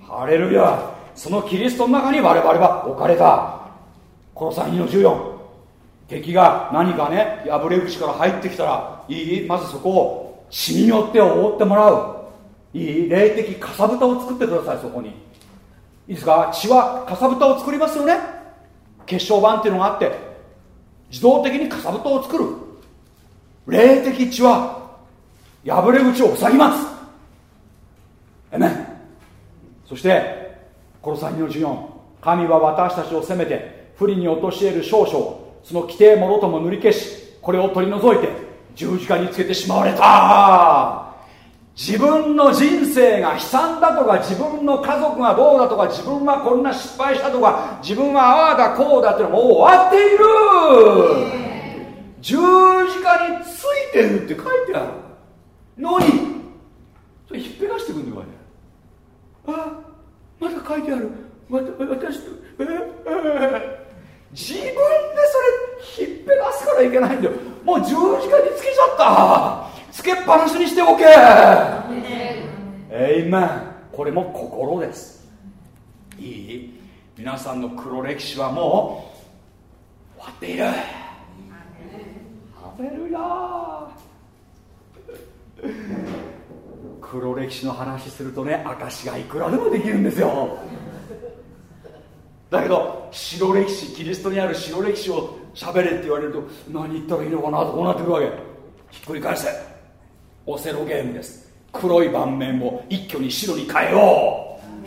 ハレルヤ。そのキリストの中に我々は置かれた。この3の14敵が何かね破れ口から入ってきたらいい？まずそこを血によって覆ってもらう。いい霊的かさぶたを作ってくださいそこに。いいですか？血はかさぶたを作りますよね。血小板っていうのがあって自動的にかさぶたを作る。霊的血は破れ口を塞ぎます。えめそしてこの先の14神は私たちを責めて不利に陥る少々その規定もろとも塗り消しこれを取り除いて十字架につけてしまわれた。自分の人生が悲惨だとか自分の家族がどうだとか自分はこんな失敗したとか自分はああだこうだってのはもう終わっている。十字架についてるって書いてあるのにそれひっぺがしてくんだよあれあまだ書いてある。わ私ええ自分でそれひっぺがすからいけないんだよ。もう十字架につけちゃった。つけっぱなしにしておけ。えいめんこれも心です。いい？皆さんの黒歴史はもう終わっている。ハレルヤ黒歴史の話するとね証がいくらでもできるんですよ。だけど白歴史キリストにある白歴史を喋れって言われると何言ったらいいのかなとこうなってくるわけ。ひっくり返せ。オセロゲームです。黒い盤面を一挙に白に変えよう。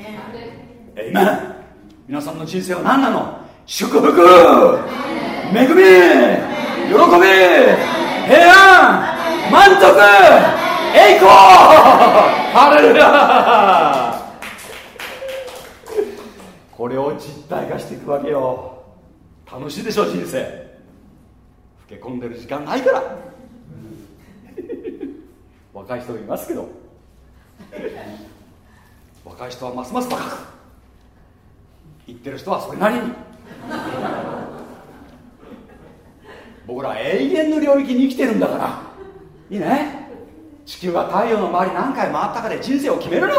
えい皆さんの人生は何なの？祝福。恵み。喜び。平安。満足。栄光。ハレルヤ。これを実体化していくわけよ。楽しいでしょ人生。老け込んでる時間ないから若い人いますけど。若い人はますます高く。言ってる人はそれなりに。僕ら永遠の領域に生きてるんだから。いいね。地球が太陽の周り何回回ったかで人生を決めるの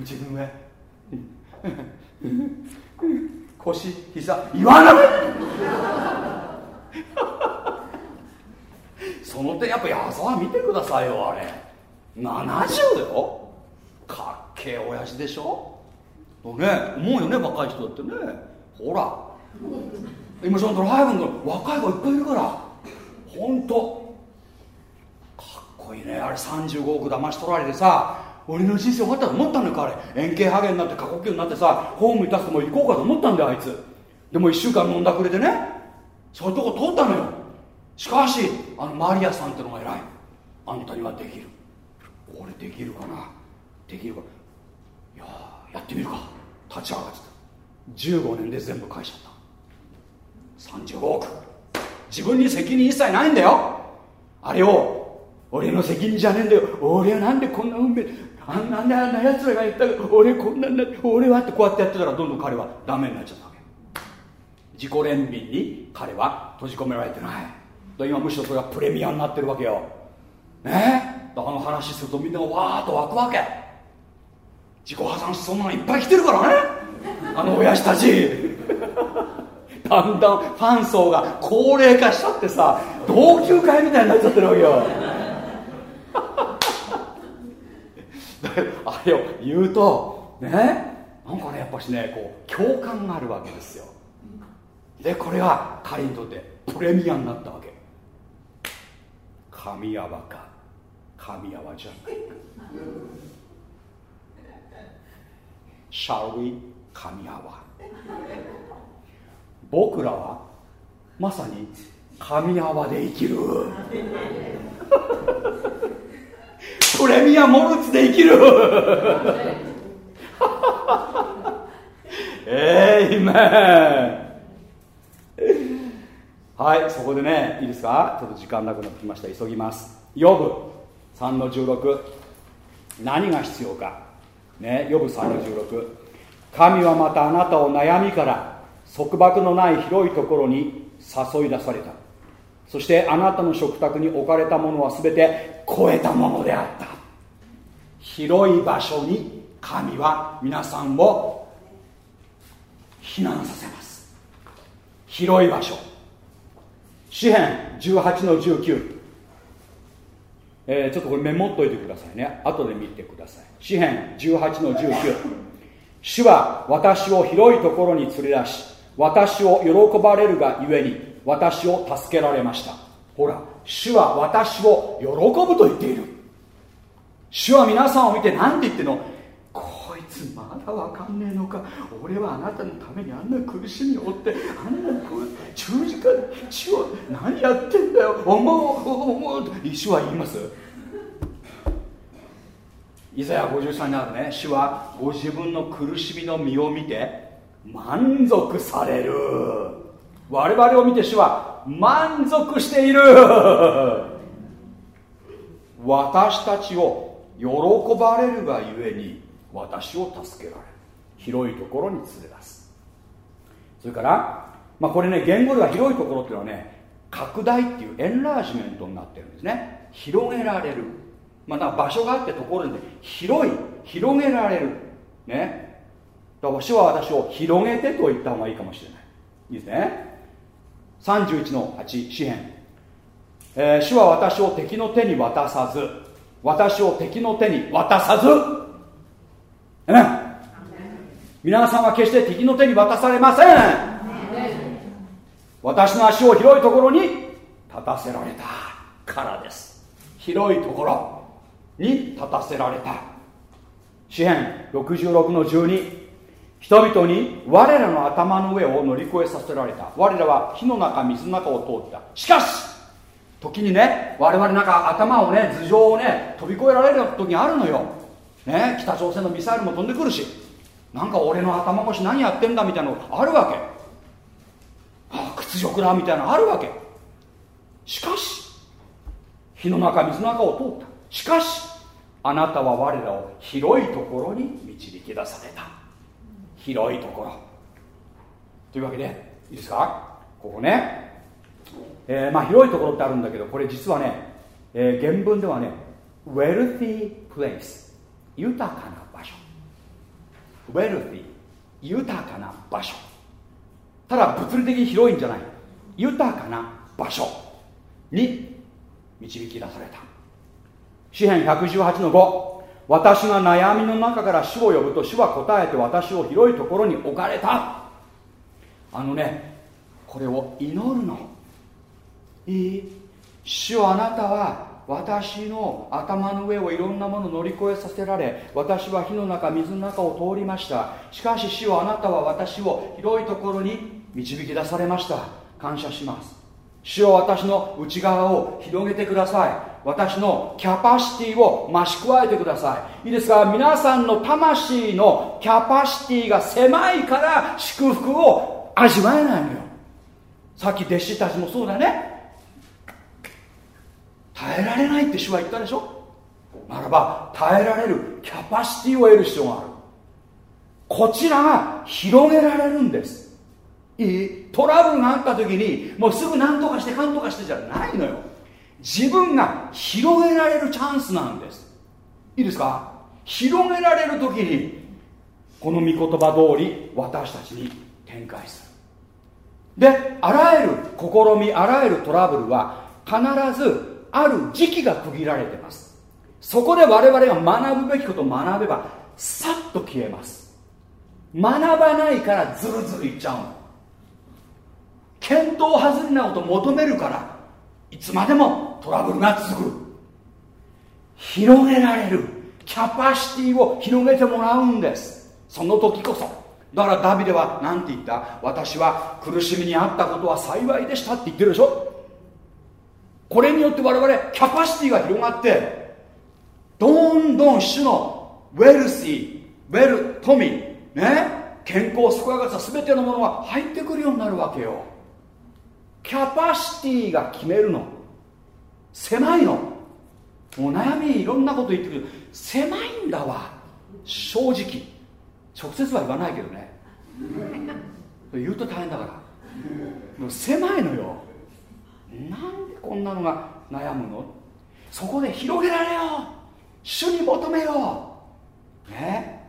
自分上 腰膝言わないその点やっぱ矢沢見てくださいよあれ。70よ。かっけえ親父でしょ。ね思うよね若い人だってね。ほら。今そのドライブの若い子いっぱいいるから。本当かっこいいね。あれ35億騙し取られてさ俺の人生終わったと思ったのかあれ円形ハゲになって過呼吸になってさホームに立つともう行こうかと思ったんだよあいつ。でも1週間飲んだくれてねそういうとこ通ったのよ。しかしあのマリアさんってのが偉い。あんたにはできる。俺できるかな？できるか？いややってみるか。立ち上がってた。15年で全部返しちゃった。35億。自分に責任一切ないんだよ。あれを俺の責任じゃねえんだよ。俺はなんでこんな運命あんなんであんな奴らが言った俺こんなんだ俺はってこうやってやってたらどんどん彼はダメになっちゃったわけ。自己憐憫に彼は閉じ込められてない。今むしろそれがプレミアになってるわけよ。ね？だあの話するとみんながわーっと湧くわけ。自己破産しそうなのいっぱい来てるからね。あの親父たち。だんだんファン層が高齢化しちゃってさ同級会みたいになっちゃってるわけよ。あれを言うとね？なんかねやっぱしねこう共感があるわけですよ。でこれが彼にとってプレミアになったわけ。神山か神山じゃない Shall we? 神山僕らはまさに神山で生きる。プレミアモルツで生きる。えいめはいそこでねいいですか？ちょっと時間なくなってきました。急ぎます。ヨブ3の16何が必要か？ねヨブ3の16神はまたあなたを悩みから束縛のない広いところに誘い出された。そしてあなたの食卓に置かれたものは全て超えたものであった。広い場所に神は皆さんを避難させます。広い場所。詩編18の19えー、ちょっとこれメモっといてくださいね。後で見てください。詩編18の19主は私を広いところに連れ出し私を喜ばれるがゆえに私を助けられました。ほら主は私を喜ぶと言っている。主は皆さんを見て何て言ってんの？まだわかんねえのか。俺はあなたのためにあんな苦しみを負ってあんな十字架で主は何やってんだよ。思う思う主は言います。イザヤ53にあるね。主はご自分の苦しみの身を見て満足される。我々を見て主は満足している。私たちを喜ばれるがゆえに私を助けられる。広いところに連れ出す。それから、まあ、これね言語では広いところっていうのはね拡大っていうエンラージメントになってるんですね。広げられる。また場所があってところで、広い広げられる。ね。だから主は私を広げてと言った方がいいかもしれない。いいですね。31の8詩篇、えー、主は私を敵の手に渡さず私を敵の手に渡さずね皆さんは決して敵の手に渡されません。私の足を広いところに立たせられたからです。広いところに立たせられた。詩篇66の12人々に我らの頭の上を乗り越えさせられた。我らは火の中水の中を通った。しかし時にね我々なんか頭をね頭上をね飛び越えられる時あるのよ、ね、北朝鮮のミサイルも飛んでくるしなんか俺の頭越し何やってんだみたいなのあるわけ。ああ屈辱だみたいなのあるわけ。しかし火の中水の中を通った。しかしあなたは我らを広いところに導き出された。広いところ。というわけでいいですか？ここね、えー、まあ広いところってあるんだけどこれ実はね、えー、原文ではね wealthy place 豊かな場所。Wealthy 豊かな場所。ただ物理的に広いんじゃない。豊かな場所。に導き出された。詩篇118の5私が悩みの中から主を呼ぶと主は答えて私を広いところに置かれた。あのねこれを祈るの。いい主あなたは私の頭の上をいろんなもの乗り越えさせられ私は火の中水の中を通りました。しかし主あなたは私を広いところに導き出されました。感謝します。主を私の内側を広げてください。私のキャパシティを増し加えてください。いいですか？皆さんの魂のキャパシティが狭いから祝福を味わえないのよ。さっき弟子たちもそうだね。耐えられないって主は言ったでしょ？ならば耐えられるキャパシティを得る必要がある。こちらが広げられるんです。いい？トラブルがあった時にもうすぐ何とかしてかんとかしてじゃないのよ。自分が広げられるチャンスなんです。いいですか？広げられる時にこの御言葉通り私たちに展開する。であらゆる試みあらゆるトラブルは必ずある時期が区切られてます。そこで我々が学ぶべきことを学べばさっと消えます。学ばないからずるずるいっちゃうの。見当外れなこと求めるからいつまでもトラブルが続く。広げられる。キャパシティを広げてもらうんです。その時こそ。だからダビデは何て言った？私は苦しみにあったことは幸いでしたって言ってるでしょ。これによって我々キャパシティが広がってどんどん主のウェルシーウェル富ね健康健やかさ全てのものが入ってくるようになるわけよ。キャパシティが決めるの。狭いの。もう悩みいろんなこと言ってくる。狭いんだわ。正直。直接は言わないけどね。言うと大変だから。もう狭いのよ。なんでこんなのが悩むの？そこで広げられよ！う主に求めよう！ね？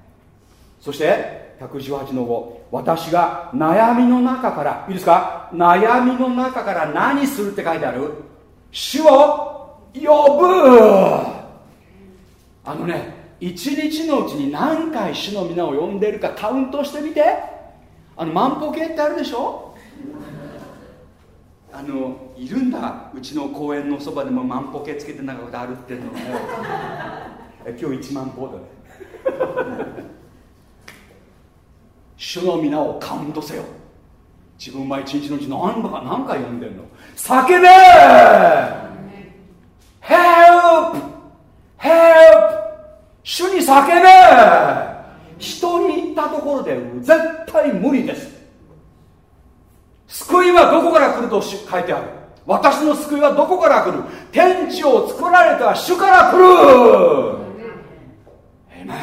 そして118の5私が悩みの中からいいですか？悩みの中から何するって書いてある？主を呼ぶ！あのね一日のうちに何回主の皆を呼んでるかカウントしてみて。あの万歩計ってあるでしょ？あのいるんだ。うちの公園のそばでも万歩計つけてなんか歩ってんのね 今日1万歩だね。主の皆をカウントせよ。自分は一日のうち何か何回呼んでんの。叫べ !Help! Help! 主に叫べ!人に言ったところで絶対無理です救いはどこから来ると書いてある？私の救いはどこから来る？天地を作られた主から来る。えめ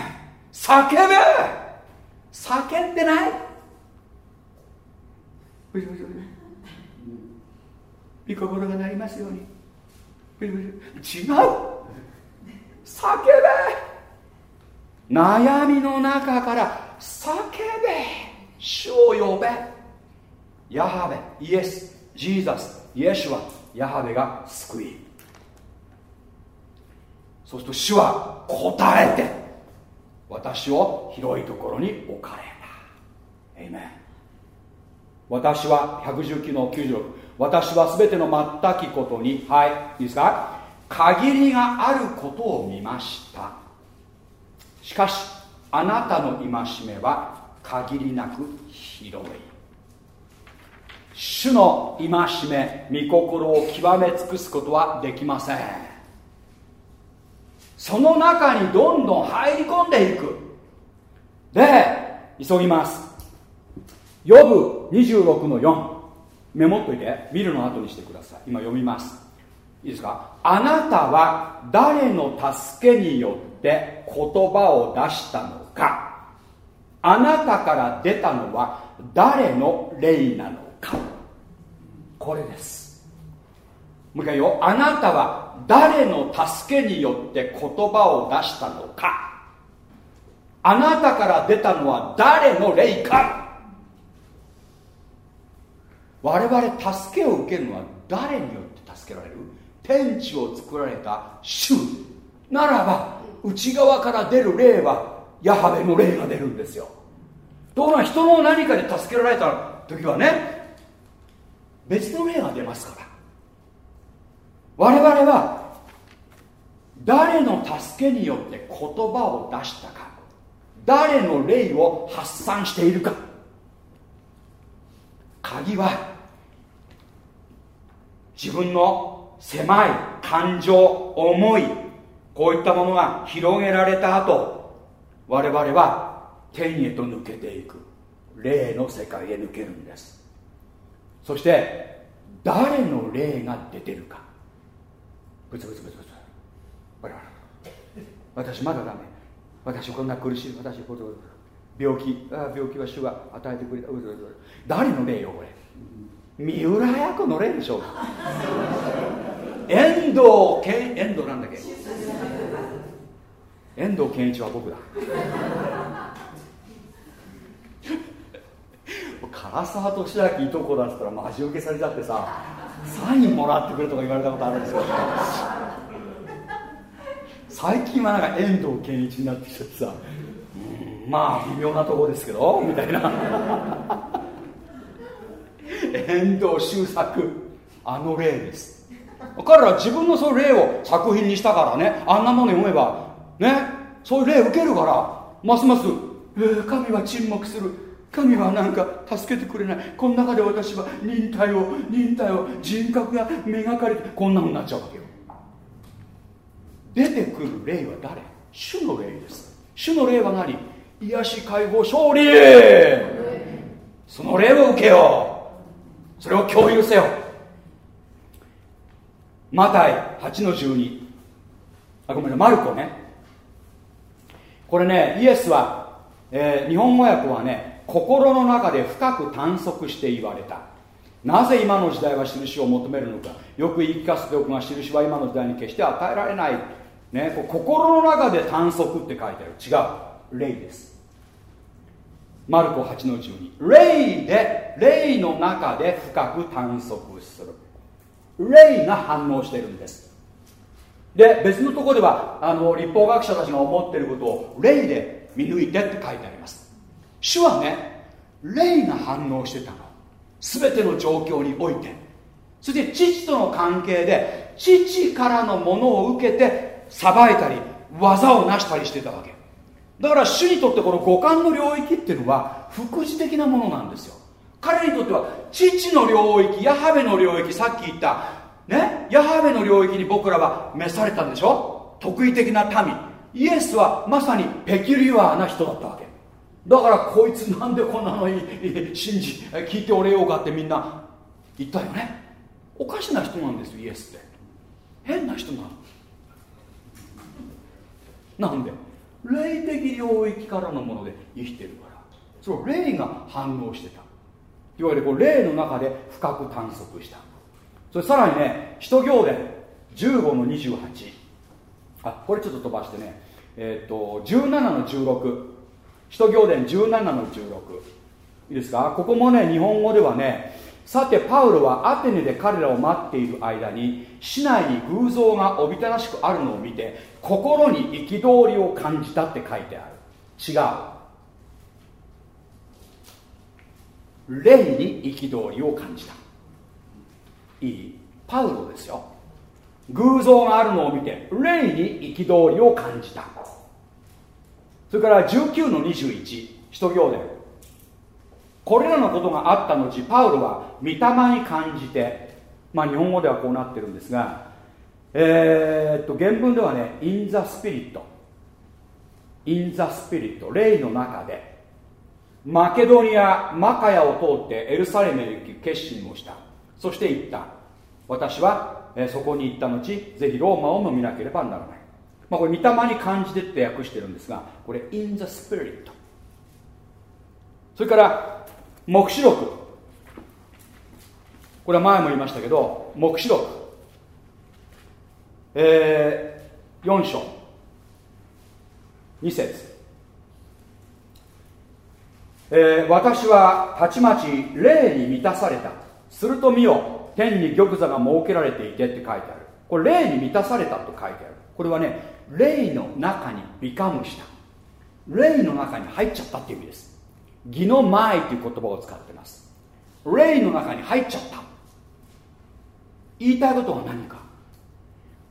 叫べ。叫んでない？御心がなりますように。違う叫べ。悩みの中から叫べ。主を呼べ。ヤハベイエスジーザスイエシュはヤハベが救い。そうすると主は答えて私を広いところに置かれた。エイメン私は119の96私は全ての全きことにはいいいですか？限りがあることを見ました。しかしあなたの戒めは限りなく広い。主の戒め御心を極め尽くすことはできません。その中にどんどん入り込んでいく。で急ぎます。ヨブ26の4メモっといて。見るの後にしてください。今読みます。いいですか？あなたは誰の助けによって言葉を出したのか。あなたから出たのは誰の霊なのか。これです。もう一回よあなたは誰の助けによって言葉を出したのか。あなたから出たのは誰の霊か。我々助けを受けるのは誰によって助けられる？天地を作られた主。ならば内側から出る霊はヤハベの霊が出るんですよ。ところが人の何かで助けられた時はね別の霊が出ますから。我々は誰の助けによって言葉を出したか誰の霊を発散しているか。鍵は自分の狭い感情思いこういったものが広げられた後我々は天へと抜けていく。霊の世界へ抜けるんです。そして誰の霊が出てるか。ブツブツブツブツ。我々私まだダメ。私こんな苦しい。私こ病気。あ病気は主が与えてくれた。誰の霊よこれ。三浦綾子の霊でしょ遠藤健遠藤なんだっけ？遠藤健一は僕だ。唐沢俊明いとこだっつったらマジ受けされちゃってさサインもらってくれとか言われたことあるんですよ最近はなんか遠藤健一になってきちゃってさまあ微妙なとこですけどみたいな。遠藤周作あの例です。彼らは自分のそういう例を作品にしたからねあんなもの読めばねそういう例受けるからますます、えー神は沈黙する。神はなんか助けてくれない。この中で私は忍耐を忍耐を人格が磨かれてこんなのになっちゃうわけよ。出てくる霊は誰？主の霊です。主の霊は何？癒し解放勝利。その霊を受けよう。それを共有せよ。マタイ8の12あごめんねマルコね。これねイエスは、えー日本語訳はね心の中で深く探索して言われた。なぜ今の時代は印を求めるのか。よく言い聞かせておくが印は今の時代に決して与えられない、ね、心の中で探索って書いてある。違う。霊です。マルコ8の12霊で霊の中で深く探索する。霊が反応してるんです。で別のところではあの立法学者たちが思っていることを霊で見抜いてって書いてあります。主はね霊が反応してたの。全ての状況において。そして父との関係で父からのものを受けて裁いたり技を成したりしてたわけ。だから主にとってこの五感の領域っていうのは副次的なものなんですよ。彼にとっては父の領域ヤハベの領域さっき言ったねヤハベの領域に僕らは召されたんでしょ？特異的な民。イエスはまさにペキュリアーな人だったわけ。だからこいつなんでこんなのに信じ聞いておれようかってみんな。言ったよね。おかしな人なんですよイエスって。変な人なの。なんで？霊的領域からのもので生きてるから。その霊が反応してた。いわゆるこう霊の中で深く探索した。それさらにね使徒行伝15の28あこれちょっと飛ばしてね。えっ、と17の16使徒行伝17の16いいですか？ここもね日本語ではねさてパウロはアテネで彼らを待っている間に市内に偶像がおびただしくあるのを見て心に憤りを感じたって書いてある。違う。霊に憤りを感じた。いい。パウロですよ。偶像があるのを見て霊に憤りを感じた。それから19の21使徒行伝これらのことがあった後パウロは御霊に感じてまあ日本語ではこうなってるんですがえーっと原文ではね in the spirit in the spirit 霊の中でマケドニアマカヤを通ってエルサレムへ行き決心をした。そして言った。私は、えそこに行った後ぜひローマをも見なければならない、まあ、これ御霊に感じてって訳してるんですがこれ in the spirit それから黙示録。これは前も言いましたけど黙示録。えー、4章。2節。えー私はたちまち霊に満たされた。すると見よ天に玉座が設けられていてって書いてある。これ霊に満たされたと書いてある。これはね霊の中にビカムした。霊の中に入っちゃったっていう意味です。義の前という言葉を使ってます。霊の中に入っちゃった。言いたいことは何か。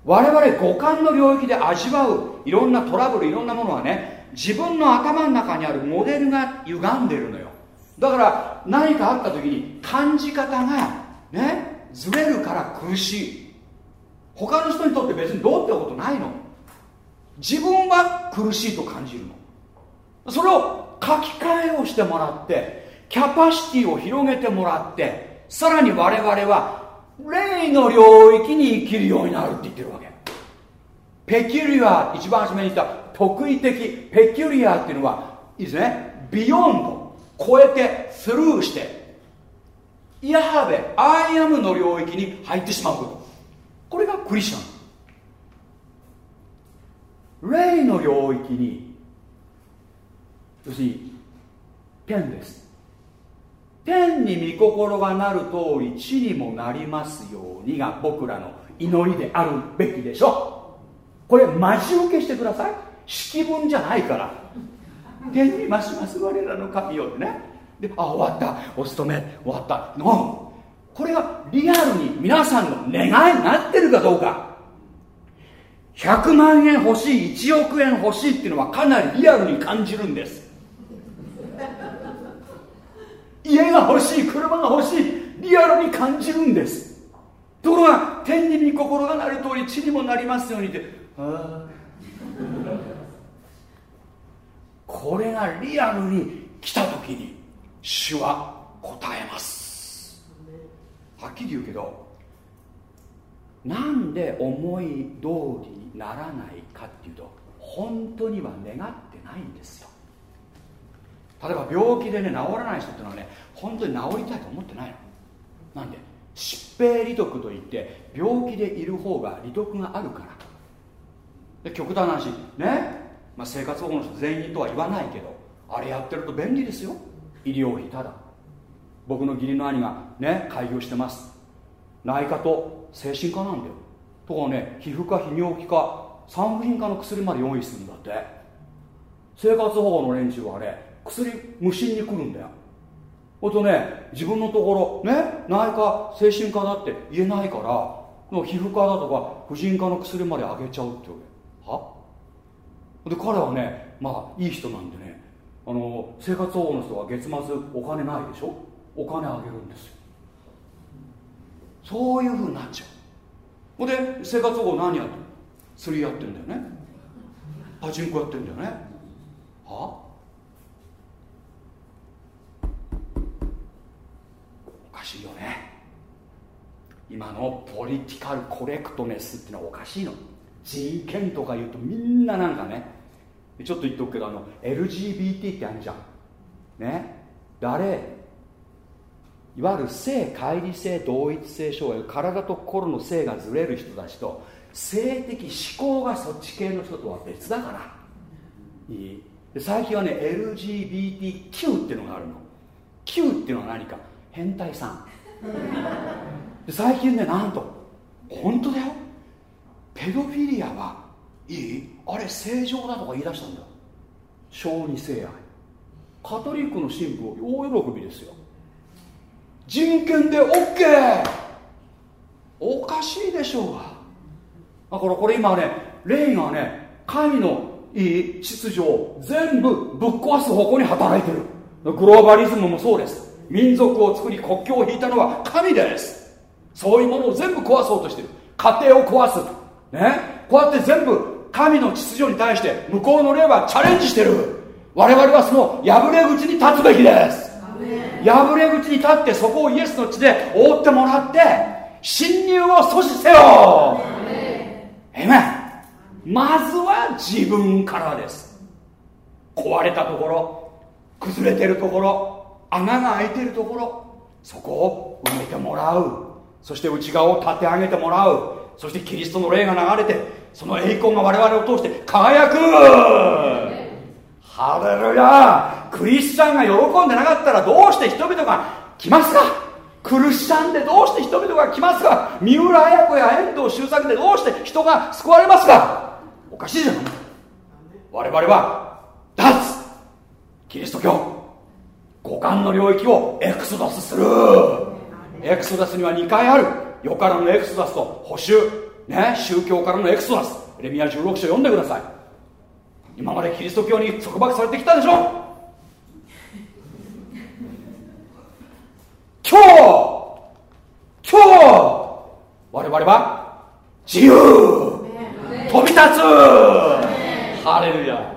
我々五感の領域で味わういろんなトラブルいろんなものはね自分の頭の中にあるモデルが歪んでるのよ。だから何かあった時に感じ方がねずれるから苦しい。他の人にとって別にどうってことないの。自分は苦しいと感じるの。それを書き換えをしてもらってキャパシティを広げてもらってさらに我々は霊の領域に生きるようになるって言ってるわけ。 peculiar 一番初めに言った特異的 peculiar っていうのはいいですね。 beyond 超えて through してヤハベアイアムの領域に入ってしまうこと。これがクリスチャン。霊の領域に要するに天です。天に御心がなる通り地にもなりますようにが僕らの祈りであるべきでしょこれ待ち受けしてください。式文じゃないから。天にますます我らの神よってね。であ終わった。お勤め。終わった。のこれがリアルに皆さんの願いになってるかどうか。100万円欲しい1億円欲しいっていうのはかなりリアルに感じるんです。家が欲しい車が欲しいリアルに感じるんです。ところが天に御心がなる通り地にもなりますようにってこれがリアルに来た時に主は答えます。はっきり言うけどなんで思い通りにならないかっていうと本当には願ってないんですよ。例えば病気でね治らない人っていうのはね本当に治りたいと思ってないの。なんで疾病利得といって病気でいる方が利得があるから。で極端な話ね、まあ、生活保護の人全員とは言わないけどあれやってると便利ですよ。医療費ただ。僕の義理の兄がね開業してます。内科と精神科なんだよ。とかね皮膚科泌尿器科産婦人科の薬まで用意するんだって。生活保護の連中はあれ薬無心に来るんだよ。ほとね自分のところね内科精神科だって言えないから皮膚科だとか婦人科の薬まであげちゃうってわけ。は？で彼はねまあいい人なんでねあの生活保護の人は月末お金ないでしょ？お金あげるんですよ。そういうふうになっちゃう。ほんで生活保護何やってる釣りやってんだよね。パチンコやってんだよね。は？おかしいよね。今のポリティカルコレクトネスってのはおかしいの。人権とか言うとみんななんかね。ちょっと言っとくけどあの LGBT ってあるじゃん。ね？誰？いわゆる性乖離性同一性障害体と心の性がずれる人たちと性的思考がそっち系の人とは別だから。いい。最近はね LGBTQ っていうのがあるの。Q っていうのは何か。変態さん。最近ねなんと本当だよ。ペドフィリアはいい？あれ正常だとか言い出したんだ小児性愛。カトリックの神父大喜びですよ。人権で OK おかしいでしょうが。だからこれ今ね霊がね神のいい秩序を全部ぶっ壊す方向に働いてる。グローバリズムもそうです。民族を作り国境を引いたのは神です。そういうものを全部壊そうとしてる。家庭を壊す。ね。こうやって全部神の秩序に対して向こうの霊はチャレンジしてる。我々はその破れ口に立つべきです。破れ口に立ってそこをイエスの血で覆ってもらって侵入を阻止せよ。えめまずは自分からです。壊れたところ崩れてるところ穴が開いてるところそこを埋めてもらう。そして内側を立て上げてもらう。そしてキリストの霊が流れてその栄光が我々を通して輝く。ハレルヤクリスチャンが喜んでなかったらどうして人々が来ますか？クリスチャンでどうして人々が来ますか？三浦綾子や遠藤周作でどうして人が救われますか？おかしいじゃん我々は脱!キリスト教。五感の領域をエクソダスする。エクソダスには2回ある。世からのエクソダスと保守。ね宗教からのエクソダス。レミア16章読んでください。今までキリスト教に束縛されてきたでしょ？今日今日我々は自由。飛び立つ。ハレルヤ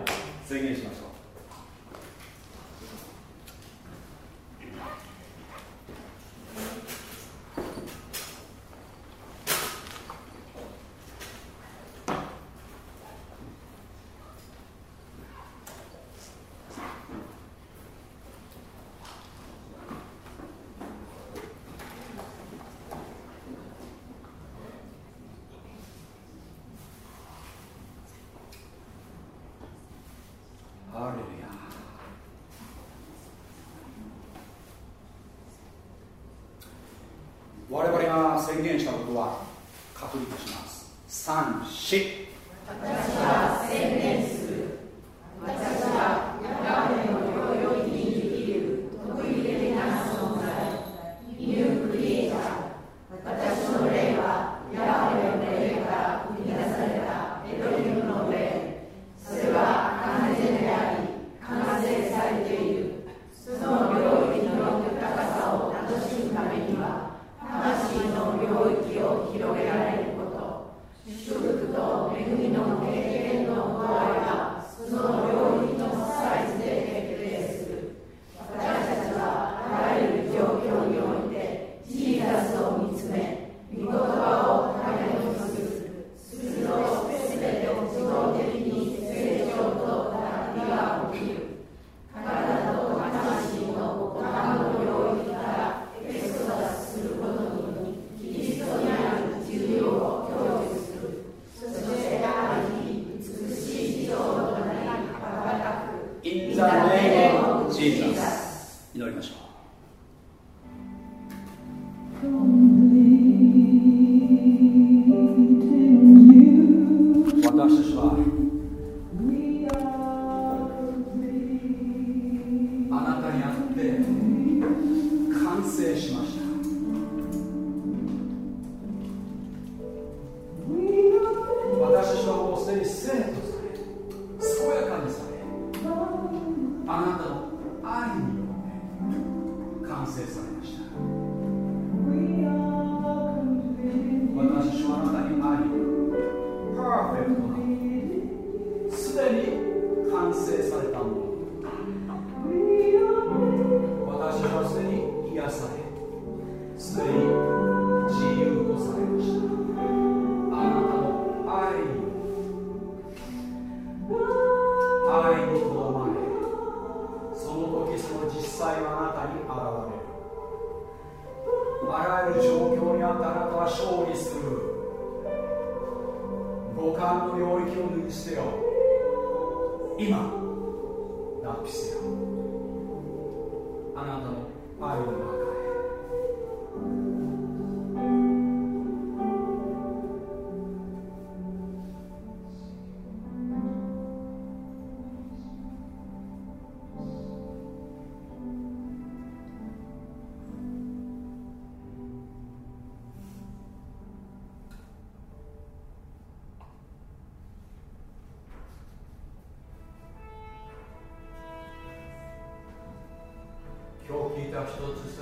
今日聞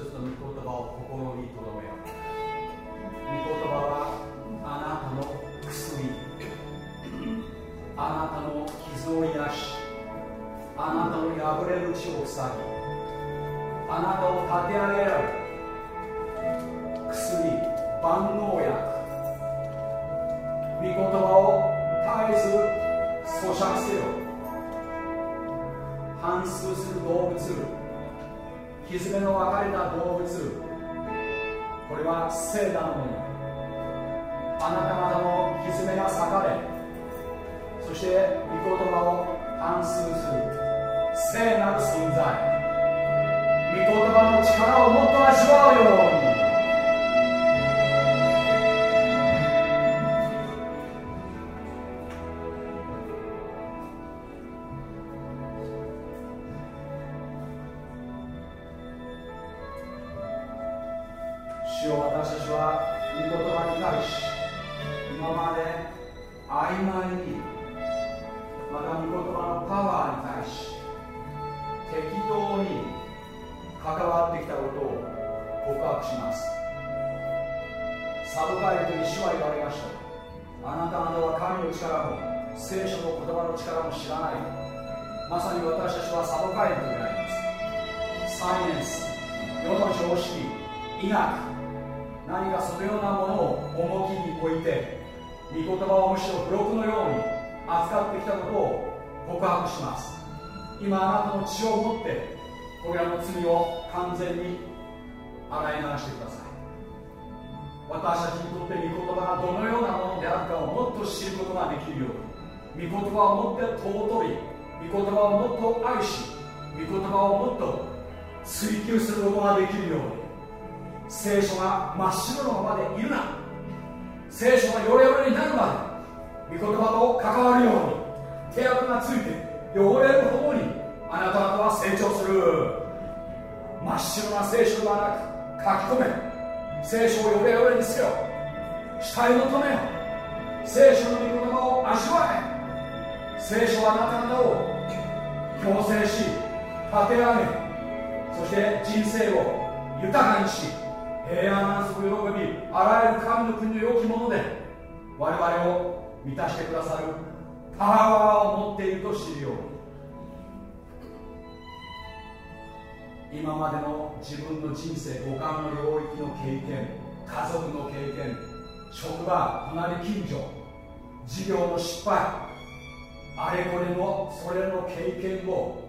までの自分の人生五感の領域の経験家族の経験職場隣近所事業の失敗あれこれのそれの経験を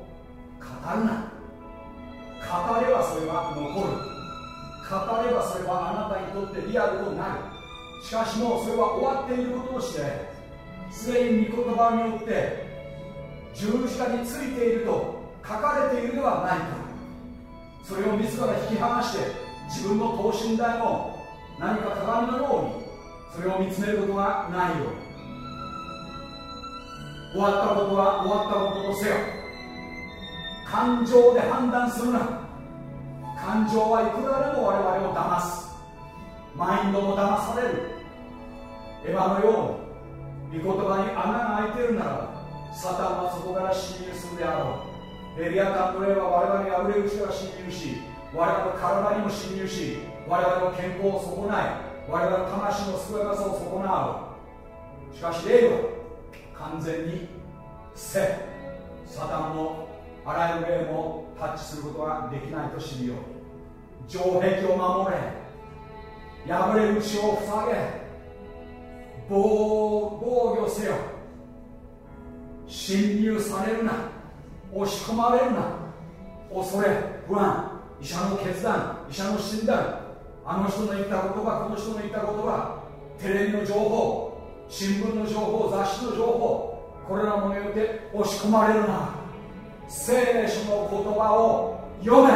語るな。語ればそれは残る。語ればそれはあなたにとってリアルとなる。しかしもうそれは終わっていることをしてすでに御言葉によって十字架についていると書かれているではないか。それを自ら引き剥がして自分の等身大の何か鏡のようにそれを見つめることがないように。終わったことは終わったこととせよ。感情で判断するな。感情はいくらでも我々を騙す。マインドも騙される。エヴァのように御言葉に穴が開いているならばサタンはそこから侵入するであろう。レビアタンの霊は我々にあふれる力侵入し我々の体にも侵入し我々の健康を損ない我々の魂の健やかさを損なう。しかし霊は完全にせサタンのあらゆる霊もタッチすることができないと知るよう。城壁を守れ破れる血を塞げ防防御せよ。侵入されるな。押し込まれるな。恐れ不安医者の決断医者の診断。あの人の言った言葉この人の言った言葉テレビの情報新聞の情報雑誌の情報これらものによって押し込まれるな。聖書の言葉を読め。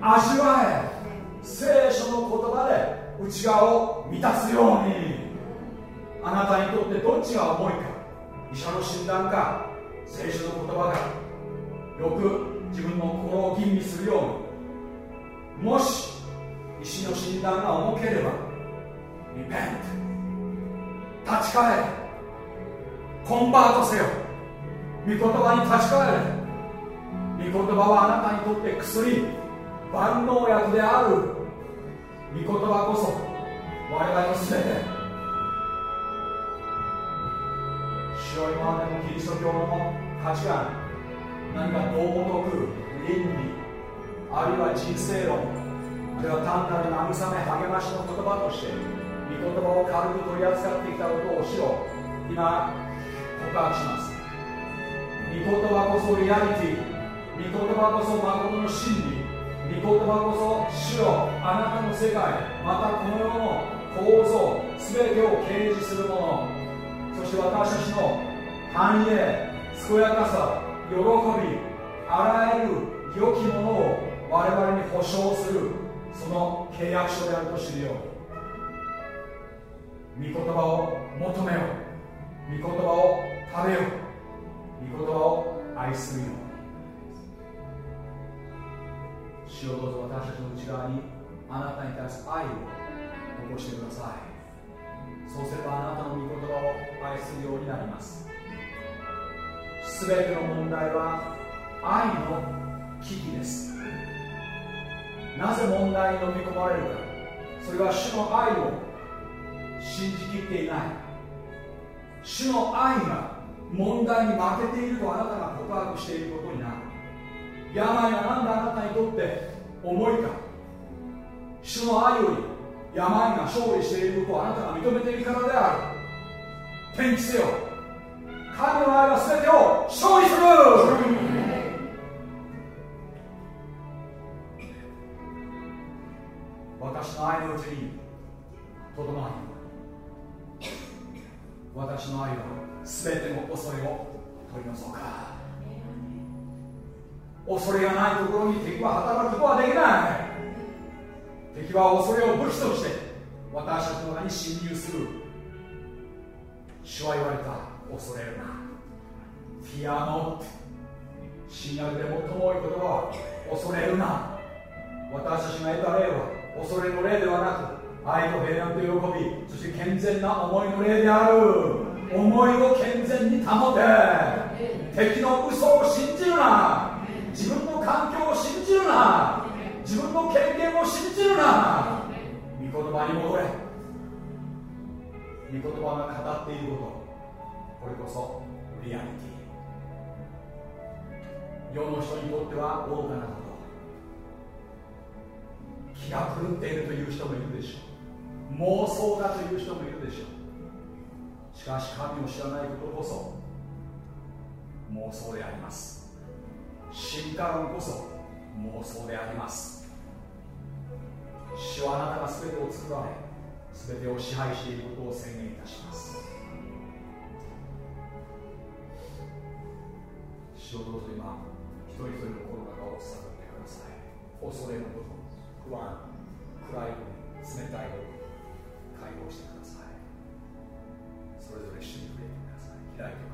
味わえ。聖書の言葉で内側を満たすように。あなたにとってどっちが重いか。医者の診断か聖書の言葉か。よく自分の心を吟味するようにもし医師の診断が重ければリペント立ち返れ。コンバートせよ。御言葉に立ち返れ。御言葉はあなたにとって薬万能薬である。御言葉こそ我々の全て。主よ今までのキリスト教の価値観何か道徳倫理あるいは人生論あるいは単なる慰め励ましの言葉として御言葉を軽く取り扱ってきたことを主よ今告白します。御言葉こそリアリティ御言葉こそ誠の真理御言葉こそ主よあなたの世界またこの世の構造全てを掲示するもの。そして私たちの繁栄健やかさ喜びあらゆる良きものを我々に保証するその契約書であると知るように。御言葉を求めよう。御言葉を食べよう。御言葉を愛するように。主をどうぞ私たちの内側にあなたに対する愛を残してください。そうすればあなたの御言葉を愛するようになります。すべての問題は愛の危機です。なぜ問題に飲み込まれるか。それは主の愛を信じきっていない。主の愛が問題に負けているとあなたが告白していることになる。病が何であなたにとって重いか。主の愛より病が勝利していることをあなたが認めているからである。天気せよ。神の愛は全てを勝利する。私の愛のうちにとどまり私の愛は全ての恐れを取り除か。恐れがないところに敵は働くことはできない。敵は恐れを武器として私たちの中に侵入する。主は言われた。恐れるな。フィアノ。ット新約で最も多い言葉は恐れるな。私たちが得た霊は恐れの霊ではなく愛と平安と喜びそして健全な思いの霊である。思いを健全に保て。敵の嘘を信じるな。自分の環境を信じるな。自分の経験を信じるな。御言葉に戻れ。御言葉が語っていること。これこそリアリティ。世の人にとっては愚かなこと。気が狂っているという人もいるでしょう。妄想だという人もいるでしょう。しかし神を知らないことこそ妄想であります。進化論こそ妄想であります。主はあなたが全てを作られ全てを支配していることを宣言いたします。主をどうぞ今一人一人の心の中を探ってください。恐れのこと不安暗い部分冷たい部分解放してください。それぞれ主に触れてください。開いてください「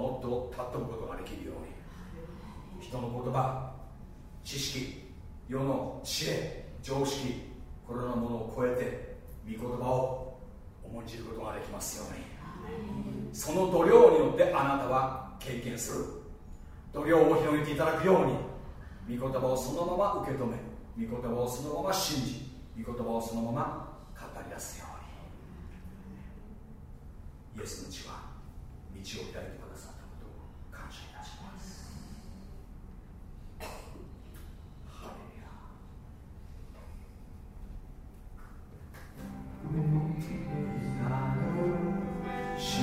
もっと尊ぶことができるように。人の言葉知識世の知恵常識これらのものを超えて御言葉を重んじることができますように。その度量によってあなたは経験する。度量を広げていただくように御言葉をそのまま受け止め御言葉をそのまま信じ御言葉をそのまま語り出すように。イエスの血は道を開いてくださったことを感謝いたしますハレルヤ主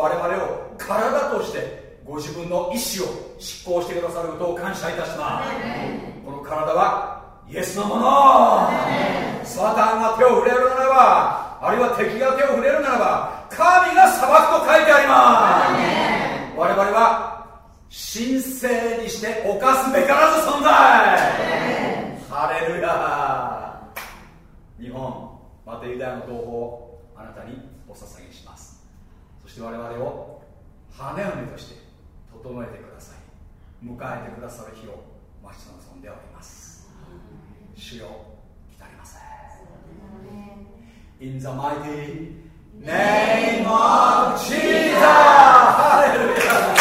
我々を体としてご自分の意思を執行してくださることを感謝いたします。この体はイエスのもの。サタンが手を触れるならばあるいは敵が手を触れるならば神が裁くと書いてあります。我々は神聖にして犯すべからず存在。ハレルヤ。日本またユダヤの同胞をあなたにお捧げします。して我々を花嫁として整えてください。迎えてくださる日を待ち望んでおります。主よ来たりませ In the mighty name of Jesus!